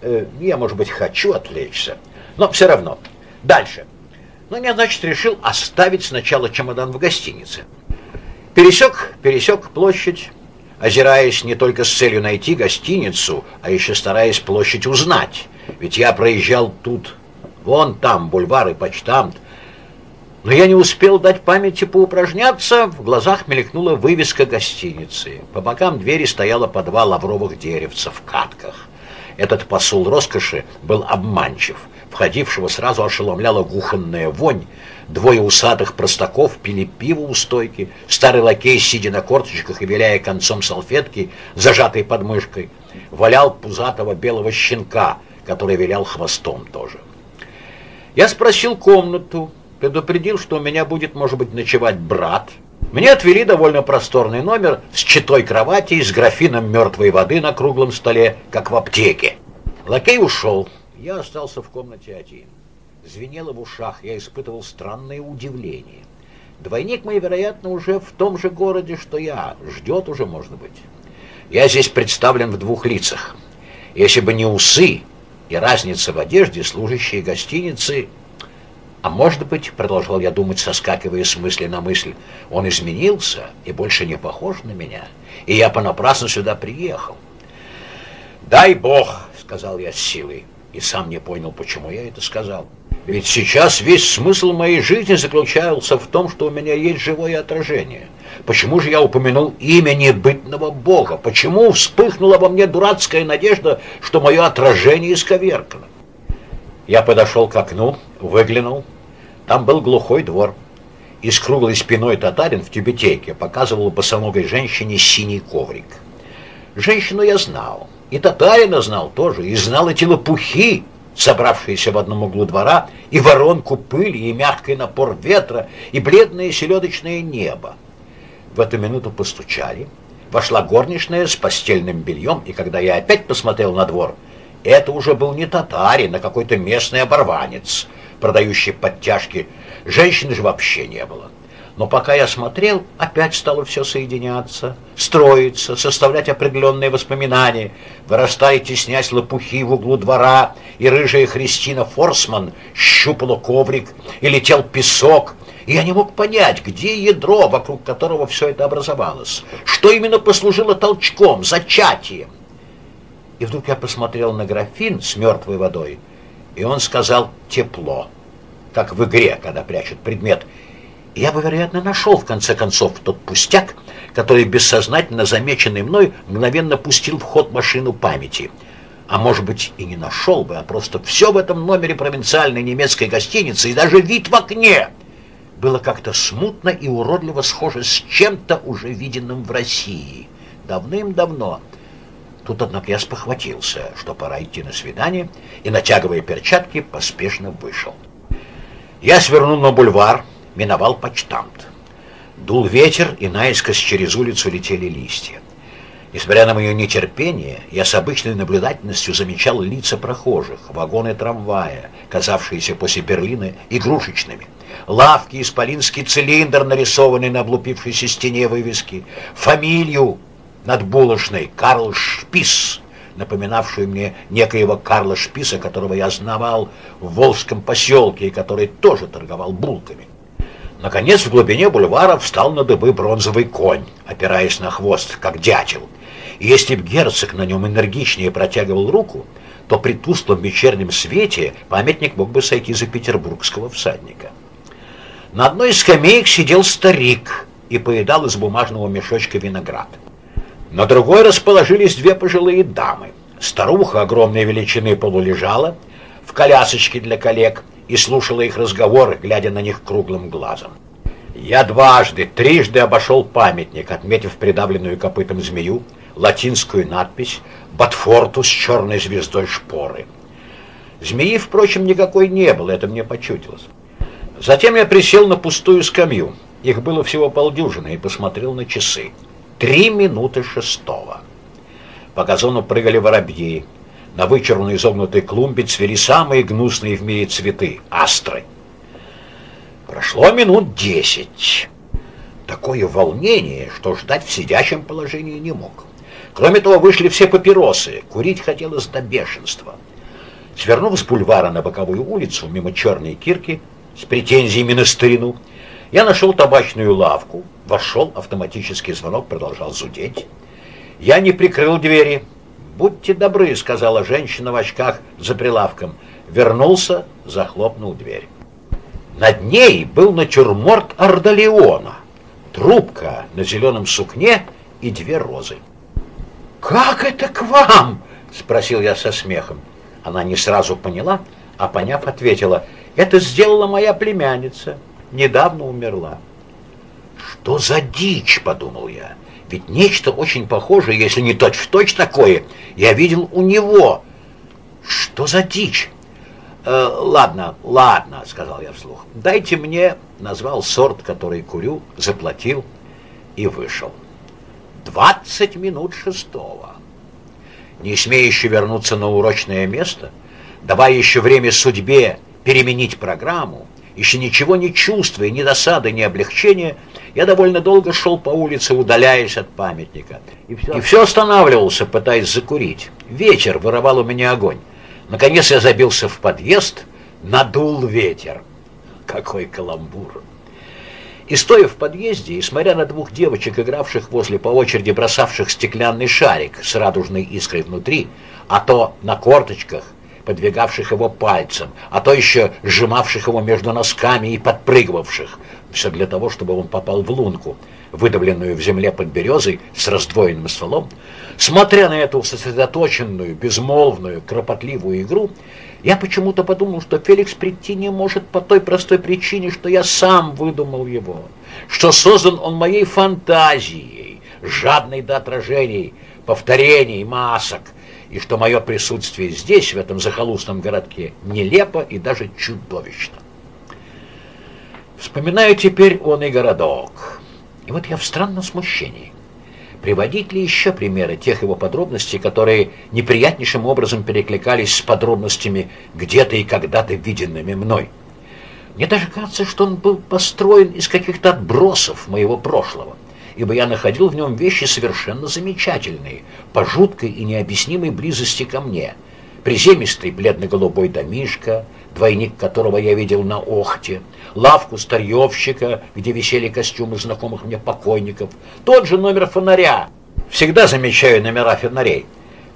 Э, я, может быть, хочу отвлечься. Но все равно Дальше. Ну, я, значит, решил оставить сначала чемодан в гостинице. Пересек, пересек площадь, озираясь не только с целью найти гостиницу, а еще стараясь площадь узнать. Ведь я проезжал тут, вон там, бульвар и почтамт. Но я не успел дать памяти поупражняться, в глазах мелькнула вывеска гостиницы. По бокам двери стояло по два лавровых деревца в катках. Этот посул роскоши был обманчив. Входившего сразу ошеломляла гуханная вонь. Двое усатых простаков пили пиво у стойки. Старый лакей, сидя на корточках и виляя концом салфетки, зажатой под мышкой, валял пузатого белого щенка, который вилял хвостом тоже. Я спросил комнату, предупредил, что у меня будет, может быть, ночевать брат. Мне отвели довольно просторный номер с читой кровати и с графином мертвой воды на круглом столе, как в аптеке. Лакей ушел. Я остался в комнате один. Звенело в ушах, я испытывал странное удивление. Двойник мой, вероятно, уже в том же городе, что я. Ждет уже, может быть. Я здесь представлен в двух лицах. Если бы не усы и разница в одежде, служащие гостиницы... А может быть, продолжал я думать, соскакивая с мысли на мысль, он изменился и больше не похож на меня, и я понапрасну сюда приехал. «Дай Бог!» — сказал я с силой и сам не понял, почему я это сказал. Ведь сейчас весь смысл моей жизни заключался в том, что у меня есть живое отражение. Почему же я упомянул имя небытного Бога? Почему вспыхнула во мне дурацкая надежда, что мое отражение исковеркано? Я подошел к окну, выглянул. Там был глухой двор. И с круглой спиной татарин в тюбетейке показывал босоногой женщине синий коврик. Женщину я знал, и татарина знал тоже, и знал эти лопухи, собравшиеся в одном углу двора, и воронку пыли, и мягкий напор ветра, и бледное селедочное небо. В эту минуту постучали. Вошла горничная с постельным бельем, и когда я опять посмотрел на двор, это уже был не татарин, а какой-то местный оборванец, продающий подтяжки. Женщины же вообще не было. Но пока я смотрел, опять стало все соединяться, строиться, составлять определенные воспоминания. Вырастая, теснясь лопухи в углу двора, и рыжая Христина Форсман щупала коврик, и летел песок, и я не мог понять, где ядро, вокруг которого все это образовалось, что именно послужило толчком, зачатием. И вдруг я посмотрел на графин с мертвой водой, и он сказал «тепло», как в игре, когда прячут предмет – я бы, вероятно, нашел, в конце концов, тот пустяк, который бессознательно замеченный мной мгновенно пустил в ход машину памяти. А может быть, и не нашел бы, а просто все в этом номере провинциальной немецкой гостиницы и даже вид в окне было как-то смутно и уродливо схоже с чем-то уже виденным в России. Давным-давно. Тут, однако, я спохватился, что пора идти на свидание, и, натягивая перчатки, поспешно вышел. Я свернул на бульвар, миновал почтамт. Дул ветер, и наискось через улицу летели листья. Несмотря на мое нетерпение, я с обычной наблюдательностью замечал лица прохожих, вагоны трамвая, казавшиеся после Берлина игрушечными, лавки, исполинский цилиндр, нарисованный на облупившейся стене вывески, фамилию над булочной Карл Шпис, напоминавшую мне некоего Карла Шписа, которого я знавал в Волжском поселке и который тоже торговал булками. Наконец в глубине бульвара встал на дыбы бронзовый конь, опираясь на хвост, как дятел. И если б герцог на нем энергичнее протягивал руку, то при тусклом вечернем свете памятник мог бы сойти за петербургского всадника. На одной из скамеек сидел старик и поедал из бумажного мешочка виноград. На другой расположились две пожилые дамы. Старуха огромной величины полулежала в колясочке для коллег, и слушала их разговоры, глядя на них круглым глазом. Я дважды, трижды обошел памятник, отметив придавленную копытом змею, латинскую надпись «Ботфорту с черной звездой шпоры». Змеи, впрочем, никакой не было, это мне почудилось. Затем я присел на пустую скамью, их было всего полдюжины, и посмотрел на часы. Три минуты шестого. По газону прыгали воробьи, на вычурной изогнутой клумбе цвели самые гнусные в мире цветы — астры. Прошло минут десять. Такое волнение, что ждать в сидящем положении не мог. Кроме того, вышли все папиросы. Курить хотелось до бешенства. Свернув с бульвара на боковую улицу, мимо черной кирки, с претензиями на старину, я нашел табачную лавку, вошел, автоматический звонок продолжал зудеть. Я не прикрыл двери, «Будьте добры», — сказала женщина в очках за прилавком. Вернулся, захлопнул дверь. Над ней был натюрморт Ордолеона, трубка на зеленом сукне и две розы. «Как это к вам?» — спросил я со смехом. Она не сразу поняла, а поняв, ответила, «Это сделала моя племянница, недавно умерла». «Что за дичь?» — подумал я. Ведь нечто очень похожее, если не точь-в-точь такое, я видел у него. Что за дичь? Э, ладно, ладно, сказал я вслух. Дайте мне, назвал сорт, который курю, заплатил и вышел. Двадцать минут шестого. Не смеющий вернуться на урочное место, давая еще время судьбе переменить программу, еще ничего не чувствуя, ни досады, ни облегчения, я довольно долго шел по улице, удаляясь от памятника. И все, и все останавливался, пытаясь закурить. Вечер вырывал у меня огонь. Наконец я забился в подъезд, надул ветер. Какой каламбур! И стоя в подъезде, и смотря на двух девочек, игравших возле по очереди бросавших стеклянный шарик с радужной искрой внутри, а то на корточках, подвигавших его пальцем, а то еще сжимавших его между носками и подпрыгивавших. Все для того, чтобы он попал в лунку, выдавленную в земле под березой с раздвоенным стволом. Смотря на эту сосредоточенную, безмолвную, кропотливую игру, я почему-то подумал, что Феликс прийти не может по той простой причине, что я сам выдумал его, что создан он моей фантазией, жадной до отражений, повторений, масок, и что мое присутствие здесь, в этом захолустном городке, нелепо и даже чудовищно. Вспоминаю теперь он и городок. И вот я в странном смущении. Приводить ли еще примеры тех его подробностей, которые неприятнейшим образом перекликались с подробностями где-то и когда-то виденными мной? Мне даже кажется, что он был построен из каких-то отбросов моего прошлого ибо я находил в нем вещи совершенно замечательные, по жуткой и необъяснимой близости ко мне. Приземистый бледно-голубой домишко, двойник которого я видел на Охте, лавку старьевщика, где висели костюмы знакомых мне покойников, тот же номер фонаря. Всегда замечаю номера фонарей,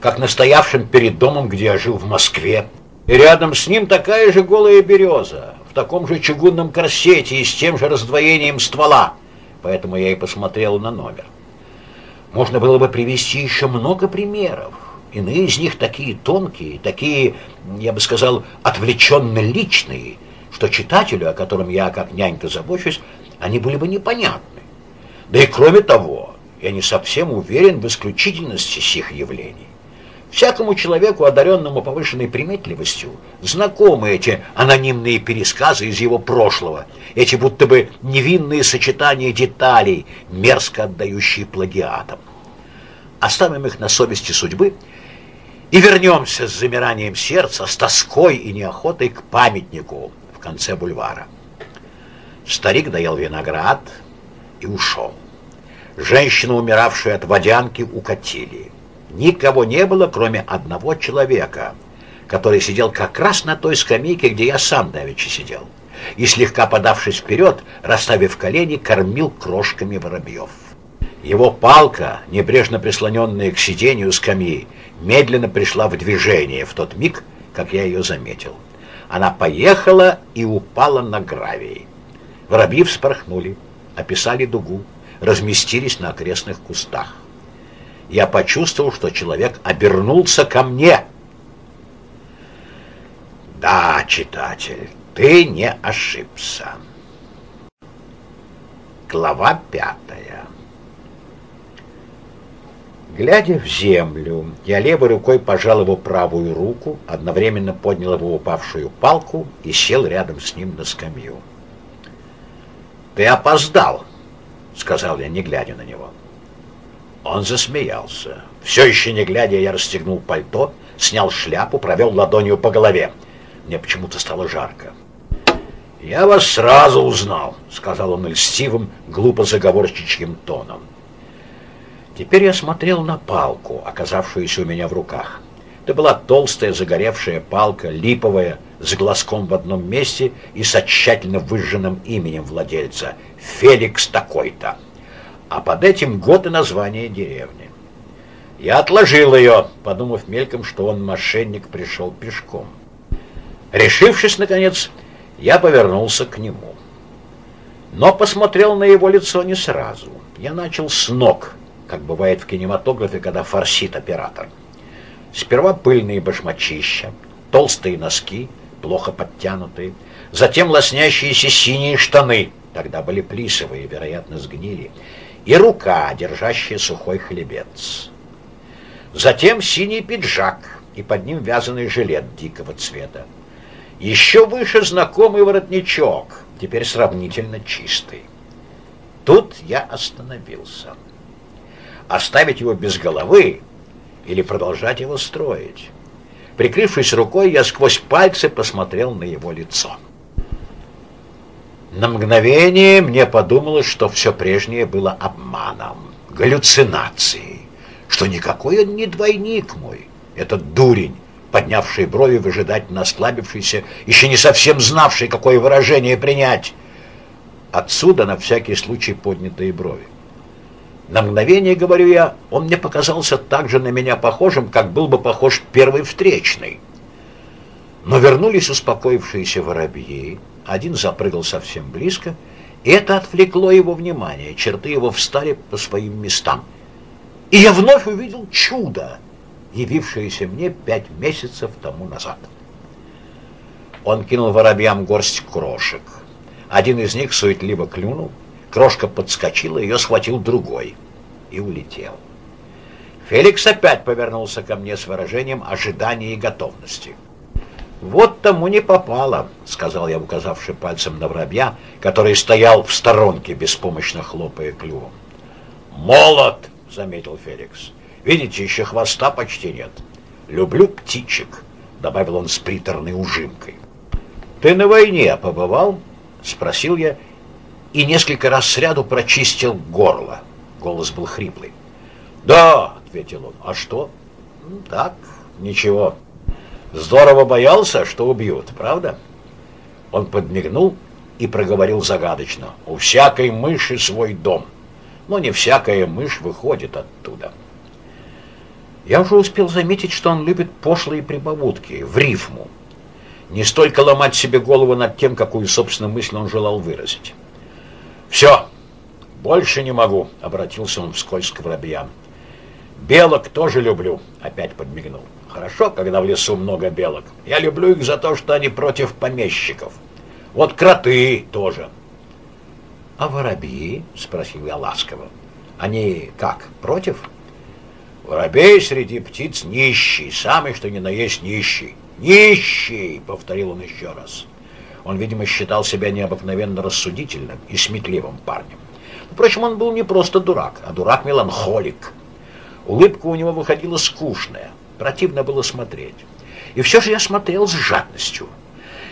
как настоявшим перед домом, где я жил в Москве. И рядом с ним такая же голая береза, в таком же чугунном корсете и с тем же раздвоением ствола поэтому я и посмотрел на номер. Можно было бы привести еще много примеров. Иные из них такие тонкие, такие, я бы сказал, отвлеченно личные, что читателю, о котором я как нянька забочусь, они были бы непонятны. Да и кроме того, я не совсем уверен в исключительности сих явлений. Всякому человеку, одаренному повышенной приметливостью, знакомы эти анонимные пересказы из его прошлого, эти будто бы невинные сочетания деталей, мерзко отдающие плагиатам. Оставим их на совести судьбы и вернемся с замиранием сердца, с тоской и неохотой к памятнику в конце бульвара. Старик доел виноград и ушел. Женщину, умиравшую от водянки, укатили. Никого не было, кроме одного человека, который сидел как раз на той скамейке, где я сам давеча сидел, и, слегка подавшись вперед, расставив колени, кормил крошками воробьев. Его палка, небрежно прислоненная к сиденью скамьи, медленно пришла в движение в тот миг, как я ее заметил. Она поехала и упала на гравий. Воробьи вспорхнули, описали дугу, разместились на окрестных кустах я почувствовал, что человек обернулся ко мне. Да, читатель, ты не ошибся. Глава пятая. Глядя в землю, я левой рукой пожал его правую руку, одновременно поднял его упавшую палку и сел рядом с ним на скамью. «Ты опоздал», — сказал я, не глядя на него. Он засмеялся. Все еще не глядя, я расстегнул пальто, снял шляпу, провел ладонью по голове. Мне почему-то стало жарко. «Я вас сразу узнал», — сказал он льстивым, глупо заговорщичьим тоном. Теперь я смотрел на палку, оказавшуюся у меня в руках. Это была толстая загоревшая палка, липовая, с глазком в одном месте и с тщательно выжженным именем владельца — Феликс такой-то а под этим год и название деревни. Я отложил ее, подумав мельком, что он, мошенник, пришел пешком. Решившись, наконец, я повернулся к нему. Но посмотрел на его лицо не сразу. Я начал с ног, как бывает в кинематографе, когда форсит оператор. Сперва пыльные башмачища, толстые носки, плохо подтянутые, затем лоснящиеся синие штаны, тогда были плисовые, вероятно, сгнили, и рука, держащая сухой хлебец. Затем синий пиджак и под ним вязаный жилет дикого цвета. Еще выше знакомый воротничок, теперь сравнительно чистый. Тут я остановился. Оставить его без головы или продолжать его строить? Прикрывшись рукой, я сквозь пальцы посмотрел на его лицо. На мгновение мне подумалось, что все прежнее было обманом, галлюцинацией, что никакой он не двойник мой, этот дурень, поднявший брови, выжидательно осклабившийся, еще не совсем знавший, какое выражение принять. Отсюда на всякий случай поднятые брови. На мгновение, говорю я, он мне показался так же на меня похожим, как был бы похож первый встречный. Но вернулись успокоившиеся воробьи, один запрыгал совсем близко, это отвлекло его внимание, черты его встали по своим местам. И я вновь увидел чудо, явившееся мне пять месяцев тому назад. Он кинул воробьям горсть крошек. Один из них суетливо клюнул, крошка подскочила, ее схватил другой и улетел. Феликс опять повернулся ко мне с выражением ожидания и готовности. «Вот тому не попало», — сказал я, указавший пальцем на воробья, который стоял в сторонке, беспомощно хлопая клювом. «Молот!» — заметил Феликс. «Видите, еще хвоста почти нет. Люблю птичек», — добавил он с приторной ужимкой. «Ты на войне побывал?» — спросил я, и несколько раз сряду прочистил горло. Голос был хриплый. «Да», — ответил он, — «а что?» «Так, ничего». Здорово боялся, что убьют, правда? Он подмигнул и проговорил загадочно. У всякой мыши свой дом, но не всякая мышь выходит оттуда. Я уже успел заметить, что он любит пошлые прибавутки, в рифму. Не столько ломать себе голову над тем, какую, собственно, мысль он желал выразить. «Все, больше не могу», — обратился он вскользь к воробьям. «Белок тоже люблю», — опять подмигнул. Хорошо, когда в лесу много белок. Я люблю их за то, что они против помещиков. Вот кроты тоже. — А воробьи? — спросил я ласково. — Они как, против? — Воробей среди птиц нищий, самый что ни на есть нищий. «Нищий!» — повторил он еще раз. Он, видимо, считал себя необыкновенно рассудительным и сметливым парнем. Впрочем, он был не просто дурак, а дурак-меланхолик. Улыбка у него выходила скучная, Противно было смотреть. И все же я смотрел с жадностью.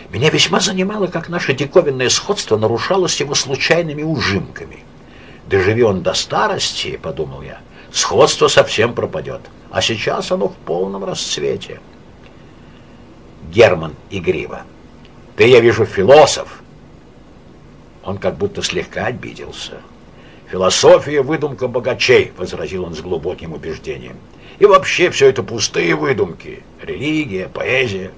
Меня весьма занимало, как наше диковинное сходство нарушалось его случайными ужимками. «Доживи он до старости», — подумал я, — «сходство совсем пропадет, а сейчас оно в полном расцвете». Герман игриво. «Ты, я вижу, философ». Он как будто слегка обиделся. «Философия — выдумка богачей», — возразил он с глубоким убеждением. И вообще все это пустые выдумки. Религия, поэзия.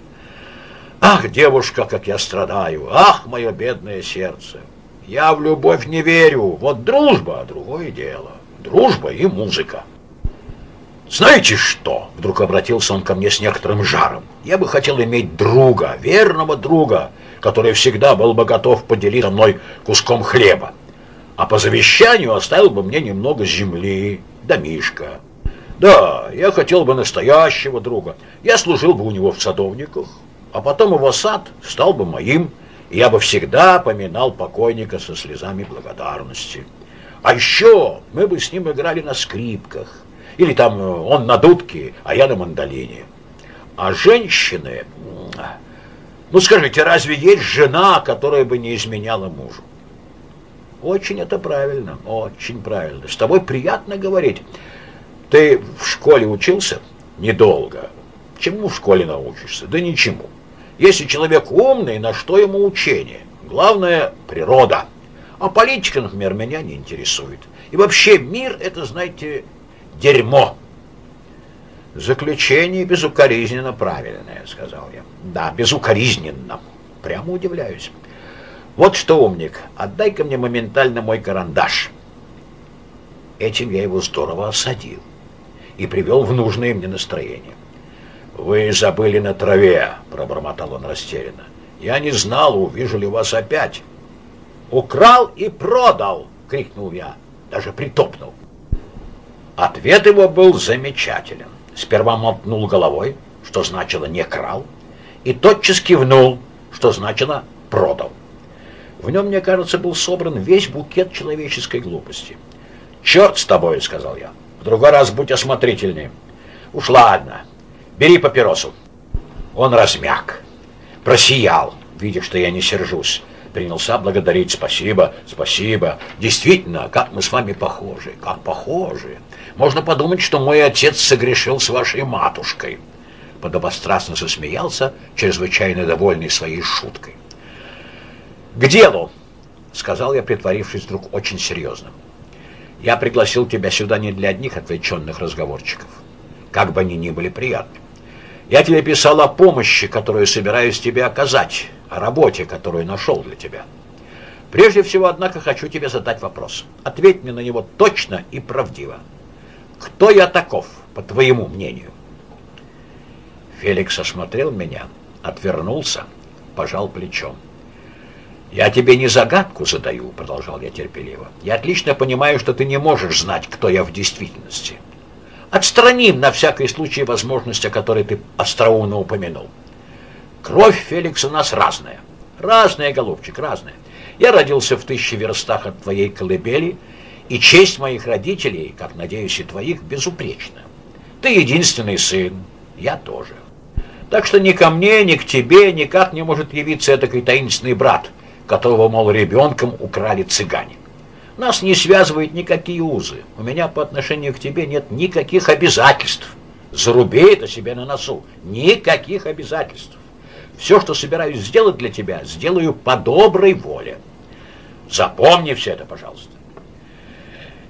Ах, девушка, как я страдаю! Ах, мое бедное сердце! Я в любовь не верю. Вот дружба — другое дело. Дружба и музыка. «Знаете что?» — вдруг обратился он ко мне с некоторым жаром. «Я бы хотел иметь друга, верного друга, который всегда был бы готов поделиться мной куском хлеба, а по завещанию оставил бы мне немного земли, домишка, да, я хотел бы настоящего друга. Я служил бы у него в садовниках, а потом его сад стал бы моим, и я бы всегда поминал покойника со слезами благодарности. А еще мы бы с ним играли на скрипках, или там э, он на дудке, а я на мандолине. А женщины... Ну скажите, разве есть жена, которая бы не изменяла мужу? Очень это правильно, очень правильно. С тобой приятно говорить. Ты в школе учился? Недолго. Чему в школе научишься? Да ничему. Если человек умный, на что ему учение? Главное – природа. А политика, например, меня не интересует. И вообще мир – это, знаете, дерьмо. Заключение безукоризненно правильное, сказал я. Да, безукоризненно. Прямо удивляюсь. Вот что, умник, отдай-ка мне моментально мой карандаш. Этим я его здорово осадил и привел в нужное мне настроение. «Вы забыли на траве», — пробормотал он растерянно. «Я не знал, увижу ли вас опять». «Украл и продал!» — крикнул я, даже притопнул. Ответ его был замечателен. Сперва мотнул головой, что значило «не крал», и тотчас кивнул, что значило «продал». В нем, мне кажется, был собран весь букет человеческой глупости. «Черт с тобой!» — сказал я другой раз будь осмотрительнее. Уж ладно, бери папиросу. Он размяк, просиял, видя, что я не сержусь. Принялся благодарить. Спасибо, спасибо. Действительно, как мы с вами похожи, как похожи. Можно подумать, что мой отец согрешил с вашей матушкой. Подобострастно засмеялся, чрезвычайно довольный своей шуткой. «К делу!» — сказал я, притворившись вдруг очень серьезным. Я пригласил тебя сюда не для одних отвлеченных разговорчиков, как бы они ни были приятны. Я тебе писал о помощи, которую собираюсь тебе оказать, о работе, которую нашел для тебя. Прежде всего, однако, хочу тебе задать вопрос. Ответь мне на него точно и правдиво. Кто я таков, по твоему мнению? Феликс осмотрел меня, отвернулся, пожал плечом. «Я тебе не загадку задаю», — продолжал я терпеливо. «Я отлично понимаю, что ты не можешь знать, кто я в действительности. Отстраним на всякий случай возможность, о которой ты остроумно упомянул. Кровь, Феликс, у нас разная. Разная, голубчик, разная. Я родился в тысячи верстах от твоей колыбели, и честь моих родителей, как, надеюсь, и твоих, безупречна. Ты единственный сын, я тоже. Так что ни ко мне, ни к тебе никак не может явиться этакий таинственный брат, которого, мол, ребенком украли цыгане. Нас не связывают никакие узы. У меня по отношению к тебе нет никаких обязательств. Заруби это себе на носу. Никаких обязательств. Все, что собираюсь сделать для тебя, сделаю по доброй воле. Запомни все это, пожалуйста.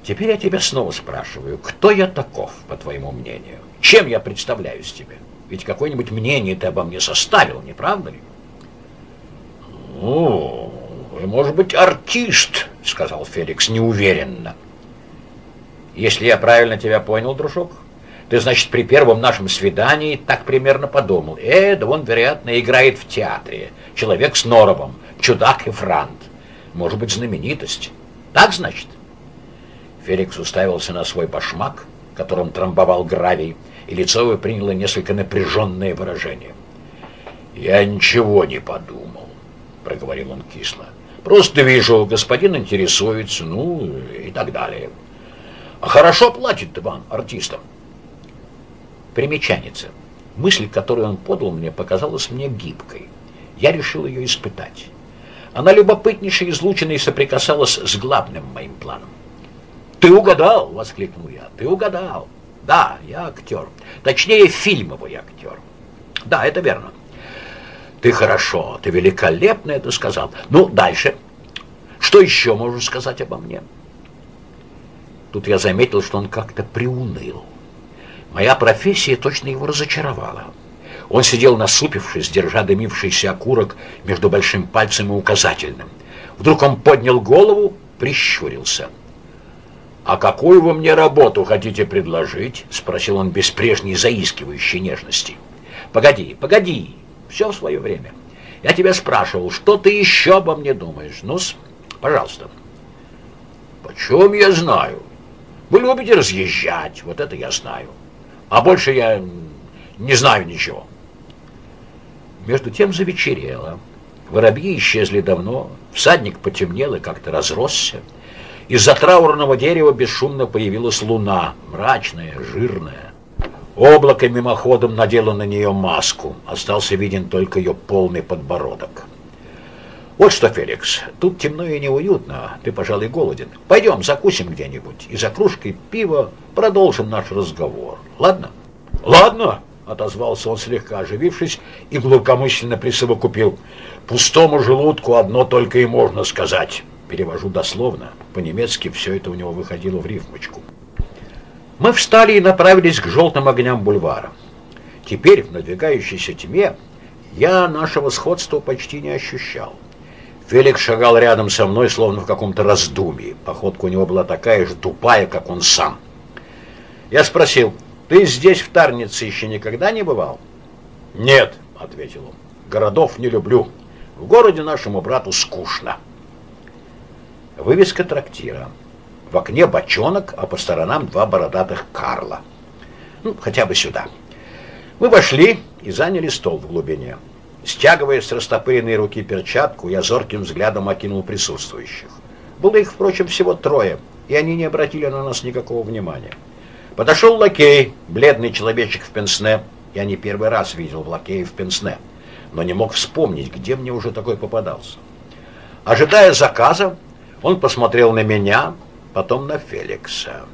Теперь я тебя снова спрашиваю, кто я таков, по твоему мнению? Чем я представляюсь тебе? Ведь какое-нибудь мнение ты обо мне составил, не правда ли? Ну, вы, может быть, артист, сказал Феликс неуверенно. Если я правильно тебя понял, дружок, ты, значит, при первом нашем свидании так примерно подумал. Э, да он, вероятно, играет в театре. Человек с норовом, чудак и франт. Может быть, знаменитость. Так, значит? Феликс уставился на свой башмак, которым трамбовал гравий, и лицо его приняло несколько напряженное выражение. «Я ничего не подумал», — проговорил он кисло. «Просто вижу, господин интересуется, ну и так далее. А хорошо платит вам, артистам?» Примечаница. Мысль, которую он подал мне, показалась мне гибкой. Я решил ее испытать. Она любопытнейшей излученной соприкасалась с главным моим планом. «Ты угадал!» — воскликнул я. «Ты угадал!» «Да, я актер. Точнее, фильмовый актер. Да, это верно. Ты хорошо, ты великолепно это сказал. Ну, дальше. Что еще можешь сказать обо мне?» Тут я заметил, что он как-то приуныл. Моя профессия точно его разочаровала. Он сидел насупившись, держа дымившийся окурок между большим пальцем и указательным. Вдруг он поднял голову, прищурился. «А какую вы мне работу хотите предложить?» — спросил он без прежней заискивающей нежности. «Погоди, погоди, все в свое время. Я тебя спрашивал, что ты еще обо мне думаешь? ну пожалуйста». «Почем я знаю? Вы любите разъезжать, вот это я знаю. А больше я не знаю ничего». Между тем завечерело. Воробьи исчезли давно, всадник потемнел и как-то разросся. Из-за траурного дерева бесшумно появилась луна, мрачная, жирная. Облако мимоходом надело на нее маску. Остался виден только ее полный подбородок. «Вот что, Феликс, тут темно и неуютно, ты, пожалуй, голоден. Пойдем, закусим где-нибудь, и за кружкой пива продолжим наш разговор. Ладно?» «Ладно!» отозвался он слегка оживившись и глубокомысленно присовокупил. Пустому желудку одно только и можно сказать. Перевожу дословно. По-немецки все это у него выходило в рифмочку. Мы встали и направились к желтым огням бульвара. Теперь, в надвигающейся тьме, я нашего сходства почти не ощущал. Феликс шагал рядом со мной, словно в каком-то раздумье. Походка у него была такая же тупая, как он сам. Я спросил, ты здесь, в Тарнице, еще никогда не бывал? Нет, ответил он. Городов не люблю. В городе нашему брату скучно. Вывеска трактира. В окне бочонок, а по сторонам два бородатых Карла. Ну, хотя бы сюда. Мы вошли и заняли стол в глубине. Стягивая с растопыренной руки перчатку, я зорким взглядом окинул присутствующих. Было их, впрочем, всего трое, и они не обратили на нас никакого внимания. Подошел лакей, бледный человечек в пенсне. Я не первый раз видел в лакее в пенсне, но не мог вспомнить, где мне уже такой попадался. Ожидая заказа, он посмотрел на меня, потом на Феликса.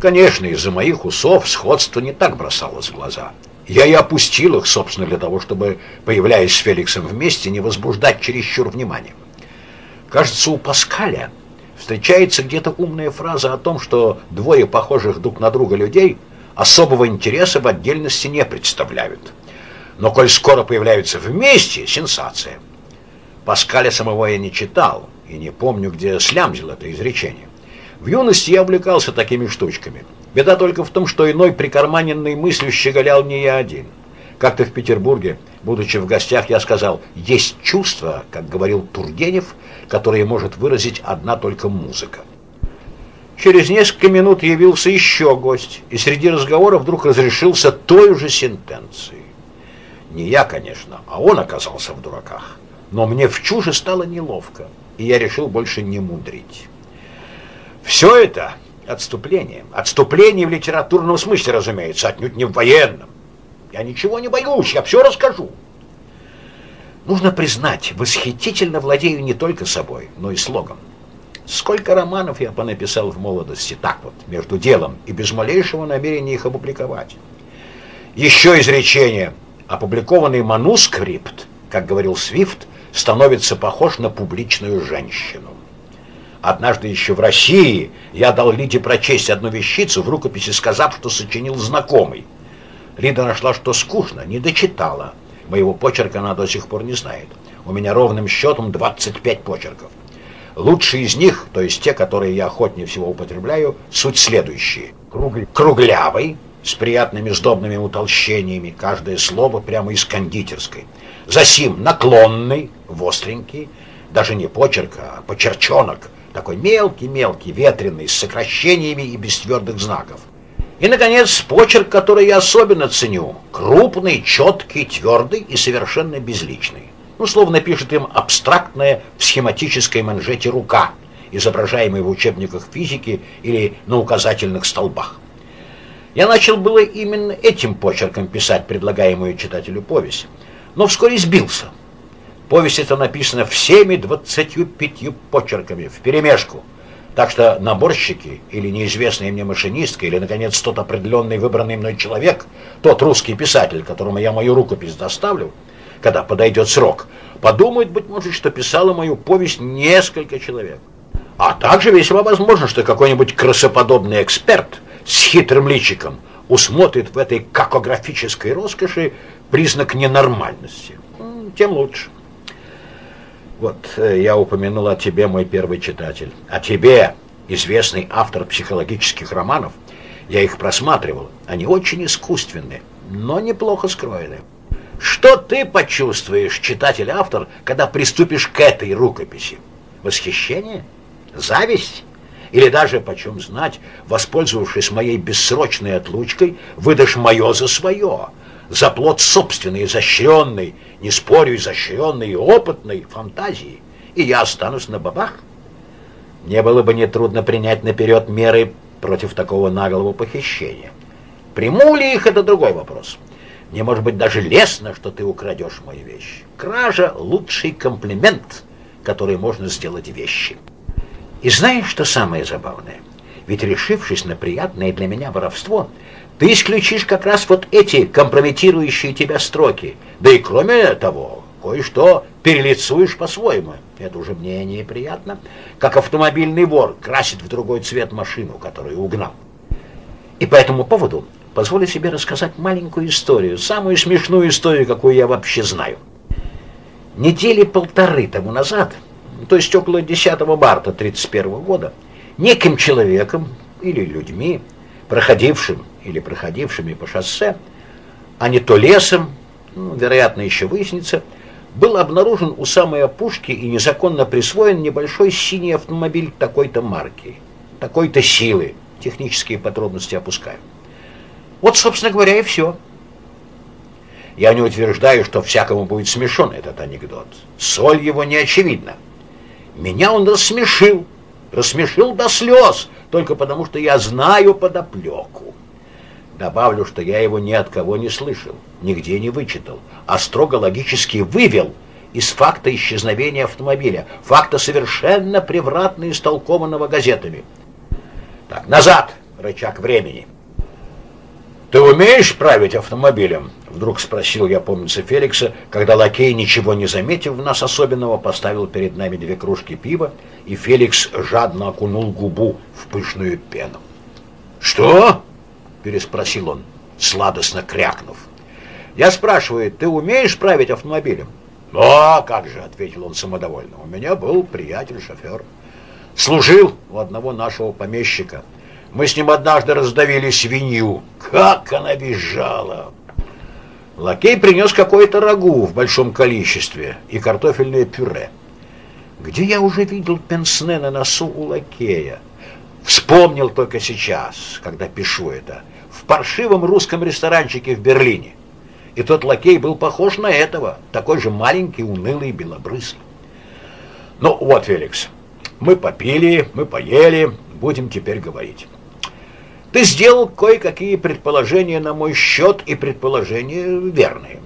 Конечно, из-за моих усов сходство не так бросалось в глаза. Я и опустил их, собственно, для того, чтобы, появляясь с Феликсом вместе, не возбуждать чересчур внимания. Кажется, у Паскаля встречается где-то умная фраза о том, что двое похожих друг на друга людей особого интереса в отдельности не представляют. Но коль скоро появляются вместе, сенсация. Паскаля самого я не читал, и не помню, где слямзил это изречение. В юности я увлекался такими штучками. Беда только в том, что иной прикарманенной мыслью щеголял не я один. Как-то в Петербурге, будучи в гостях, я сказал, есть чувство, как говорил Тургенев, которое может выразить одна только музыка. Через несколько минут явился еще гость, и среди разговора вдруг разрешился той же сентенцией. Не я, конечно, а он оказался в дураках. Но мне в чуже стало неловко, и я решил больше не мудрить. Все это отступление. Отступление в литературном смысле, разумеется, отнюдь не в военном. Я ничего не боюсь, я все расскажу. Нужно признать, восхитительно владею не только собой, но и слогом. Сколько романов я понаписал в молодости, так вот, между делом, и без малейшего намерения их опубликовать. Еще изречение. Опубликованный манускрипт, как говорил Свифт, становится похож на публичную женщину. Однажды еще в России я дал Лиде прочесть одну вещицу в рукописи, сказав, что сочинил знакомый. Лида нашла, что скучно, не дочитала. Моего почерка она до сих пор не знает. У меня ровным счетом 25 почерков. Лучшие из них, то есть те, которые я охотнее всего употребляю, суть следующие. Круглявый, с приятными сдобными утолщениями, каждое слово прямо из кондитерской. Засим наклонный, востренький, даже не почерк, а почерчонок, такой мелкий-мелкий, ветреный, с сокращениями и без твердых знаков. И, наконец, почерк, который я особенно ценю, крупный, четкий, твердый и совершенно безличный. Ну, словно пишет им абстрактная в схематической манжете рука, изображаемая в учебниках физики или на указательных столбах. Я начал было именно этим почерком писать предлагаемую читателю повесть, но вскоре сбился. Повесть эта написана всеми двадцатью пятью почерками, вперемешку. Так что наборщики, или неизвестная мне машинистка, или, наконец, тот определенный выбранный мной человек, тот русский писатель, которому я мою рукопись доставлю, когда подойдет срок, подумают, быть может, что писала мою повесть несколько человек. А также весьма возможно, что какой-нибудь красоподобный эксперт с хитрым личиком усмотрит в этой какографической роскоши признак ненормальности. Тем лучше. Вот э, я упомянул о тебе, мой первый читатель. О тебе, известный автор психологических романов. Я их просматривал. Они очень искусственные, но неплохо скроены. Что ты почувствуешь, читатель-автор, когда приступишь к этой рукописи? Восхищение? Зависть? Или даже, почем знать, воспользовавшись моей бессрочной отлучкой, выдашь мое за свое – за плод собственной, изощренной, не спорю, изощренной и опытной фантазии, и я останусь на бабах. Мне было бы нетрудно принять наперед меры против такого наглого похищения. Приму ли их, это другой вопрос. Мне, может быть, даже лестно, что ты украдешь мои вещи. Кража — лучший комплимент, который можно сделать вещи. И знаешь, что самое забавное? Ведь, решившись на приятное для меня воровство, ты исключишь как раз вот эти компрометирующие тебя строки. Да и кроме того, кое-что перелицуешь по-своему. Это уже мне неприятно. Как автомобильный вор красит в другой цвет машину, которую угнал. И по этому поводу позволю себе рассказать маленькую историю, самую смешную историю, какую я вообще знаю. Недели полторы тому назад, то есть около 10 марта 1931 года, неким человеком или людьми, проходившим или проходившими по шоссе, а не то лесом, ну, вероятно, еще выяснится, был обнаружен у самой опушки и незаконно присвоен небольшой синий автомобиль такой-то марки, такой-то силы. Технические подробности опускаю. Вот, собственно говоря, и все. Я не утверждаю, что всякому будет смешон этот анекдот. Соль его не очевидна. Меня он рассмешил, рассмешил до слез, только потому что я знаю подоплеку. Добавлю, что я его ни от кого не слышал, нигде не вычитал, а строго логически вывел из факта исчезновения автомобиля, факта совершенно превратно истолкованного газетами. Так, назад, рычаг времени. «Ты умеешь править автомобилем?» Вдруг спросил я, помнится, Феликса, когда лакей, ничего не заметив в нас особенного, поставил перед нами две кружки пива, и Феликс жадно окунул губу в пышную пену. «Что?» Переспросил он, сладостно крякнув. Я спрашиваю, ты умеешь править автомобилем? «Да, как же», — ответил он самодовольно. «У меня был приятель-шофер. Служил у одного нашего помещика. Мы с ним однажды раздавили свинью. Как она визжала!» Лакей принес какое-то рагу в большом количестве и картофельное пюре. Где я уже видел пенсне на носу у лакея? Вспомнил только сейчас, когда пишу это. В паршивом русском ресторанчике в Берлине. И тот лакей был похож на этого, такой же маленький, унылый, белобрысый. Ну вот, Феликс, мы попили, мы поели, будем теперь говорить. Ты сделал кое-какие предположения на мой счет и предположения верные.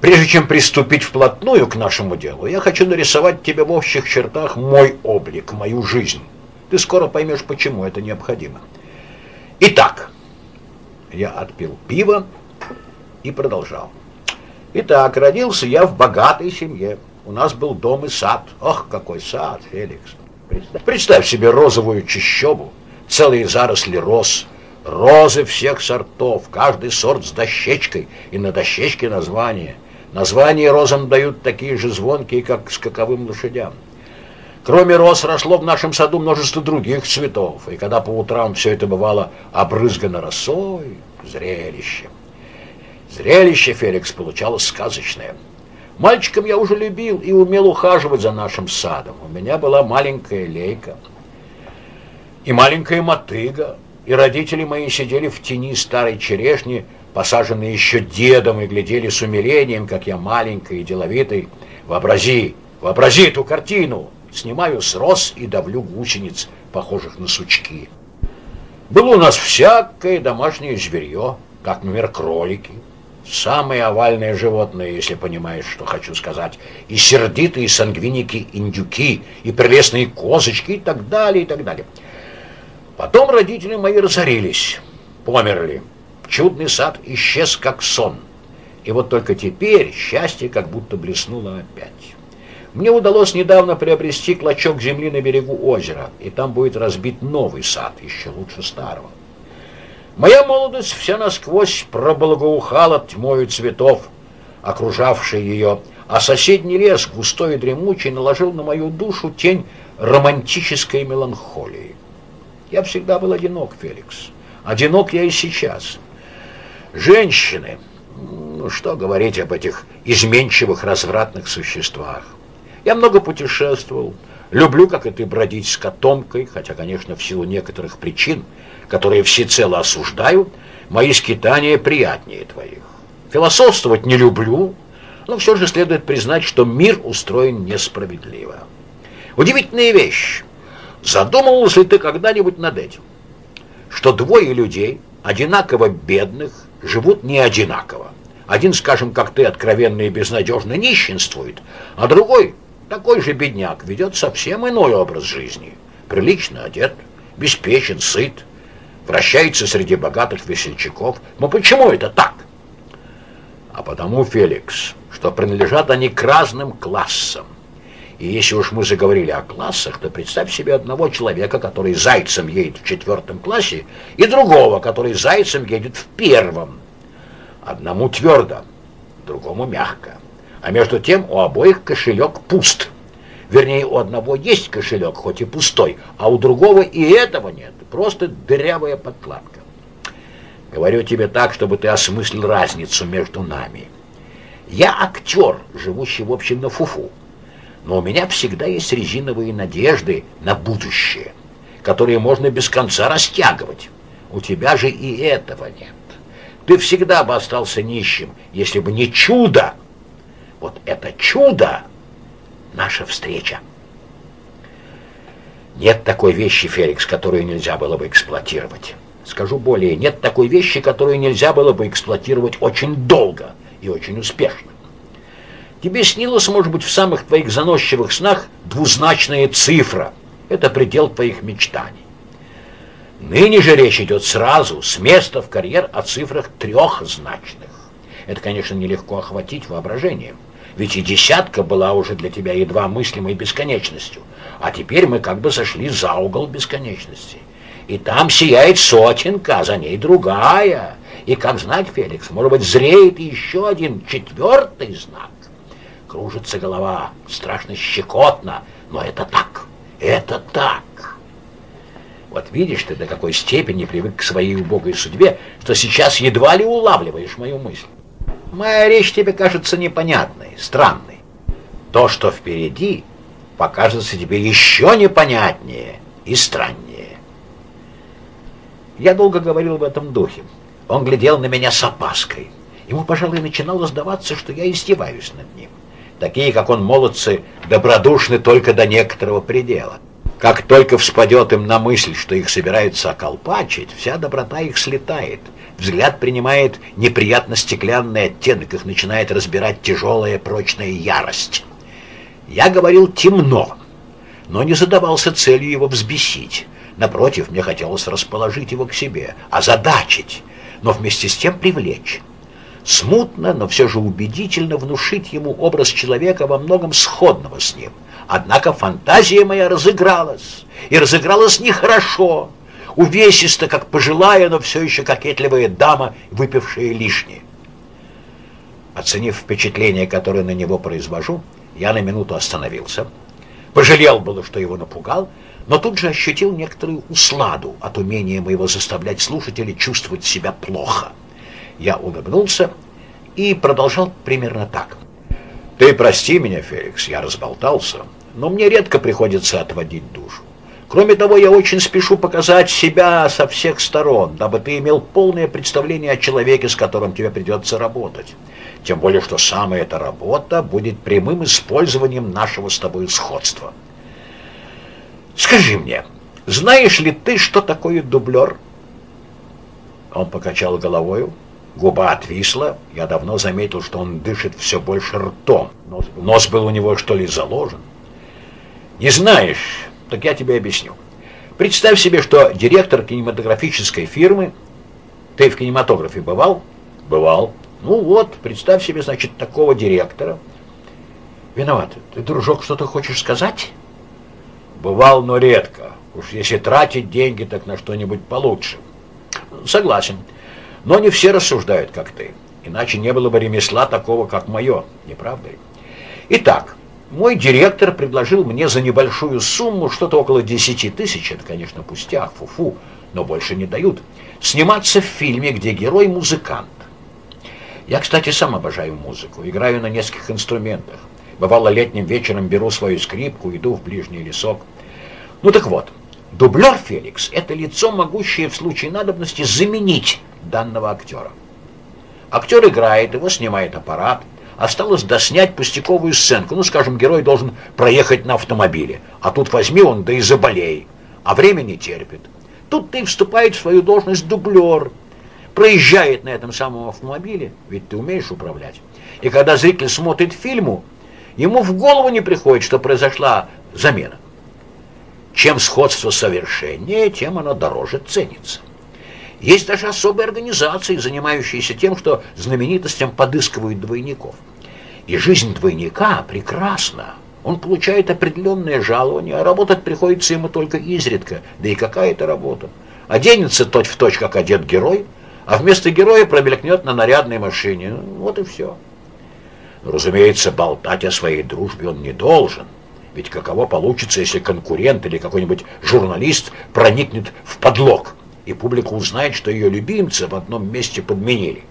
Прежде чем приступить вплотную к нашему делу, я хочу нарисовать тебе в общих чертах мой облик, мою жизнь. Ты скоро поймешь, почему это необходимо. Итак, я отпил пиво и продолжал. Итак, родился я в богатой семье. У нас был дом и сад. Ох, какой сад, Феликс! Представь, представь себе розовую чащобу, целые заросли роз, розы всех сортов, каждый сорт с дощечкой, и на дощечке название. Названия розам дают такие же звонкие, как скаковым лошадям. Кроме роз росло в нашем саду множество других цветов, и когда по утрам все это бывало обрызгано росой, зрелищем. Зрелище Феликс получалось сказочное. Мальчиком я уже любил и умел ухаживать за нашим садом. У меня была маленькая лейка и маленькая мотыга, и родители мои сидели в тени старой черешни, посаженные еще дедом, и глядели с умилением, как я маленький и деловитый. Вообрази, вообрази эту картину! Снимаю с роз и давлю гусениц, похожих на сучки. Было у нас всякое домашнее зверье, как, например, кролики, самые овальные животные, если понимаешь, что хочу сказать, и сердитые сангвиники-индюки, и прелестные козочки, и так далее, и так далее. Потом родители мои разорились, померли. Чудный сад исчез, как сон. И вот только теперь счастье как будто блеснуло опять. Мне удалось недавно приобрести клочок земли на берегу озера, и там будет разбит новый сад, еще лучше старого. Моя молодость вся насквозь проблагоухала тьмою цветов, окружавшей ее, а соседний лес, густой и дремучий, наложил на мою душу тень романтической меланхолии. Я всегда был одинок, Феликс. Одинок я и сейчас. Женщины, ну что говорить об этих изменчивых, развратных существах. Я много путешествовал, люблю, как и ты, бродить с котомкой, хотя, конечно, в силу некоторых причин, которые всецело осуждаю, мои скитания приятнее твоих. Философствовать не люблю, но все же следует признать, что мир устроен несправедливо. Удивительная вещь. Задумывался ли ты когда-нибудь над этим? Что двое людей, одинаково бедных, живут не одинаково. Один, скажем, как ты, откровенно и безнадежно нищенствует, а другой, такой же бедняк, ведет совсем иной образ жизни. Прилично одет, беспечен, сыт, вращается среди богатых весельчаков. Но почему это так? А потому, Феликс, что принадлежат они к разным классам. И если уж мы заговорили о классах, то представь себе одного человека, который зайцем едет в четвертом классе, и другого, который зайцем едет в первом. Одному твердо, другому мягко. А между тем у обоих кошелек пуст. Вернее, у одного есть кошелек, хоть и пустой, а у другого и этого нет. Просто дырявая подкладка. Говорю тебе так, чтобы ты осмыслил разницу между нами. Я актер, живущий, в общем, на фуфу. Но у меня всегда есть резиновые надежды на будущее, которые можно без конца растягивать. У тебя же и этого нет. Ты всегда бы остался нищим, если бы не чудо. Вот это чудо — наша встреча. Нет такой вещи, Феликс, которую нельзя было бы эксплуатировать. Скажу более, нет такой вещи, которую нельзя было бы эксплуатировать очень долго и очень успешно. Тебе снилось, может быть, в самых твоих заносчивых снах двузначная цифра. Это предел твоих мечтаний. Ныне же речь идет сразу, с места в карьер о цифрах трехзначных. Это, конечно, нелегко охватить воображением. Ведь и десятка была уже для тебя едва мыслимой бесконечностью. А теперь мы как бы сошли за угол бесконечности. И там сияет сотенка, а за ней другая. И как знать, Феликс, может быть, зреет еще один четвертый знак. Кружится голова, страшно щекотно, но это так, это так. Вот видишь ты, до какой степени привык к своей убогой судьбе, что сейчас едва ли улавливаешь мою мысль. Моя речь тебе кажется непонятной, странной. То, что впереди, покажется тебе еще непонятнее и страннее. Я долго говорил в этом духе. Он глядел на меня с опаской. Ему, пожалуй, начинало сдаваться, что я издеваюсь над ним. Такие, как он, молодцы, добродушны только до некоторого предела. Как только вспадет им на мысль, что их собираются околпачить, вся доброта их слетает. Взгляд принимает неприятно стеклянный оттенок, их начинает разбирать тяжелая прочная ярость. Я говорил темно, но не задавался целью его взбесить. Напротив, мне хотелось расположить его к себе, озадачить, но вместе с тем привлечь. Смутно, но все же убедительно внушить ему образ человека во многом сходного с ним. Однако фантазия моя разыгралась, и разыгралась нехорошо, увесисто, как пожилая, но все еще кокетливая дама, выпившая лишнее. Оценив впечатление, которое на него произвожу, я на минуту остановился. Пожалел было, что его напугал, но тут же ощутил некоторую усладу от умения моего заставлять слушателей чувствовать себя плохо. Я улыбнулся и продолжал примерно так. «Ты прости меня, Феликс, я разболтался, но мне редко приходится отводить душу. Кроме того, я очень спешу показать себя со всех сторон, дабы ты имел полное представление о человеке, с которым тебе придется работать. Тем более, что самая эта работа будет прямым использованием нашего с тобой сходства. Скажи мне, знаешь ли ты, что такое дублер? Он покачал головою. Губа отвисла. Я давно заметил, что он дышит все больше ртом. Нос, нос был у него, что ли, заложен. Не знаешь, так я тебе объясню. Представь себе, что директор кинематографической фирмы... Ты в кинематографе бывал? Бывал. Ну вот, представь себе, значит, такого директора. Виноват. Ты, дружок, что-то хочешь сказать? Бывал, но редко. Уж если тратить деньги, так на что-нибудь получше. Согласен. Но не все рассуждают, как ты. Иначе не было бы ремесла такого, как мое, не правда ли? Итак, мой директор предложил мне за небольшую сумму, что-то около 10 тысяч, это, конечно, пустяк, фу-фу, но больше не дают, сниматься в фильме, где герой музыкант. Я, кстати, сам обожаю музыку, играю на нескольких инструментах. Бывало, летним вечером беру свою скрипку, иду в ближний лесок. Ну так вот, дублер Феликс – это лицо, могущее в случае надобности заменить данного актера. Актер играет, его снимает аппарат. Осталось доснять пустяковую сценку. Ну, скажем, герой должен проехать на автомобиле. А тут возьми он, да и заболей. А время не терпит. Тут ты вступает в свою должность дублер. Проезжает на этом самом автомобиле, ведь ты умеешь управлять. И когда зритель смотрит фильму, ему в голову не приходит, что произошла замена. Чем сходство совершеннее, тем оно дороже ценится. Есть даже особые организации, занимающиеся тем, что знаменитостям подыскивают двойников. И жизнь двойника прекрасна. Он получает определенное жалование, а работать приходится ему только изредка. Да и какая это работа? Оденется точь в точь, как одет герой, а вместо героя промелькнет на нарядной машине. Вот и все. разумеется, болтать о своей дружбе он не должен. Ведь каково получится, если конкурент или какой-нибудь журналист проникнет в подлог – и публика узнает, что ее любимца в одном месте подменили.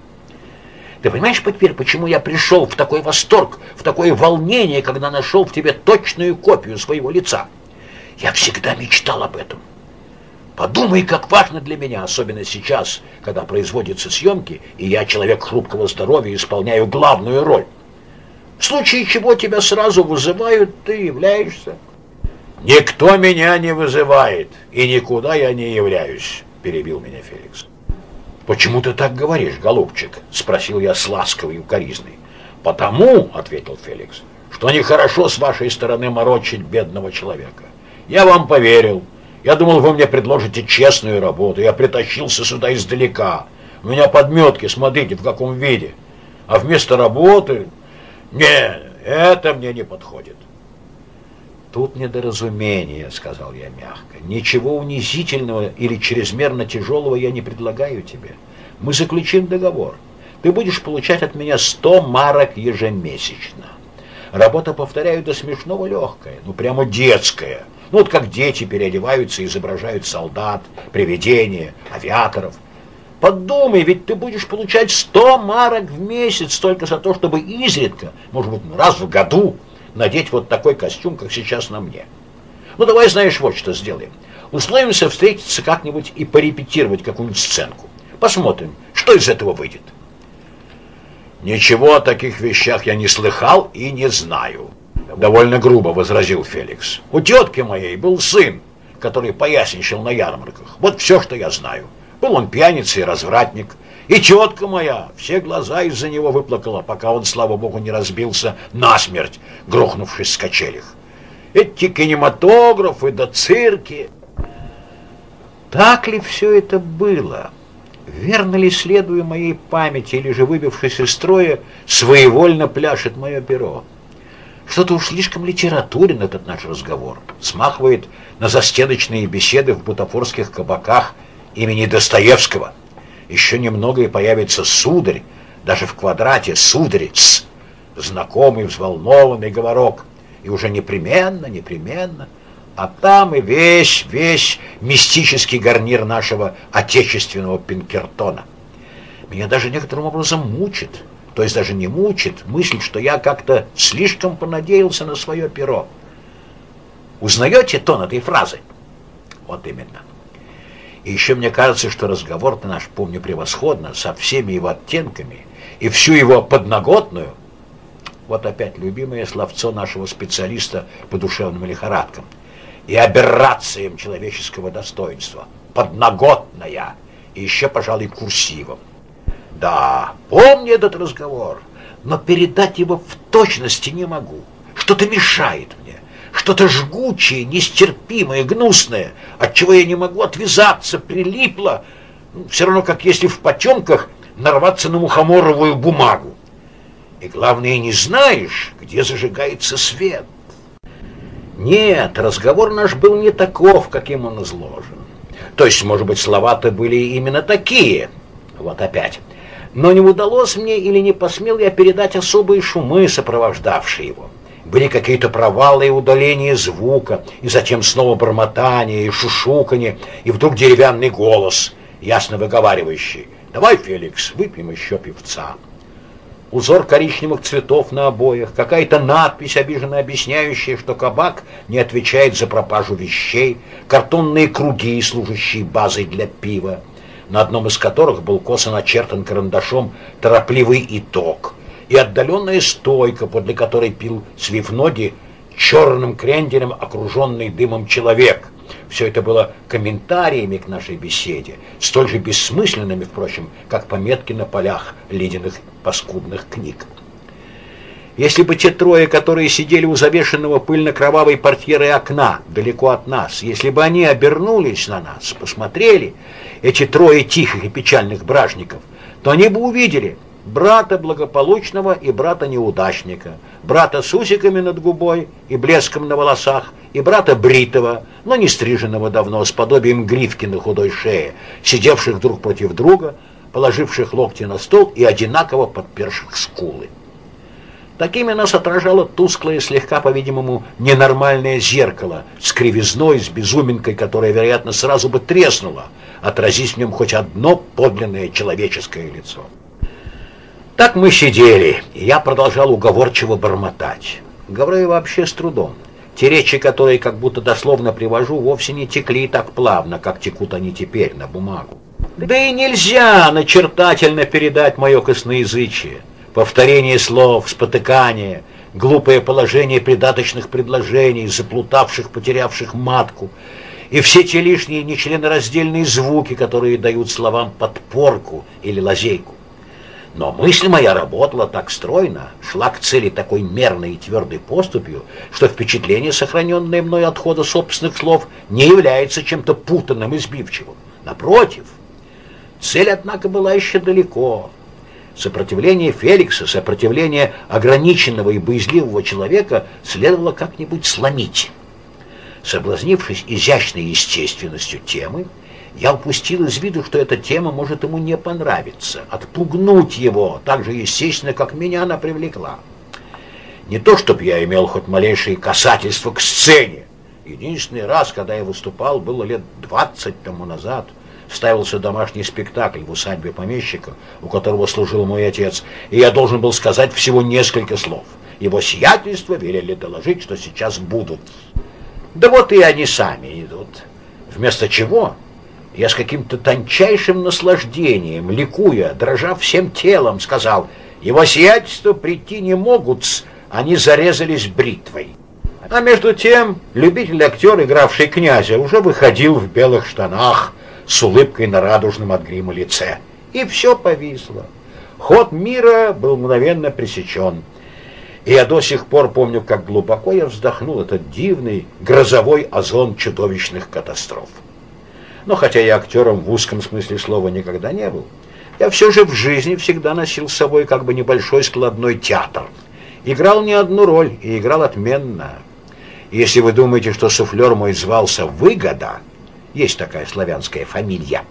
Ты понимаешь теперь, почему я пришел в такой восторг, в такое волнение, когда нашел в тебе точную копию своего лица? Я всегда мечтал об этом. Подумай, как важно для меня, особенно сейчас, когда производятся съемки, и я, человек хрупкого здоровья, исполняю главную роль. В случае чего тебя сразу вызывают, ты являешься. Никто меня не вызывает, и никуда я не являюсь перебил меня Феликс. «Почему ты так говоришь, голубчик?» — спросил я с ласковой укоризной. «Потому», — ответил Феликс, — «что нехорошо с вашей стороны морочить бедного человека. Я вам поверил. Я думал, вы мне предложите честную работу. Я притащился сюда издалека. У меня подметки, смотрите, в каком виде. А вместо работы... Не, это мне не подходит. «Тут недоразумение», — сказал я мягко. «Ничего унизительного или чрезмерно тяжелого я не предлагаю тебе. Мы заключим договор. Ты будешь получать от меня 100 марок ежемесячно. Работа, повторяю, до смешного легкая, ну прямо детская. Ну вот как дети переодеваются и изображают солдат, привидения, авиаторов. Подумай, ведь ты будешь получать 100 марок в месяц только за то, чтобы изредка, может быть, раз в году, надеть вот такой костюм, как сейчас на мне. Ну давай, знаешь, вот что сделаем. Условимся встретиться как-нибудь и порепетировать какую-нибудь сценку. Посмотрим, что из этого выйдет. Ничего о таких вещах я не слыхал и не знаю. Довольно грубо возразил Феликс. У тетки моей был сын, который поясничал на ярмарках. Вот все, что я знаю. Был он пьяница и развратник. И тетка моя все глаза из-за него выплакала, пока он, слава богу, не разбился насмерть, грохнувшись с качелях. Эти кинематографы да цирки. Так ли все это было? Верно ли, следуя моей памяти, или же выбившись из строя, своевольно пляшет мое перо? Что-то уж слишком литературен этот наш разговор. Смахивает на застеночные беседы в бутафорских кабаках имени Достоевского. Еще немного и появится сударь, даже в квадрате сударец, знакомый взволнованный говорок. И уже непременно, непременно а там и весь, весь мистический гарнир нашего отечественного Пинкертона. Меня даже некоторым образом мучит, то есть даже не мучит, мысль, что я как-то слишком понадеялся на свое перо. Узнаете тон этой фразы? Вот именно. И еще мне кажется, что разговор-то наш, помню превосходно, со всеми его оттенками, и всю его подноготную, вот опять любимое словцо нашего специалиста по душевным лихорадкам – и аберрациям человеческого достоинства. Подноготная и еще, пожалуй, курсивом. Да, помню этот разговор, но передать его в точности не могу. Что-то мешает что-то жгучее, нестерпимое, гнусное, от чего я не могу отвязаться, прилипло, ну, все равно, как если в потемках нарваться на мухоморовую бумагу. И главное, не знаешь, где зажигается свет. Нет, разговор наш был не таков, каким он изложен. То есть, может быть, слова-то были именно такие. Вот опять. Но не удалось мне или не посмел я передать особые шумы, сопровождавшие его. Были какие-то провалы и удаления звука, и затем снова бормотание и шушуканье, и вдруг деревянный голос, ясно выговаривающий. «Давай, Феликс, выпьем еще певца» узор коричневых цветов на обоях, какая-то надпись, обиженно объясняющая, что кабак не отвечает за пропажу вещей, картонные круги, служащие базой для пива, на одном из которых был косо начертан карандашом торопливый итог, и отдаленная стойка, подле которой пил свифноги черным кренделем, окруженный дымом человек. Все это было комментариями к нашей беседе, столь же бессмысленными, впрочем, как пометки на полях ледяных паскудных книг. Если бы те трое, которые сидели у завешенного пыльно-кровавой портьеры окна, далеко от нас, если бы они обернулись на нас, посмотрели, эти трое тихих и печальных бражников, то они бы увидели брата благополучного и брата неудачника, брата с усиками над губой и блеском на волосах, и брата бритого, но не стриженного давно, с подобием гривки на худой шее, сидевших друг против друга, положивших локти на стол и одинаково подперших скулы. Такими нас отражало тусклое, слегка, по-видимому, ненормальное зеркало с кривизной, с безуминкой, которая, вероятно, сразу бы треснула, отразись в нем хоть одно подлинное человеческое лицо. Так мы сидели, и я продолжал уговорчиво бормотать. Говорю вообще с трудом. Те речи, которые как будто дословно привожу, вовсе не текли так плавно, как текут они теперь на бумагу. Да и нельзя начертательно передать мое косноязычие. Повторение слов, спотыкание, глупое положение придаточных предложений, заплутавших, потерявших матку, и все те лишние нечленораздельные звуки, которые дают словам подпорку или лазейку. Но мысль моя работала так стройно, шла к цели такой мерной и твердой поступью, что впечатление, сохраненное мной от хода собственных слов, не является чем-то путанным и сбивчивым. Напротив, цель, однако, была еще далеко. Сопротивление Феликса, сопротивление ограниченного и боязливого человека следовало как-нибудь сломить. Соблазнившись изящной естественностью темы, Я упустил из виду, что эта тема может ему не понравиться. Отпугнуть его так же естественно, как меня она привлекла. Не то, чтобы я имел хоть малейшее касательство к сцене. Единственный раз, когда я выступал, было лет двадцать тому назад. Ставился домашний спектакль в усадьбе помещика, у которого служил мой отец, и я должен был сказать всего несколько слов. Его сиятельство велели доложить, что сейчас будут. Да вот и они сами идут. Вместо чего я с каким-то тончайшим наслаждением, ликуя, дрожа всем телом, сказал, «Его сиятельство прийти не могут, они зарезались бритвой». А между тем любитель-актер, игравший князя, уже выходил в белых штанах с улыбкой на радужном от грима лице. И все повисло. Ход мира был мгновенно пресечен. И я до сих пор помню, как глубоко я вздохнул этот дивный грозовой озон чудовищных катастроф. Но хотя я актером в узком смысле слова никогда не был, я все же в жизни всегда носил с собой как бы небольшой складной театр. Играл не одну роль и играл отменно. Если вы думаете, что суфлер мой звался «Выгода», есть такая славянская фамилия,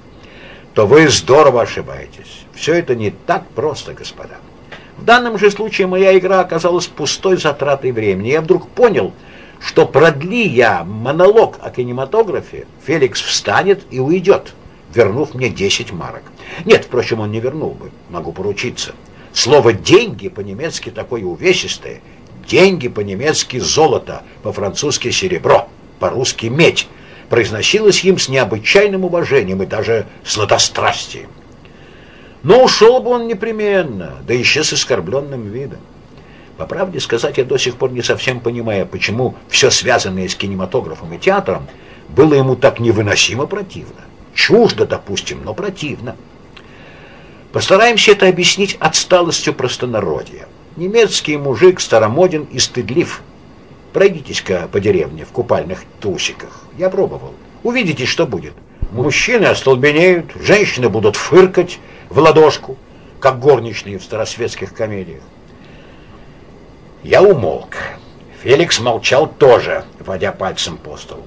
то вы здорово ошибаетесь. Все это не так просто, господа. В данном же случае моя игра оказалась пустой затратой времени. Я вдруг понял, что продли я монолог о кинематографе, Феликс встанет и уйдет, вернув мне 10 марок. Нет, впрочем, он не вернул бы, могу поручиться. Слово «деньги» по-немецки такое увесистое. Деньги по-немецки «золото», по-французски «серебро», по-русски «медь». Произносилось им с необычайным уважением и даже сладострастием. Но ушел бы он непременно, да еще с оскорбленным видом. По правде сказать, я до сих пор не совсем понимаю, почему все связанное с кинематографом и театром было ему так невыносимо противно. Чуждо, допустим, но противно. Постараемся это объяснить отсталостью простонародья. Немецкий мужик старомоден и стыдлив. Пройдитесь-ка по деревне в купальных трусиках. Я пробовал. Увидите, что будет. Мужчины остолбенеют, женщины будут фыркать, в ладошку, как горничные в старосветских комедиях. Я умолк. Феликс молчал тоже, водя пальцем по столу.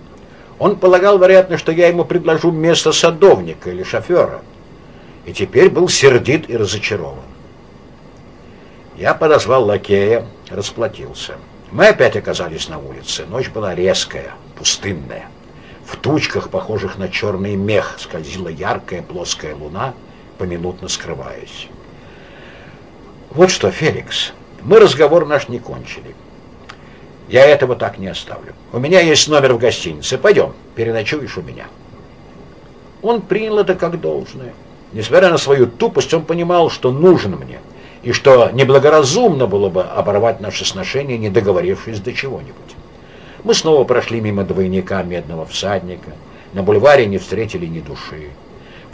Он полагал, вероятно, что я ему предложу место садовника или шофера. И теперь был сердит и разочарован. Я подозвал лакея, расплатился. Мы опять оказались на улице. Ночь была резкая, пустынная. В тучках, похожих на черный мех, скользила яркая плоская луна — поминутно скрываясь. Вот что, Феликс, мы разговор наш не кончили. Я этого так не оставлю. У меня есть номер в гостинице. Пойдем, переночуешь у меня. Он принял это как должное. Несмотря на свою тупость, он понимал, что нужен мне, и что неблагоразумно было бы оборвать наши сношения, не договорившись до чего-нибудь. Мы снова прошли мимо двойника медного всадника, на бульваре не встретили ни души.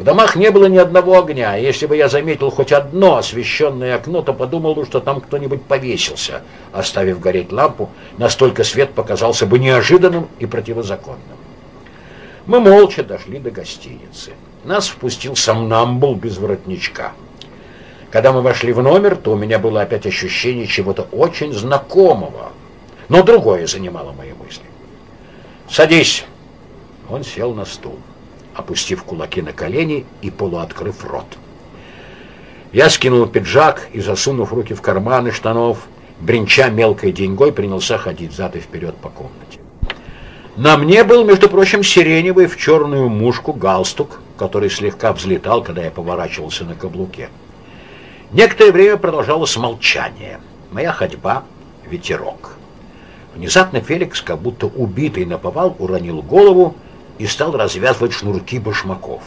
В домах не было ни одного огня, если бы я заметил хоть одно освещенное окно, то подумал бы, что там кто-нибудь повесился, оставив гореть лампу, настолько свет показался бы неожиданным и противозаконным. Мы молча дошли до гостиницы. Нас впустил сомнамбул без воротничка. Когда мы вошли в номер, то у меня было опять ощущение чего-то очень знакомого, но другое занимало мои мысли. «Садись!» Он сел на стул опустив кулаки на колени и полуоткрыв рот. Я скинул пиджак и, засунув руки в карманы штанов, бренча мелкой деньгой, принялся ходить зад и вперед по комнате. На мне был, между прочим, сиреневый в черную мушку галстук, который слегка взлетал, когда я поворачивался на каблуке. Некоторое время продолжалось молчание. Моя ходьба — ветерок. Внезапно Феликс, как будто убитый наповал, уронил голову и стал развязывать шнурки башмаков.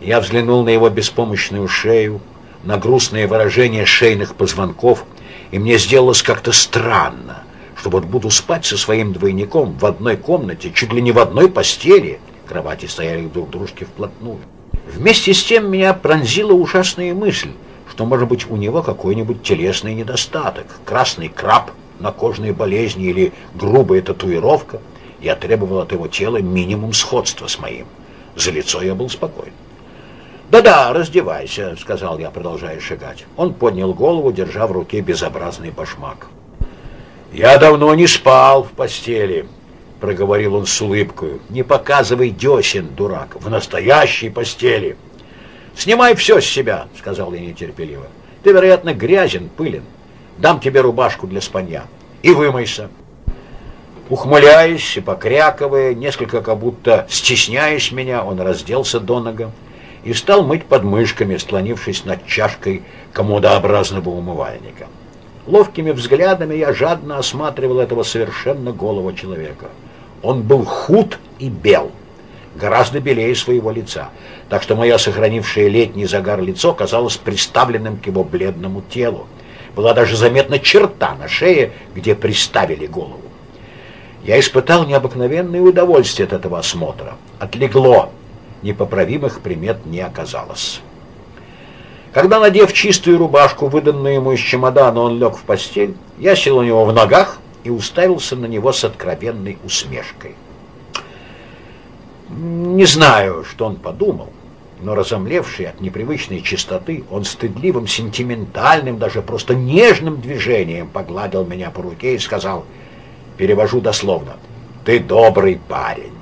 Я взглянул на его беспомощную шею, на грустное выражение шейных позвонков, и мне сделалось как-то странно, что вот буду спать со своим двойником в одной комнате, чуть ли не в одной постели, кровати стояли друг к дружке вплотную. Вместе с тем меня пронзила ужасная мысль, что, может быть, у него какой-нибудь телесный недостаток, красный краб на кожной болезни или грубая татуировка – я требовал от его тела минимум сходства с моим. За лицо я был спокоен. «Да-да, раздевайся», — сказал я, продолжая шагать. Он поднял голову, держа в руке безобразный башмак. «Я давно не спал в постели. проговорил он с улыбкой. Не показывай десен, дурак, в настоящей постели. Снимай все с себя, сказал я нетерпеливо. Ты, вероятно, грязен, пылен. Дам тебе рубашку для спанья. И вымойся. Ухмыляясь и покряковая, несколько как будто стесняясь меня, он разделся до нога и стал мыть подмышками, склонившись над чашкой комодообразного умывальника. Ловкими взглядами я жадно осматривал этого совершенно голого человека. Он был худ и бел, гораздо белее своего лица, так что моя сохранившая летний загар лицо казалось приставленным к его бледному телу. Была даже заметна черта на шее, где приставили голову. Я испытал необыкновенное удовольствие от этого осмотра. Отлегло. Непоправимых примет не оказалось. Когда, надев чистую рубашку, выданную ему из чемодана, он лег в постель, я сел у него в ногах и уставился на него с откровенной усмешкой. Не знаю, что он подумал, но разомлевший от непривычной чистоты, он стыдливым, сентиментальным, даже просто нежным движением погладил меня по руке и сказал, перевожу дословно, «Ты добрый парень».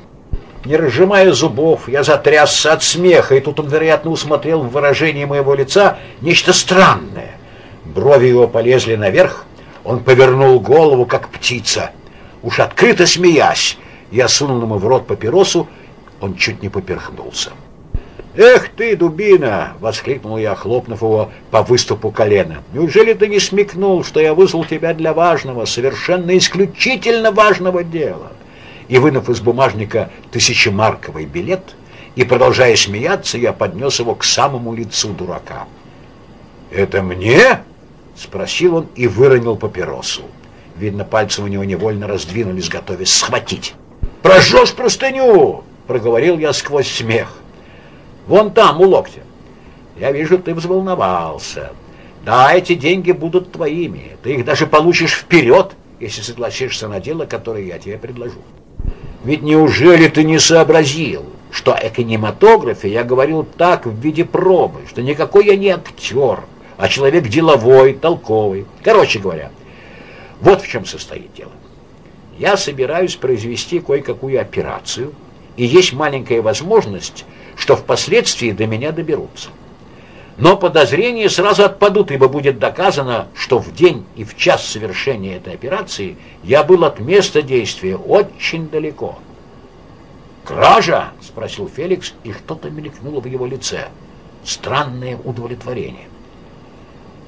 Не разжимая зубов, я затрясся от смеха, и тут он, вероятно, усмотрел в выражении моего лица нечто странное. Брови его полезли наверх, он повернул голову, как птица. Уж открыто смеясь, я сунул ему в рот папиросу, он чуть не поперхнулся. «Эх ты, дубина!» — воскликнул я, хлопнув его по выступу колена. «Неужели ты не смекнул, что я вызвал тебя для важного, совершенно исключительно важного дела?» И, вынув из бумажника тысячемарковый билет, и, продолжая смеяться, я поднес его к самому лицу дурака. «Это мне?» — спросил он и выронил папиросу. Видно, пальцы у него невольно раздвинулись, готовясь схватить. «Прожжешь простыню!» — проговорил я сквозь смех. Вон там, у локтя. Я вижу, ты взволновался. Да, эти деньги будут твоими. Ты их даже получишь вперед, если согласишься на дело, которое я тебе предложу. Ведь неужели ты не сообразил, что о кинематографе я говорил так в виде пробы, что никакой я не актер, а человек деловой, толковый. Короче говоря, вот в чем состоит дело. Я собираюсь произвести кое-какую операцию, и есть маленькая возможность что впоследствии до меня доберутся. Но подозрения сразу отпадут, ибо будет доказано, что в день и в час совершения этой операции я был от места действия очень далеко. «Кража?» — спросил Феликс, и что-то мелькнуло в его лице. Странное удовлетворение.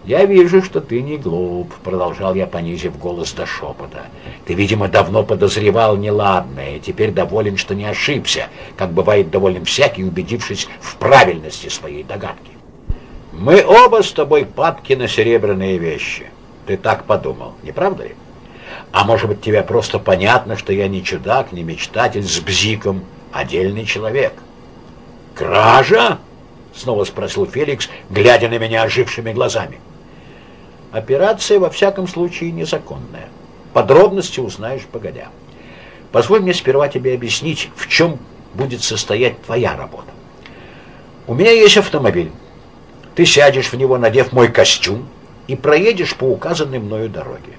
«Я вижу, что ты не глуп», — продолжал я, понизив голос до шепота. «Ты, видимо, давно подозревал неладное, теперь доволен, что не ошибся, как бывает доволен всякий, убедившись в правильности своей догадки. Мы оба с тобой падки на серебряные вещи. Ты так подумал, не правда ли? А может быть, тебе просто понятно, что я не чудак, не мечтатель с бзиком, а дельный человек?» «Кража?» — снова спросил Феликс, глядя на меня ожившими глазами. Операция, во всяком случае, незаконная. Подробности узнаешь погодя. Позволь мне сперва тебе объяснить, в чем будет состоять твоя работа. У меня есть автомобиль. Ты сядешь в него, надев мой костюм, и проедешь по указанной мною дороге.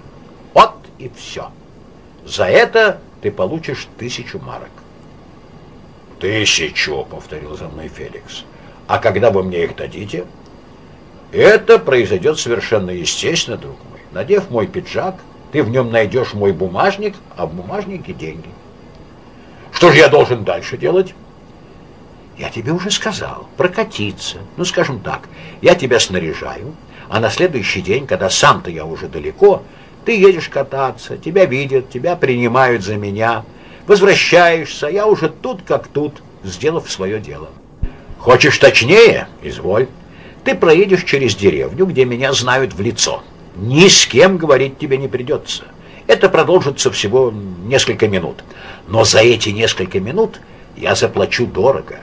Вот и все. За это ты получишь тысячу марок. «Тысячу», — повторил за мной Феликс. «А когда вы мне их дадите?» Это произойдет совершенно естественно, друг мой. Надев мой пиджак, ты в нем найдешь мой бумажник, а в бумажнике деньги. Что же я должен дальше делать? Я тебе уже сказал, прокатиться. Ну, скажем так, я тебя снаряжаю, а на следующий день, когда сам-то я уже далеко, ты едешь кататься, тебя видят, тебя принимают за меня, возвращаешься, я уже тут как тут, сделав свое дело. Хочешь точнее? Изволь. Ты проедешь через деревню, где меня знают в лицо. Ни с кем говорить тебе не придется. Это продолжится всего несколько минут. Но за эти несколько минут я заплачу дорого,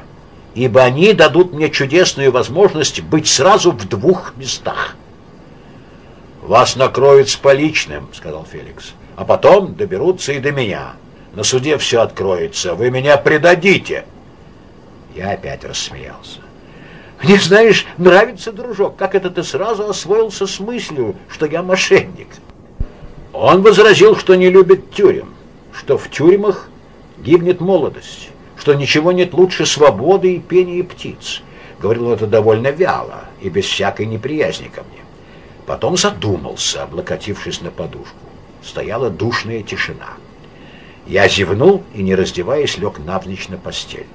ибо они дадут мне чудесную возможность быть сразу в двух местах. «Вас накроют с поличным», — сказал Феликс, — «а потом доберутся и до меня. На суде все откроется. Вы меня предадите». Я опять рассмеялся. Мне, знаешь, нравится, дружок, как это ты сразу освоился с мыслью, что я мошенник. Он возразил, что не любит тюрем, что в тюрьмах гибнет молодость, что ничего нет лучше свободы и пения птиц. Говорил это довольно вяло и без всякой неприязни ко мне. Потом задумался, облокотившись на подушку. Стояла душная тишина. Я зевнул и, не раздеваясь, лег навзничь на постель.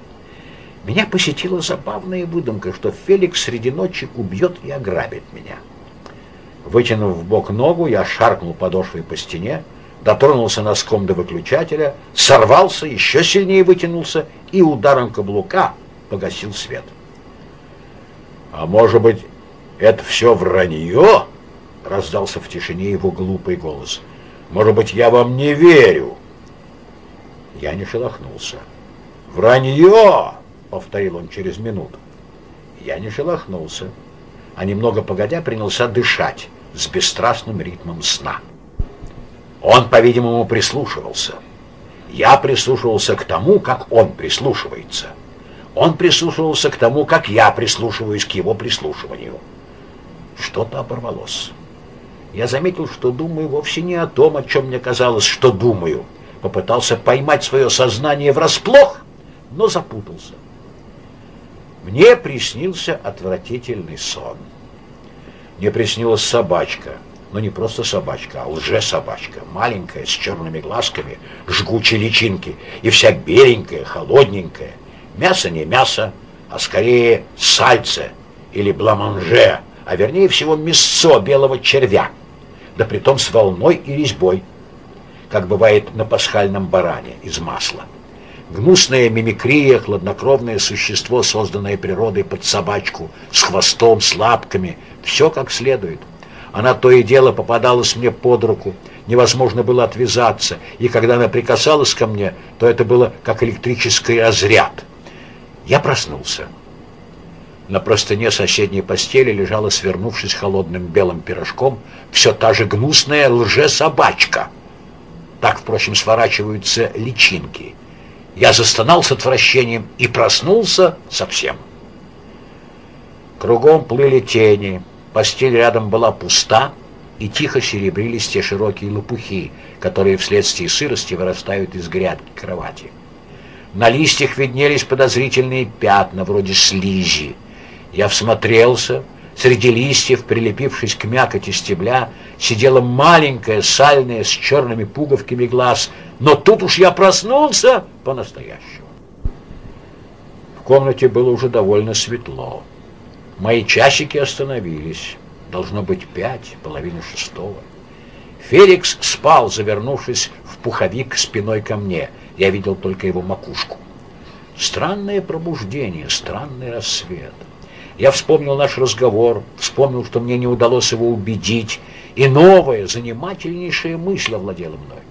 Меня посетила забавная выдумка, что Феликс среди ночи убьет и ограбит меня. Вытянув в бок ногу, я шаркнул подошвой по стене, дотронулся носком до выключателя, сорвался, еще сильнее вытянулся и ударом каблука погасил свет. «А может быть, это все вранье?» — раздался в тишине его глупый голос. «Может быть, я вам не верю?» Я не шелохнулся. «Вранье!» — повторил он через минуту. Я не шелохнулся, а немного погодя принялся дышать с бесстрастным ритмом сна. Он, по-видимому, прислушивался. Я прислушивался к тому, как он прислушивается. Он прислушивался к тому, как я прислушиваюсь к его прислушиванию. Что-то оборвалось. Я заметил, что думаю вовсе не о том, о чем мне казалось, что думаю. Попытался поймать свое сознание врасплох, но запутался. Мне приснился отвратительный сон. Мне приснилась собачка — но не просто собачка, а лже-собачка, маленькая, с черными глазками, жгучей личинки, и вся беленькая, холодненькая. Мясо не мясо, а скорее сальце или бламанже, а вернее всего мясо белого червя, да притом с волной и резьбой, как бывает на пасхальном баране из масла. Гнусная мимикрия, хладнокровное существо, созданное природой под собачку, с хвостом, с лапками, все как следует. Она то и дело попадалась мне под руку, невозможно было отвязаться, и когда она прикасалась ко мне, то это было как электрический разряд. Я проснулся. На простыне соседней постели лежала, свернувшись холодным белым пирожком, все та же гнусная лже-собачка. Так, впрочем, сворачиваются личинки. Я застонал с отвращением и проснулся совсем. Кругом плыли тени, Постель рядом была пуста, и тихо серебрились те широкие лопухи, которые вследствие сырости вырастают из грядки кровати. На листьях виднелись подозрительные пятна, вроде слизи. Я всмотрелся. Среди листьев, прилепившись к мякоти стебля, сидела маленькая, сальная, с черными пуговками глаз. Но тут уж я проснулся по-настоящему. В комнате было уже довольно светло. Мои часики остановились. Должно быть пять, половина шестого. Феликс спал, завернувшись в пуховик спиной ко мне. Я видел только его макушку. Странное пробуждение, странный рассвет. Я вспомнил наш разговор, вспомнил, что мне не удалось его убедить, и новая, занимательнейшая мысль овладела мной.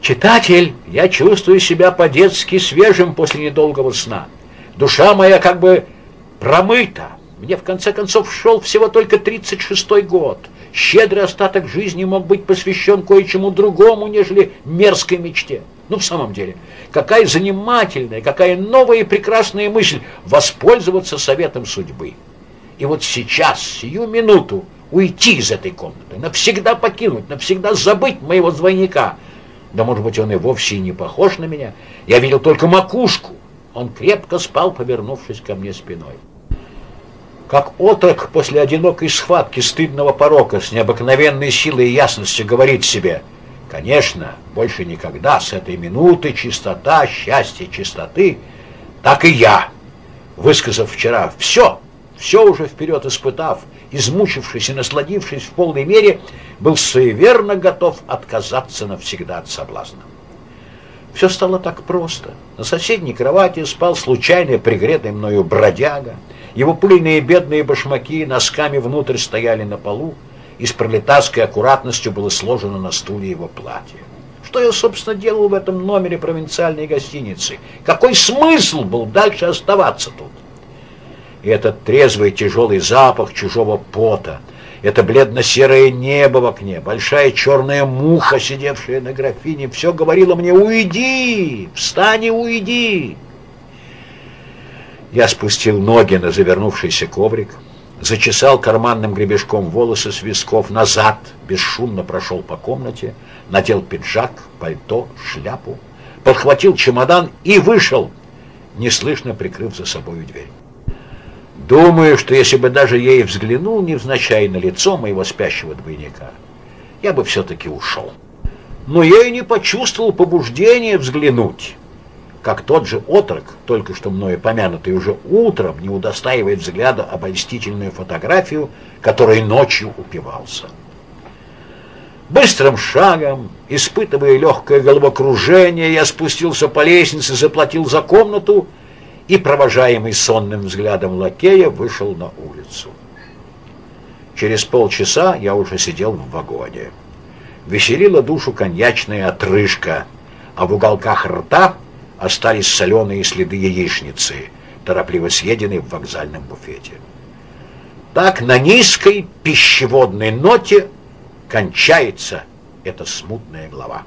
«Читатель, я чувствую себя по-детски свежим после недолгого сна. Душа моя как бы промыто. Мне, в конце концов, шел всего только 36-й год. Щедрый остаток жизни мог быть посвящен кое-чему другому, нежели мерзкой мечте. Ну, в самом деле, какая занимательная, какая новая и прекрасная мысль воспользоваться советом судьбы. И вот сейчас, сию минуту, уйти из этой комнаты, навсегда покинуть, навсегда забыть моего двойника. Да, может быть, он и вовсе не похож на меня. Я видел только макушку. Он крепко спал, повернувшись ко мне спиной как отрок после одинокой схватки стыдного порока с необыкновенной силой и ясностью говорит себе «Конечно, больше никогда с этой минуты чистота, счастье, чистоты, так и я, высказав вчера все, все уже вперед испытав, измучившись и насладившись в полной мере, был суеверно готов отказаться навсегда от соблазна. Все стало так просто. На соседней кровати спал случайно пригретый мною бродяга, его пыльные бедные башмаки носками внутрь стояли на полу, и с пролетарской аккуратностью было сложено на стуле его платье. Что я, собственно, делал в этом номере провинциальной гостиницы? Какой смысл был дальше оставаться тут? И этот трезвый тяжелый запах чужого пота, это бледно-серое небо в окне, большая черная муха, сидевшая на графине, все говорило мне «Уйди! Встань и уйди!» Я спустил ноги на завернувшийся коврик, зачесал карманным гребешком волосы с висков назад, бесшумно прошел по комнате, надел пиджак, пальто, шляпу, подхватил чемодан и вышел, неслышно прикрыв за собою дверь. Думаю, что если бы даже я и взглянул невзначай на лицо моего спящего двойника, я бы все-таки ушел. Но я и не почувствовал побуждения взглянуть как тот же отрок, только что мною помянутый уже утром, не удостаивает взгляда обольстительную фотографию, которой ночью упивался. Быстрым шагом, испытывая легкое головокружение, я спустился по лестнице, заплатил за комнату и, провожаемый сонным взглядом лакея, вышел на улицу. Через полчаса я уже сидел в вагоне. Веселила душу коньячная отрыжка, а в уголках рта остались соленые следы яичницы, торопливо съеденные в вокзальном буфете. Так на низкой пищеводной ноте кончается эта смутная глава.